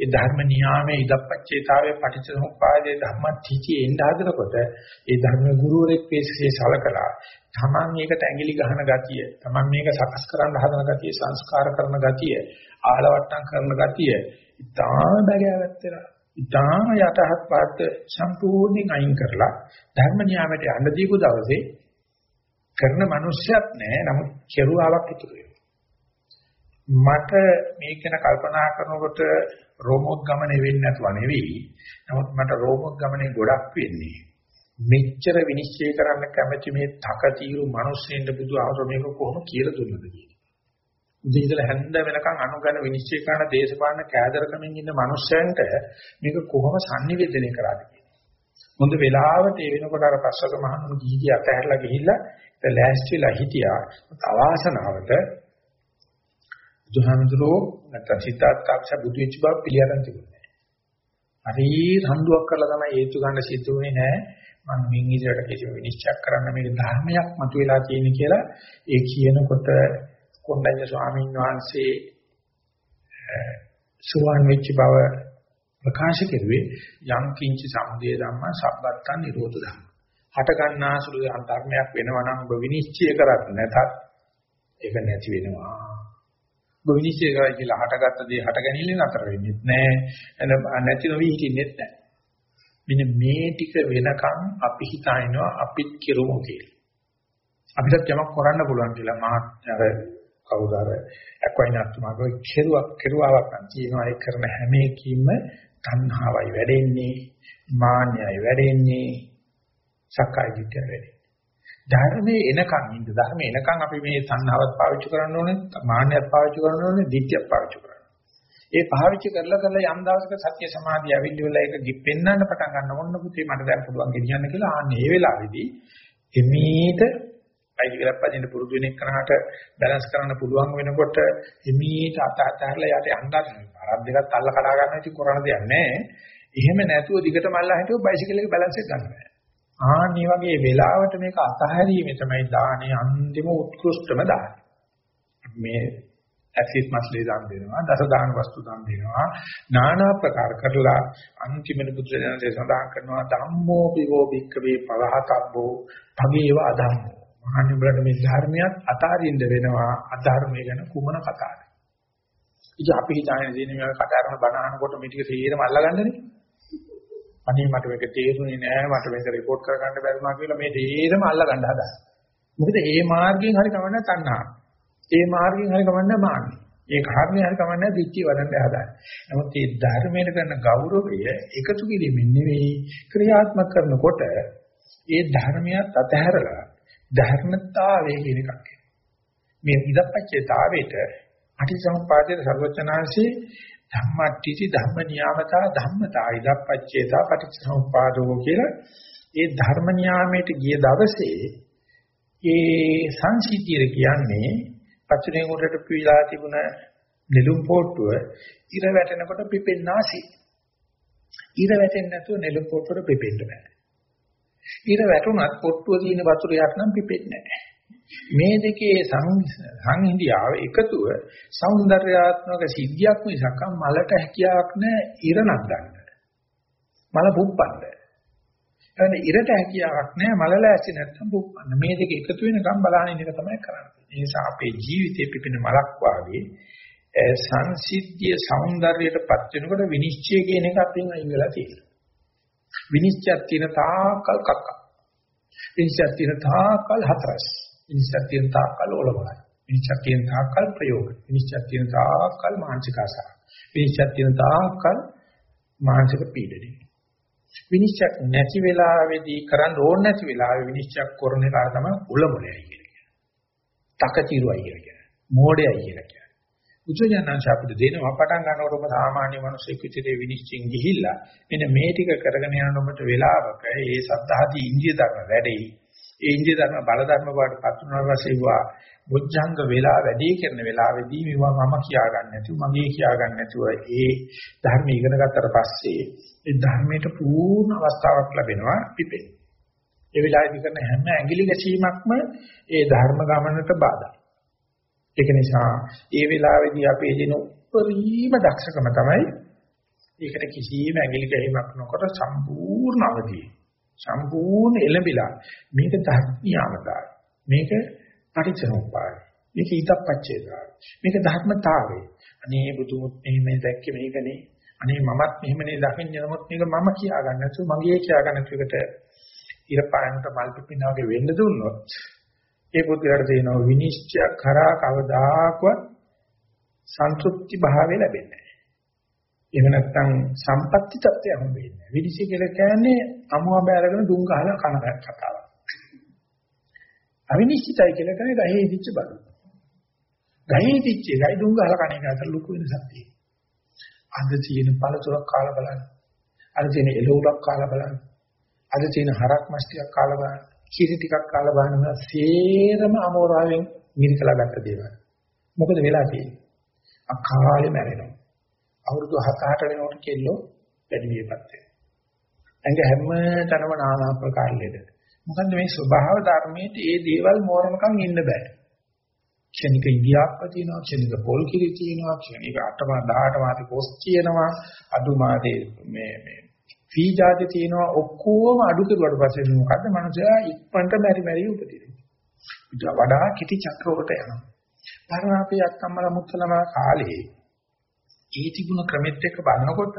ඒ ධර්ම නියාමයේ ඉදප්පච්චේතාවේ පටිච්චසමුප්පාදයේ ධම්මටිචි එන්න හදනකොට ඒ ධර්ම ගුරුවරෙක් පේසේ සලකලා තමන් මේකට ඇඟිලි ගහන ගතිය, තමන් මේක සකස් කරන්න හදන ගතිය, සංස්කාර කරන ගතිය, ආලවට්ටම් කරන ගතිය ඉතාම බැගෑවත් වෙලා ඉතාම යටහත් පාට සම්පූර්ණයෙන් අයින් කරලා ධර්ම නියාමයට යන්න දීපු දවසේ කරන මිනිස්සයක් නැහැ නමුත් කෙරුවාවක් ඉතුරු මට මේක ගැන කල්පනා කරනකොට රෝමෝත් ගමනේ වෙන්නේ නැතුව නෙවෙයි. නමුත් මට රෝමෝත් ගමනේ ගොඩක් වෙන්නේ. මෙච්චර විනිශ්චය කරන්න කැමැති මේ තකතිරු මිනිස්සෙන්ද බුදු ආවර මේක කොහොම කියලා දුන්නද කියන්නේ උදේ ඉඳලා හැන්ද වෙනකන් අනුගමන විනිශ්චය කරන දේශපාලන කෑදරකමින් ඉන්න මිනිස්සයන්ට මේක කොහොම sannivedanaya කරාද හොඳ වෙලාවට ඒ වෙනකොට අර පස්සක මහණුන් ගිහිගේ අතහැරලා ගිහිල්ලා ඒ ලෑස්තිලා හිටියා. අවාසනාවට බුදුහාමුදුරෝ නැත්නම් සිතාත්තාක්ෂ බුදු වෙච්ච බව පිළිඅරන් තිබුණේ හරි රණ්ඩුවක් කරලා තමයි හේතු ගන්න සිද්ධ වෙන්නේ නැහැ මම මින් ඉදිරියට කිසි විනිශ්චය කරන්න මේක ධර්මයක් මතුවලා තියෙන කියලා ඒ කියනකොට කොණ්ඩඤ්ඤ ස්වාමීන් වහන්සේ සුවන් වෙච්ච බව ප්‍රකාශ කෙරුවේ යම් කිංච සමුදය ධම්ම සබ්බත්තන් නිරෝධ ධම්ම. හට ගන්නාසුළු අන්තර්මයක් වෙනවා නම් ඔබ විනිශ්චය කරත් නැතත් ඒක නැති වෙනවා. ඔබ විනිශ්චය කරයි කියලා හටගත්ත දේ හට ගැනීම නතර වෙන්නේ නැහැ. නැති නොවි හිටින්නේ නැහැ. මෙන්න මේ ටික වෙනකන් අපි හිතනවා අපිත් කෙරුමු කියලා. අපිටත් යමක් කරන්න පුළුවන් කියලා මාත් අර කවුද අර අක්වයිනත්තුමාගේ කෙරුවක් කෙරුවාවක් නම් තියෙනවා ඒ කරන හැම එකකින්ම තණ්හාවයි වැඩෙන්නේ මාන්නයයි වැඩෙන්නේ සක්කාය දිට්ඨිය වැඩෙන්නේ ධර්මයේ එනකන් ඉඳ ධර්මයේ එනකන් අපි මේ තණ්හාවත් පාවිච්චි කරන්න ඕනේ මාන්නයත් පාවිච්චි කරන්න ඕනේ දිට්ඨියත් පාවිච්චි කරන්න ඒ පාවිච්චි කරලා කරලා යම් දවසක සත්‍ය සමාධිය ඇවිල්ලිවලා ඒක ගිප්පෙන්නන්න පටන් ගන්න ඕන පුතේ මට දැන් පුළුවන් ගෙනියන්න කියලා ආන්නේ ඒ වෙලාවේදී එමීට අයිති කරලා පදින්න පුරුදු වෙන එකනට බැලන්ස් කරන්න පුළුවන් වෙනකොට හිමීට අත අතහැරලා යට යන්න පාරක් දෙකක් අල්ල කඩා ගන්න ඉතින් කරන්න දෙයක් නැහැ. එහෙම නැතුව දිගට මල්ලා හිටියොත් බයිසිකල් එක බැලන්ස් එක ගන්න බෑ. ආන් මේ වගේ වෙලාවට මේක අතහැරීමේ තමයි දානේ අන්තිම උත්කෘෂ්ඨම දාන. මේ ඇසිඩ් මස්ලේ දාන් දෙනවා, දස දාන වස්තු දාන් දෙනවා, নানা ප්‍රකාර කරලා අන්තිමට බුදුරජාණන්සේ සඳහන් කරනවා ධම්මෝ පිවෝ භික්කවේ පවහතබ්බෝ භගේව අධම්මෝ මහන්නේ බලන්න මේ ධර්මයක් අතාරින්න වෙනවා අධර්මය ගැන කුමන කතාවද? ඉතින් අපි හිතන්නේ දෙන්නේ මේ කතා කරන බණ අහනකොට මේ ටික තේරෙම අල්ලගන්නනේ. අනේ මට මේක තේරුනේ නෑ මට මේක report කරගන්න බැරිමා කියලා මේ තේරම අල්ල ගන්න හදා. මොකද ඒ මාර්ගයෙන් හරි කවන්න තණ්හා. ඒ මාර්ගයෙන් හරි කවන්න මාන්නේ. ඒ කාරණේ හරි කවන්න දිච්චි වඩන්න හදා. නමුත් මේ ධර්මයට කරන ගෞරවය එකතු කිරීමෙන් නෙවෙයි ක්‍රියාත්මක කරනකොට ඒ ධර්මයක් අතහැරලා ධර්මතාවය කියන එකක්. මේ ඉදපච්චේතාවයට අටිසම්පාදයේ සර්වචනාංශේ ධම්මට්ටිති ධම්ම නියාමතා ධම්මතා ඉදප්පච්චේතා පටිච්චසමුප්පාදෝ කියලා ඒ ධර්ම නියාමයට ගිය දවසේ ඒ සංසිද්ධිය කියන්නේ පචනේ උඩට පීලා තිබුණ නෙළුම් පොට්ටුව ඉර වැටෙනකොට පිපෙන්නාසි. ඉර වැටෙන්නේ නැතුව නෙළුම් පොට්ටුවට පිපෙන්න බෑ. ඉර වැටුණත් පොට්ටුව තියෙන වතුර යට නම් පිපෙන්නේ නැහැ. මේ දෙකේ සංහිඳියාව එකතුව సౌందర్యාත්මක සිද්ධියක් මිසක් මලට හැකියාවක් නැහැ ඉරණක් ගන්න. මල පුප්පන්න. එතන ඉරට හැකියාවක් නැහැ මල ලෑස්ති නැත්නම් පුප්පන්න. මේ දෙක එකතු වෙනකම් බලහින්න එක තමයි කරන්නේ. ඒ නිසා අපේ ජීවිතේ පිපෙන මලක් වාගේ සංසිද්ධිය సౌందర్యයටපත් වෙනකොට විනිශ්චය කියන එක අපින් අයින් වෙලා තියෙනවා. විනිශ්චයක් තියෙන තාකල් කක්ක. විනිශ්චයක් තියෙන තාකල් හතරස්. විනිශ්චයක් තියෙන තාකල් ඔලවයි. විනිශ්චයක් තියෙන තාකල් ප්‍රයෝග. විනිශ්චයක් තියෙන තාකල් මානසික ආසාව. විනිශ්චයක් තියෙන තාකල් මානසික පීඩනය. විනිශ්චයක් නැති වෙලාවේදී කරන්න ඕන නැති වෙලාවේ විනිශ්චයක් කරන එක තමයි උලමුලයි කියන්නේ. තකතිරුවයි කියන්නේ. මෝඩයයි කියන්නේ. උචයන්ංශ අපිට දෙනවා පටන් ගන්නකොට ඔබ සාමාන්‍ය මිනිසෙක් විදිහට විනිශ්චයෙන් ගිහිල්ලා මෙන්න මේ ටික කරගෙන යන ඔබට වෙලාවක ඒ සද්ධාදී ඉන්දිය ධර්ම වැඩේ ඒ ඉන්දිය ධර්ම බල ධර්ම වාට පත් වුණා පස්සේවා බොජ්ජංග වෙලා වැඩි කරන වෙලාවේදී මේවා මම කියා ගන්න නැතුව මගේ කියා ගන්න නැතුව ඒ ධර්ම ඉගෙන ගත්තට පස්සේ ඒ ධර්මයට පූර්ණ අවස්ථාවක් ලැබෙනවා පිපෙන්න. ඒ වෙලාවේදී කරන හැම ඇඟිලි ගැසීමක්ම ඒ ධර්ම ගමනට බාධා. ඒක නිසා ඒ වෙලාවේදී අපි එදින උපරිම දක්ෂකම තමයි ඒකට කිසිම ඇඟිලි ගැහිමක් නොකර සම්පූර්ණ අවදී සම්පූර්ණ එළඹිලා මේක ධර්මියාමදාය මේක පරිචරෝපාය මේක ඊතප්පච්චේදා මේක ධර්මතාවේ අනේ බුදුමුත් මෙහෙම දැක්කේ මේකනේ අනේ මමත් මෙහෙමනේ දකින්නේ නමුත් මේක මම කියා ගන්න නැතුව මගේ කියා ගන්න නැතුව එකට ඉර පායනට මල් පිපිනා වගේ වෙන්න දුන්නොත් ඒ පුද්ගලයාට තියෙනවා විනිශ්චය කරා කවදාකවත් සන්තුෂ්ටි භාවය ලැබෙන්නේ නැහැ. එහෙම නැත්නම් සම්පත්‍ති තත්ත්වය හම්බෙන්නේ නැහැ. විනිශ්චය කියලා කියන්නේ අමුව බෑරගෙන දුම් ගහලා කන කතාවක්. අවිනිශ්චිතයි කියලා කියන්නේ ගහේ ඉදිච්ච බඩු. ගහේ ඉදිච්ච එකයි දුම් ගහලා කන එක අතර ලොකු වෙනසක් තියෙනවා. අද තියෙන පළතුරක් කාලා බලන්න. අද තියෙන එළවලුක් කාලා බලන්න. අද තියෙන හරක් මස් ටිකක් කාලා බලන්න. කිරි ටිකක් කාලා බලනවා සේරම අමෝරාවෙන් මිරිකලා ගත්ත දේවල්. මොකද වෙලා තියෙන්නේ? අකාලේ මැරෙනවා. අවුරුදු 7-8 වෙනකොට කෙල්ලෝ වැඩි වියපත් වෙනවා. ඇඟ හැම තැනම নানা ආකාර ලෙඩ. මොකද මේ ස්වභාව ධර්මයේ මේ දේවල් මෝරණකම් ඉන්න බෑ. ක්ෂණික ඉන්දියාප්ප තියෙනවා, ක්ෂණික පොල් කිරි තියෙනවා, ක්ෂණික 8 18 මාති පොස් තියෙනවා, අඩු මාතේ මේ මේ ෆී જાති තියෙනවා ඔක්කොම අඩු කරුවට පස්සේ මොකද්ද මනුස්සයා ඉක්මනට මෙරි මෙරි උපදිනවා. ඊට වඩා කිටි චක්‍රවලට යනවා. පරණ අපි අක්කම්මලා මුත්තලම කාලේ ඒ තිබුණ ක්‍රමෙත් එක්ක බලනකොට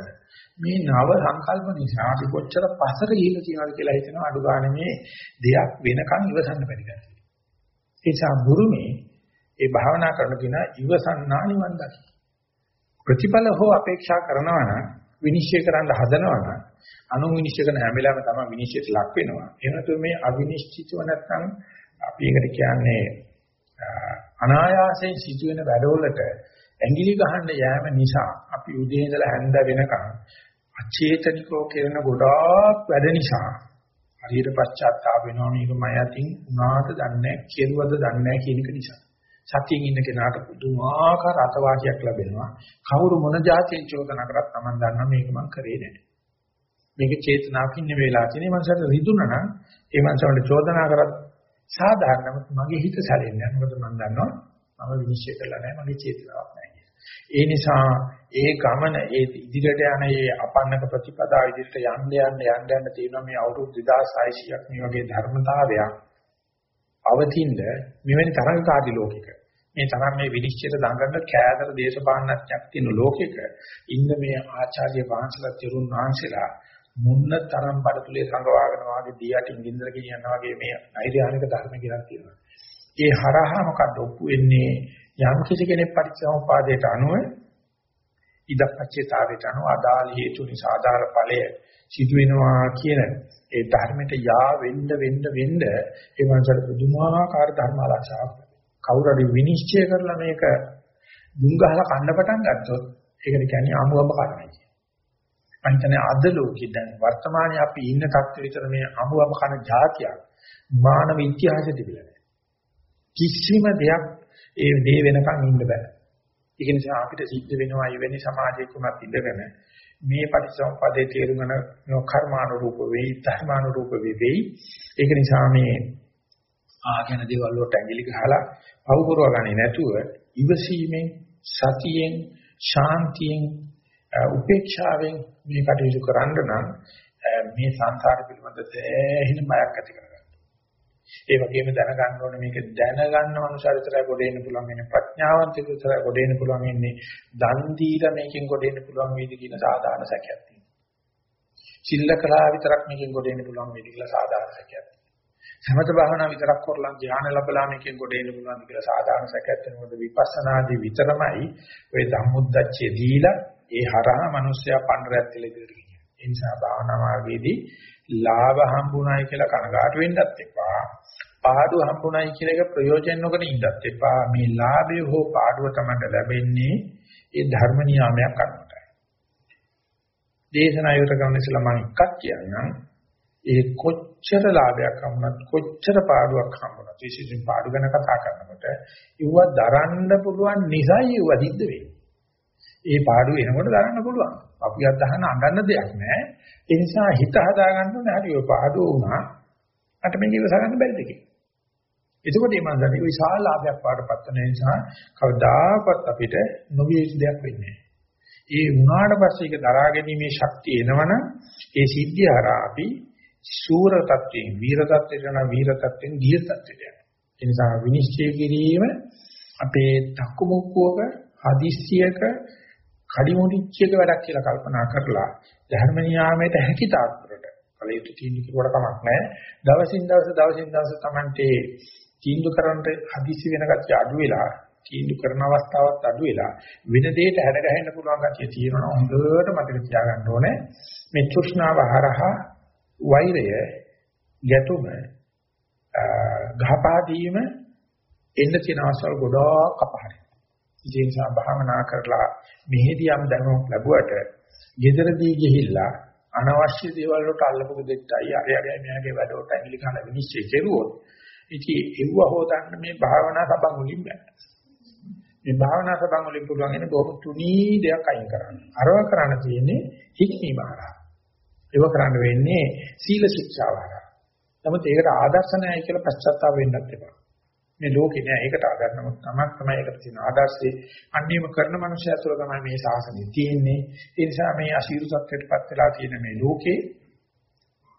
මේ නව සංකල්ප නිසා අපි කොච්චර පසර ගිහිල්ලා තියෙනවද කියලා හිතනවා අඩු ගන්න මේ දෙයක් වෙනකන් ඉවසන්න බැරි ගැතියි. ඒ නිසා බුරුමේ ඒ භාවනා කරන කෙනා ඉවසන්නා නිවන් දකි. ප්‍රතිඵල හෝ අපේක්ෂා කරනවා නම් විනිශ්චය කරන්න හදනවා නම් අනු විනිශ්චය කරන හැම වෙලාවෙම තමයි විනිශ්චයට ලක් වෙනවා. එහෙනම් මේ අවිනිශ්චිතව නැත්නම් අපි ඒකට කියන්නේ අනායාසයෙන් සිදුවෙන වැඩවලට ඇඟිලි ගහන්න යෑම නිසා අපි උදේ ඉඳලා හැන්ද වෙනකන් අචේතනිකව කරන ගොඩාක් වැඩ නිසා හරියට පශ්චාත්තාප වෙනවා මේක මම අතින් උනාට දන්නේ නැහැ කෙරුවද දන්නේ නැහැ කියන එක නිසා. සතියින් ඉන්න කෙනාට පුදුමාකාර අතවාසියක් ලැබෙනවා. කවුරු මොන જાතියෙන් චෝදනා කරත් Taman දන්නා මේක මම කරේ නැහැ. මේක චේතනාවකින් නෙවෙයි වෙලා තියෙන්නේ මනසට රිදුනා නම් ඒ මනසට චෝදනා කරත් සාධාරණව මගේ හිත සැලෙන්නේ නැහැ. මොකද මම දන්නවා මම විනිශ්චය කරලා නැහැ මගේ චේතනාවක් නැහැ කියලා. ඒ නිසා ඒ ගමන ඒ ඉදිරියට යන ඒ අපන්නක ප්‍රතිපදා ඉදිරියට යන්න යන්න යන්න යන්න තියෙන මේ අවුරුදු 2600ක් මේ වගේ ධර්මතාවයක් අවතින්ද මෙවැනි තරංකාරී ලෝකික මේ තරම් මේ විනිශ්චයට දඟන්න කෑදර දේශපාලනඥයෙක් තියෙන ලෝකෙක ඉන්න මේ ආචාර්ය වහන්සේලා තිරුන් වහන්සේලා මුන්න තරම් බඩතුලේ සංගවාගෙන වාගේ දියටින් ගින්දර කියනවා වගේ මේ නෛර්යානික ධර්ම කියලා තියෙනවා. ඒ හරහා මොකද ඔප්පු වෙන්නේ යම් කිසි කෙනෙක් පරිච්ඡේදෝපාදයට අනුව ඉදපච්චේතාවයට අනුව අදාළ හේතු නිසා ආදාර ඵලය සිදු වෙනවා කියන ඒ ධර්මයට යා වෙන්න වෙන්න වෙන්න ඒ මනසට පුදුමාකාර ධර්ම ආරක්ෂාවක් කවුරු හරි විනිශ්චය කරලා මේක දුම් ගහලා කන්න පටන් ගත්තොත් ඒකට කියන්නේ අමුඹ කරනවා කියන්නේ. අන්තනේ අද ලෝකෙ දැන් වර්තමානයේ අපි ඉන්න තත්ත්වෙ විතර මේ අමුඹ කන જાතියක් මානව ඉතිහාසෙ තිබිලා නැහැ. කිසිම දෙයක් ඒ දේ වෙනකන් ඉන්න බෑ. ඒක නිසා අපිට සිද්ධ වෙනවා එවැනි සමාජයකමත් ඉඳගෙන මේ පටිච්චසමුප්පාදේ තේරුම් ගන්න කර්මානුරූප වෙයි ධර්මානුරූප වෙයි. ඒක නිසා මේ ආගෙන දේවල් වලට ඇඟිලි ගහලා පව් කරව ගන්නේ නැතුව ඉවසීමෙන් සතියෙන් ශාන්තියෙන් උපේක්ෂාවෙන් මේ කටයුතු කරන්න නම් මේ සංසාර පිළිබඳ දැහැින බයක් ඇති කරගන්න. ඒ වගේම දැනගන්න ඕනේ මේක දැනගන්න මනුෂ්‍ය විතරයි ගොඩ එන්න පුළුවන් ඉන්නේ ප්‍රඥාවන්තයෙක් විතරයි ගොඩ එන්න පුළුවන් ඉන්නේ දන් දීලා මේකෙන් ගොඩ එන්න පුළුවන් වේද කියන සාධාරණ සැකයක් තියෙනවා. සිල්ල කලා විතරක් මේකෙන් ගොඩ එන්න පුළුවන් වේද කියලා සාධාරණ සැකයක් තියෙනවා. සමත භාවනා විතරක් කරලා ධ්‍යාන ලැබලා මේකෙන් ගොඩ එන්න පුළුවන් කියලා සාධාරණ සැකයක් වෙනකොට විපස්සනාදී විතරමයි ඔය ධම්මුද්දච්චය දීලා ඒ හරහා මිනිස්සයා පඬරයක් කියලා ඉදිරියට ගෙනියන්නේ. ඒ නිසා භාවනා මාර්ගයේදී ලාභ හම්බුනායි කියලා කනගාටු වෙන්නත් එපා. පාඩුව හම්බුනායි කියන එක ප්‍රයෝජන නොගෙන ඉන්නත් එපා. මේ ලාභය හෝ පාඩුව තමයි ලැබෙන්නේ ඒ ධර්ම නියාමයක් අනුවයි. දේශනා යොත කරන ඉස්සලා මම එකක් කියන්නම්. ඒ කොච්චර ලාභයක් හම්බුනත් කොච්චර පාඩුවක් හම්බුනත් විශේෂයෙන් පාඩු ගැන කතා කරනකොට ඉව දරන්න පුළුවන් නිසයි ඉව සිද්ධ වෙන්නේ. ඒ පාඩු එනකොට දරන්න පුළුවන්. අපි අදහන අඬන්න දෙයක් නැහැ. ඒ නිසා හිත හදා ගන්න ඕනේ හරි ඔය පාඩුව වුණා. අට මේක ඉවස ගන්න බැරිද කියලා. එතකොට මේ මනසට විශාල ලාභයක් පාඩපත් වෙන නිසා කවදාකවත් අපිට නොවිය යුතු දෙයක් වෙන්නේ නැහැ. ඒ වුණාට පස්සේ ඒක දරා ගැනීමේ ශක්තිය එනවනම් ඒ සිද්ධිය හරහා අපි සූර තත්වයෙන් වීර තත්වයට යන වීර තත්වයෙන් ගිය තත්වයට යනවා. ඒ නිසා විනිශ්චය කිරීම අපේ තක්කමුක්කුවක හදිස්සියක කඩිමුඩිච්චයක වැඩක් කියලා කල්පනා කරලා ධර්ම නියාමයට හැකි තාක්ෂරට කලියුතු තීන්දුව කරුවට කමක් නැහැ. දවසින් දවස දවසින් දවස Tamante තීන්දුව කරන්න හදිසි වෙන ගැතිය අඩු වෙලා තීන්දුව කරන අවස්ථාවත් අඩු වෙලා වෙන දෙයකට හැඩ ගැහෙන්න පුළුවන් ගැතිය තියෙනවා හොඳට මතක තියාගන්න ඕනේ. මේ තෘෂ්ණාව හරහා වෛරය ගැටුම ගහපාදීම එන්න තියෙන අවස්ථාවල් ගොඩාක් අපහරයි. ඒ නිසා භාවනා කරලා මෙහෙදී යම් දැනුමක් ලැබුවට ගෙදරදී ගිහිල්ලා අනවශ්‍ය දේවල් වලට අල්ලපු දෙත්තයි අරයගේ මෙයාගේ වැඩවලට ඇඟිලි කන විනිශ්චය කෙරුවොත් ඉතින් ඒව හොදන්න මේ භාවනා සබන් වලින් බෑ. මේ භාවනා සබන් වලින් පුළුවන් ඉන්නේ බොහොම තුනී දෙයක් අයින් කරන්න. අරව කරන්න තියෙන්නේ හික්මීම හරහා. ඒව කරන්න වෙන්නේ සීල ශික්ෂාව හරහා. නමුත් ඒකට ආදර්ශ නැහැ කියලා පශ්චාත්තාප වෙන්නත් එපා. මේ ලෝකේ නෑ ඒකට ආදර්ශ නමුත් තමක් තමයි ඒකට තියෙන ආදර්ශේ අන්නේම කරන මනුස්සය තුළ තමයි මේ ශාසනය තියෙන්නේ. ඒ නිසා මේ අශීරු සත්‍යයටපත් වෙලා තියෙන මේ ලෝකේ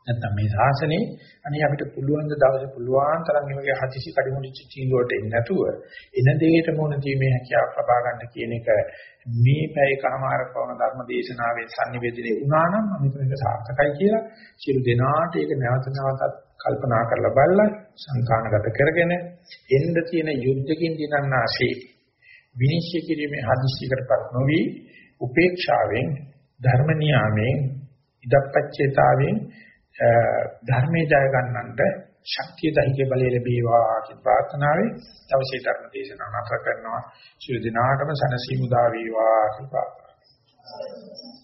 නැත්තම් මේ ශාසනේ අනේ අපිට පුළුවන් ද දවසේ පුළුවන් තරම් මේ වගේ හදිසි කඩිමුඩිච්ච චීනුවට එන්නේ නැතුව එන දෙයට මොන දීමේ හැකියාවක් ලබා ගන්න කියන එක මේ පැයකමාර පවන ධර්ම දේශනාවෙන් sannivedanaye වුණා නම් මම හිතන්නේ සාර්ථකයි කියලා සියලු දෙනාට ඒක නැවත නැවතත් කල්පනා කරලා බලලා සංකානගත කරගෙන එන්න තියෙන යුද්ධකින් දිනන්නාසේ විනිශ්චය කිරීමේ හදිසියකටපත් නොවි උපේක්ෂාවෙන් ධර්ම නියාමයෙන් ඉදප්පච්චේතාවෙන් ධර්මයේ ජය ගන්නන්ට ශක්තිය දහික බලය ලැබේවා කියන ප්‍රාර්ථනාවෙන් දවසේ ධර්ම දේශනාව නතර කරනවා. සියලු දිනාටම සනසීමු දා වේවා කියලා ප්‍රාර්ථනා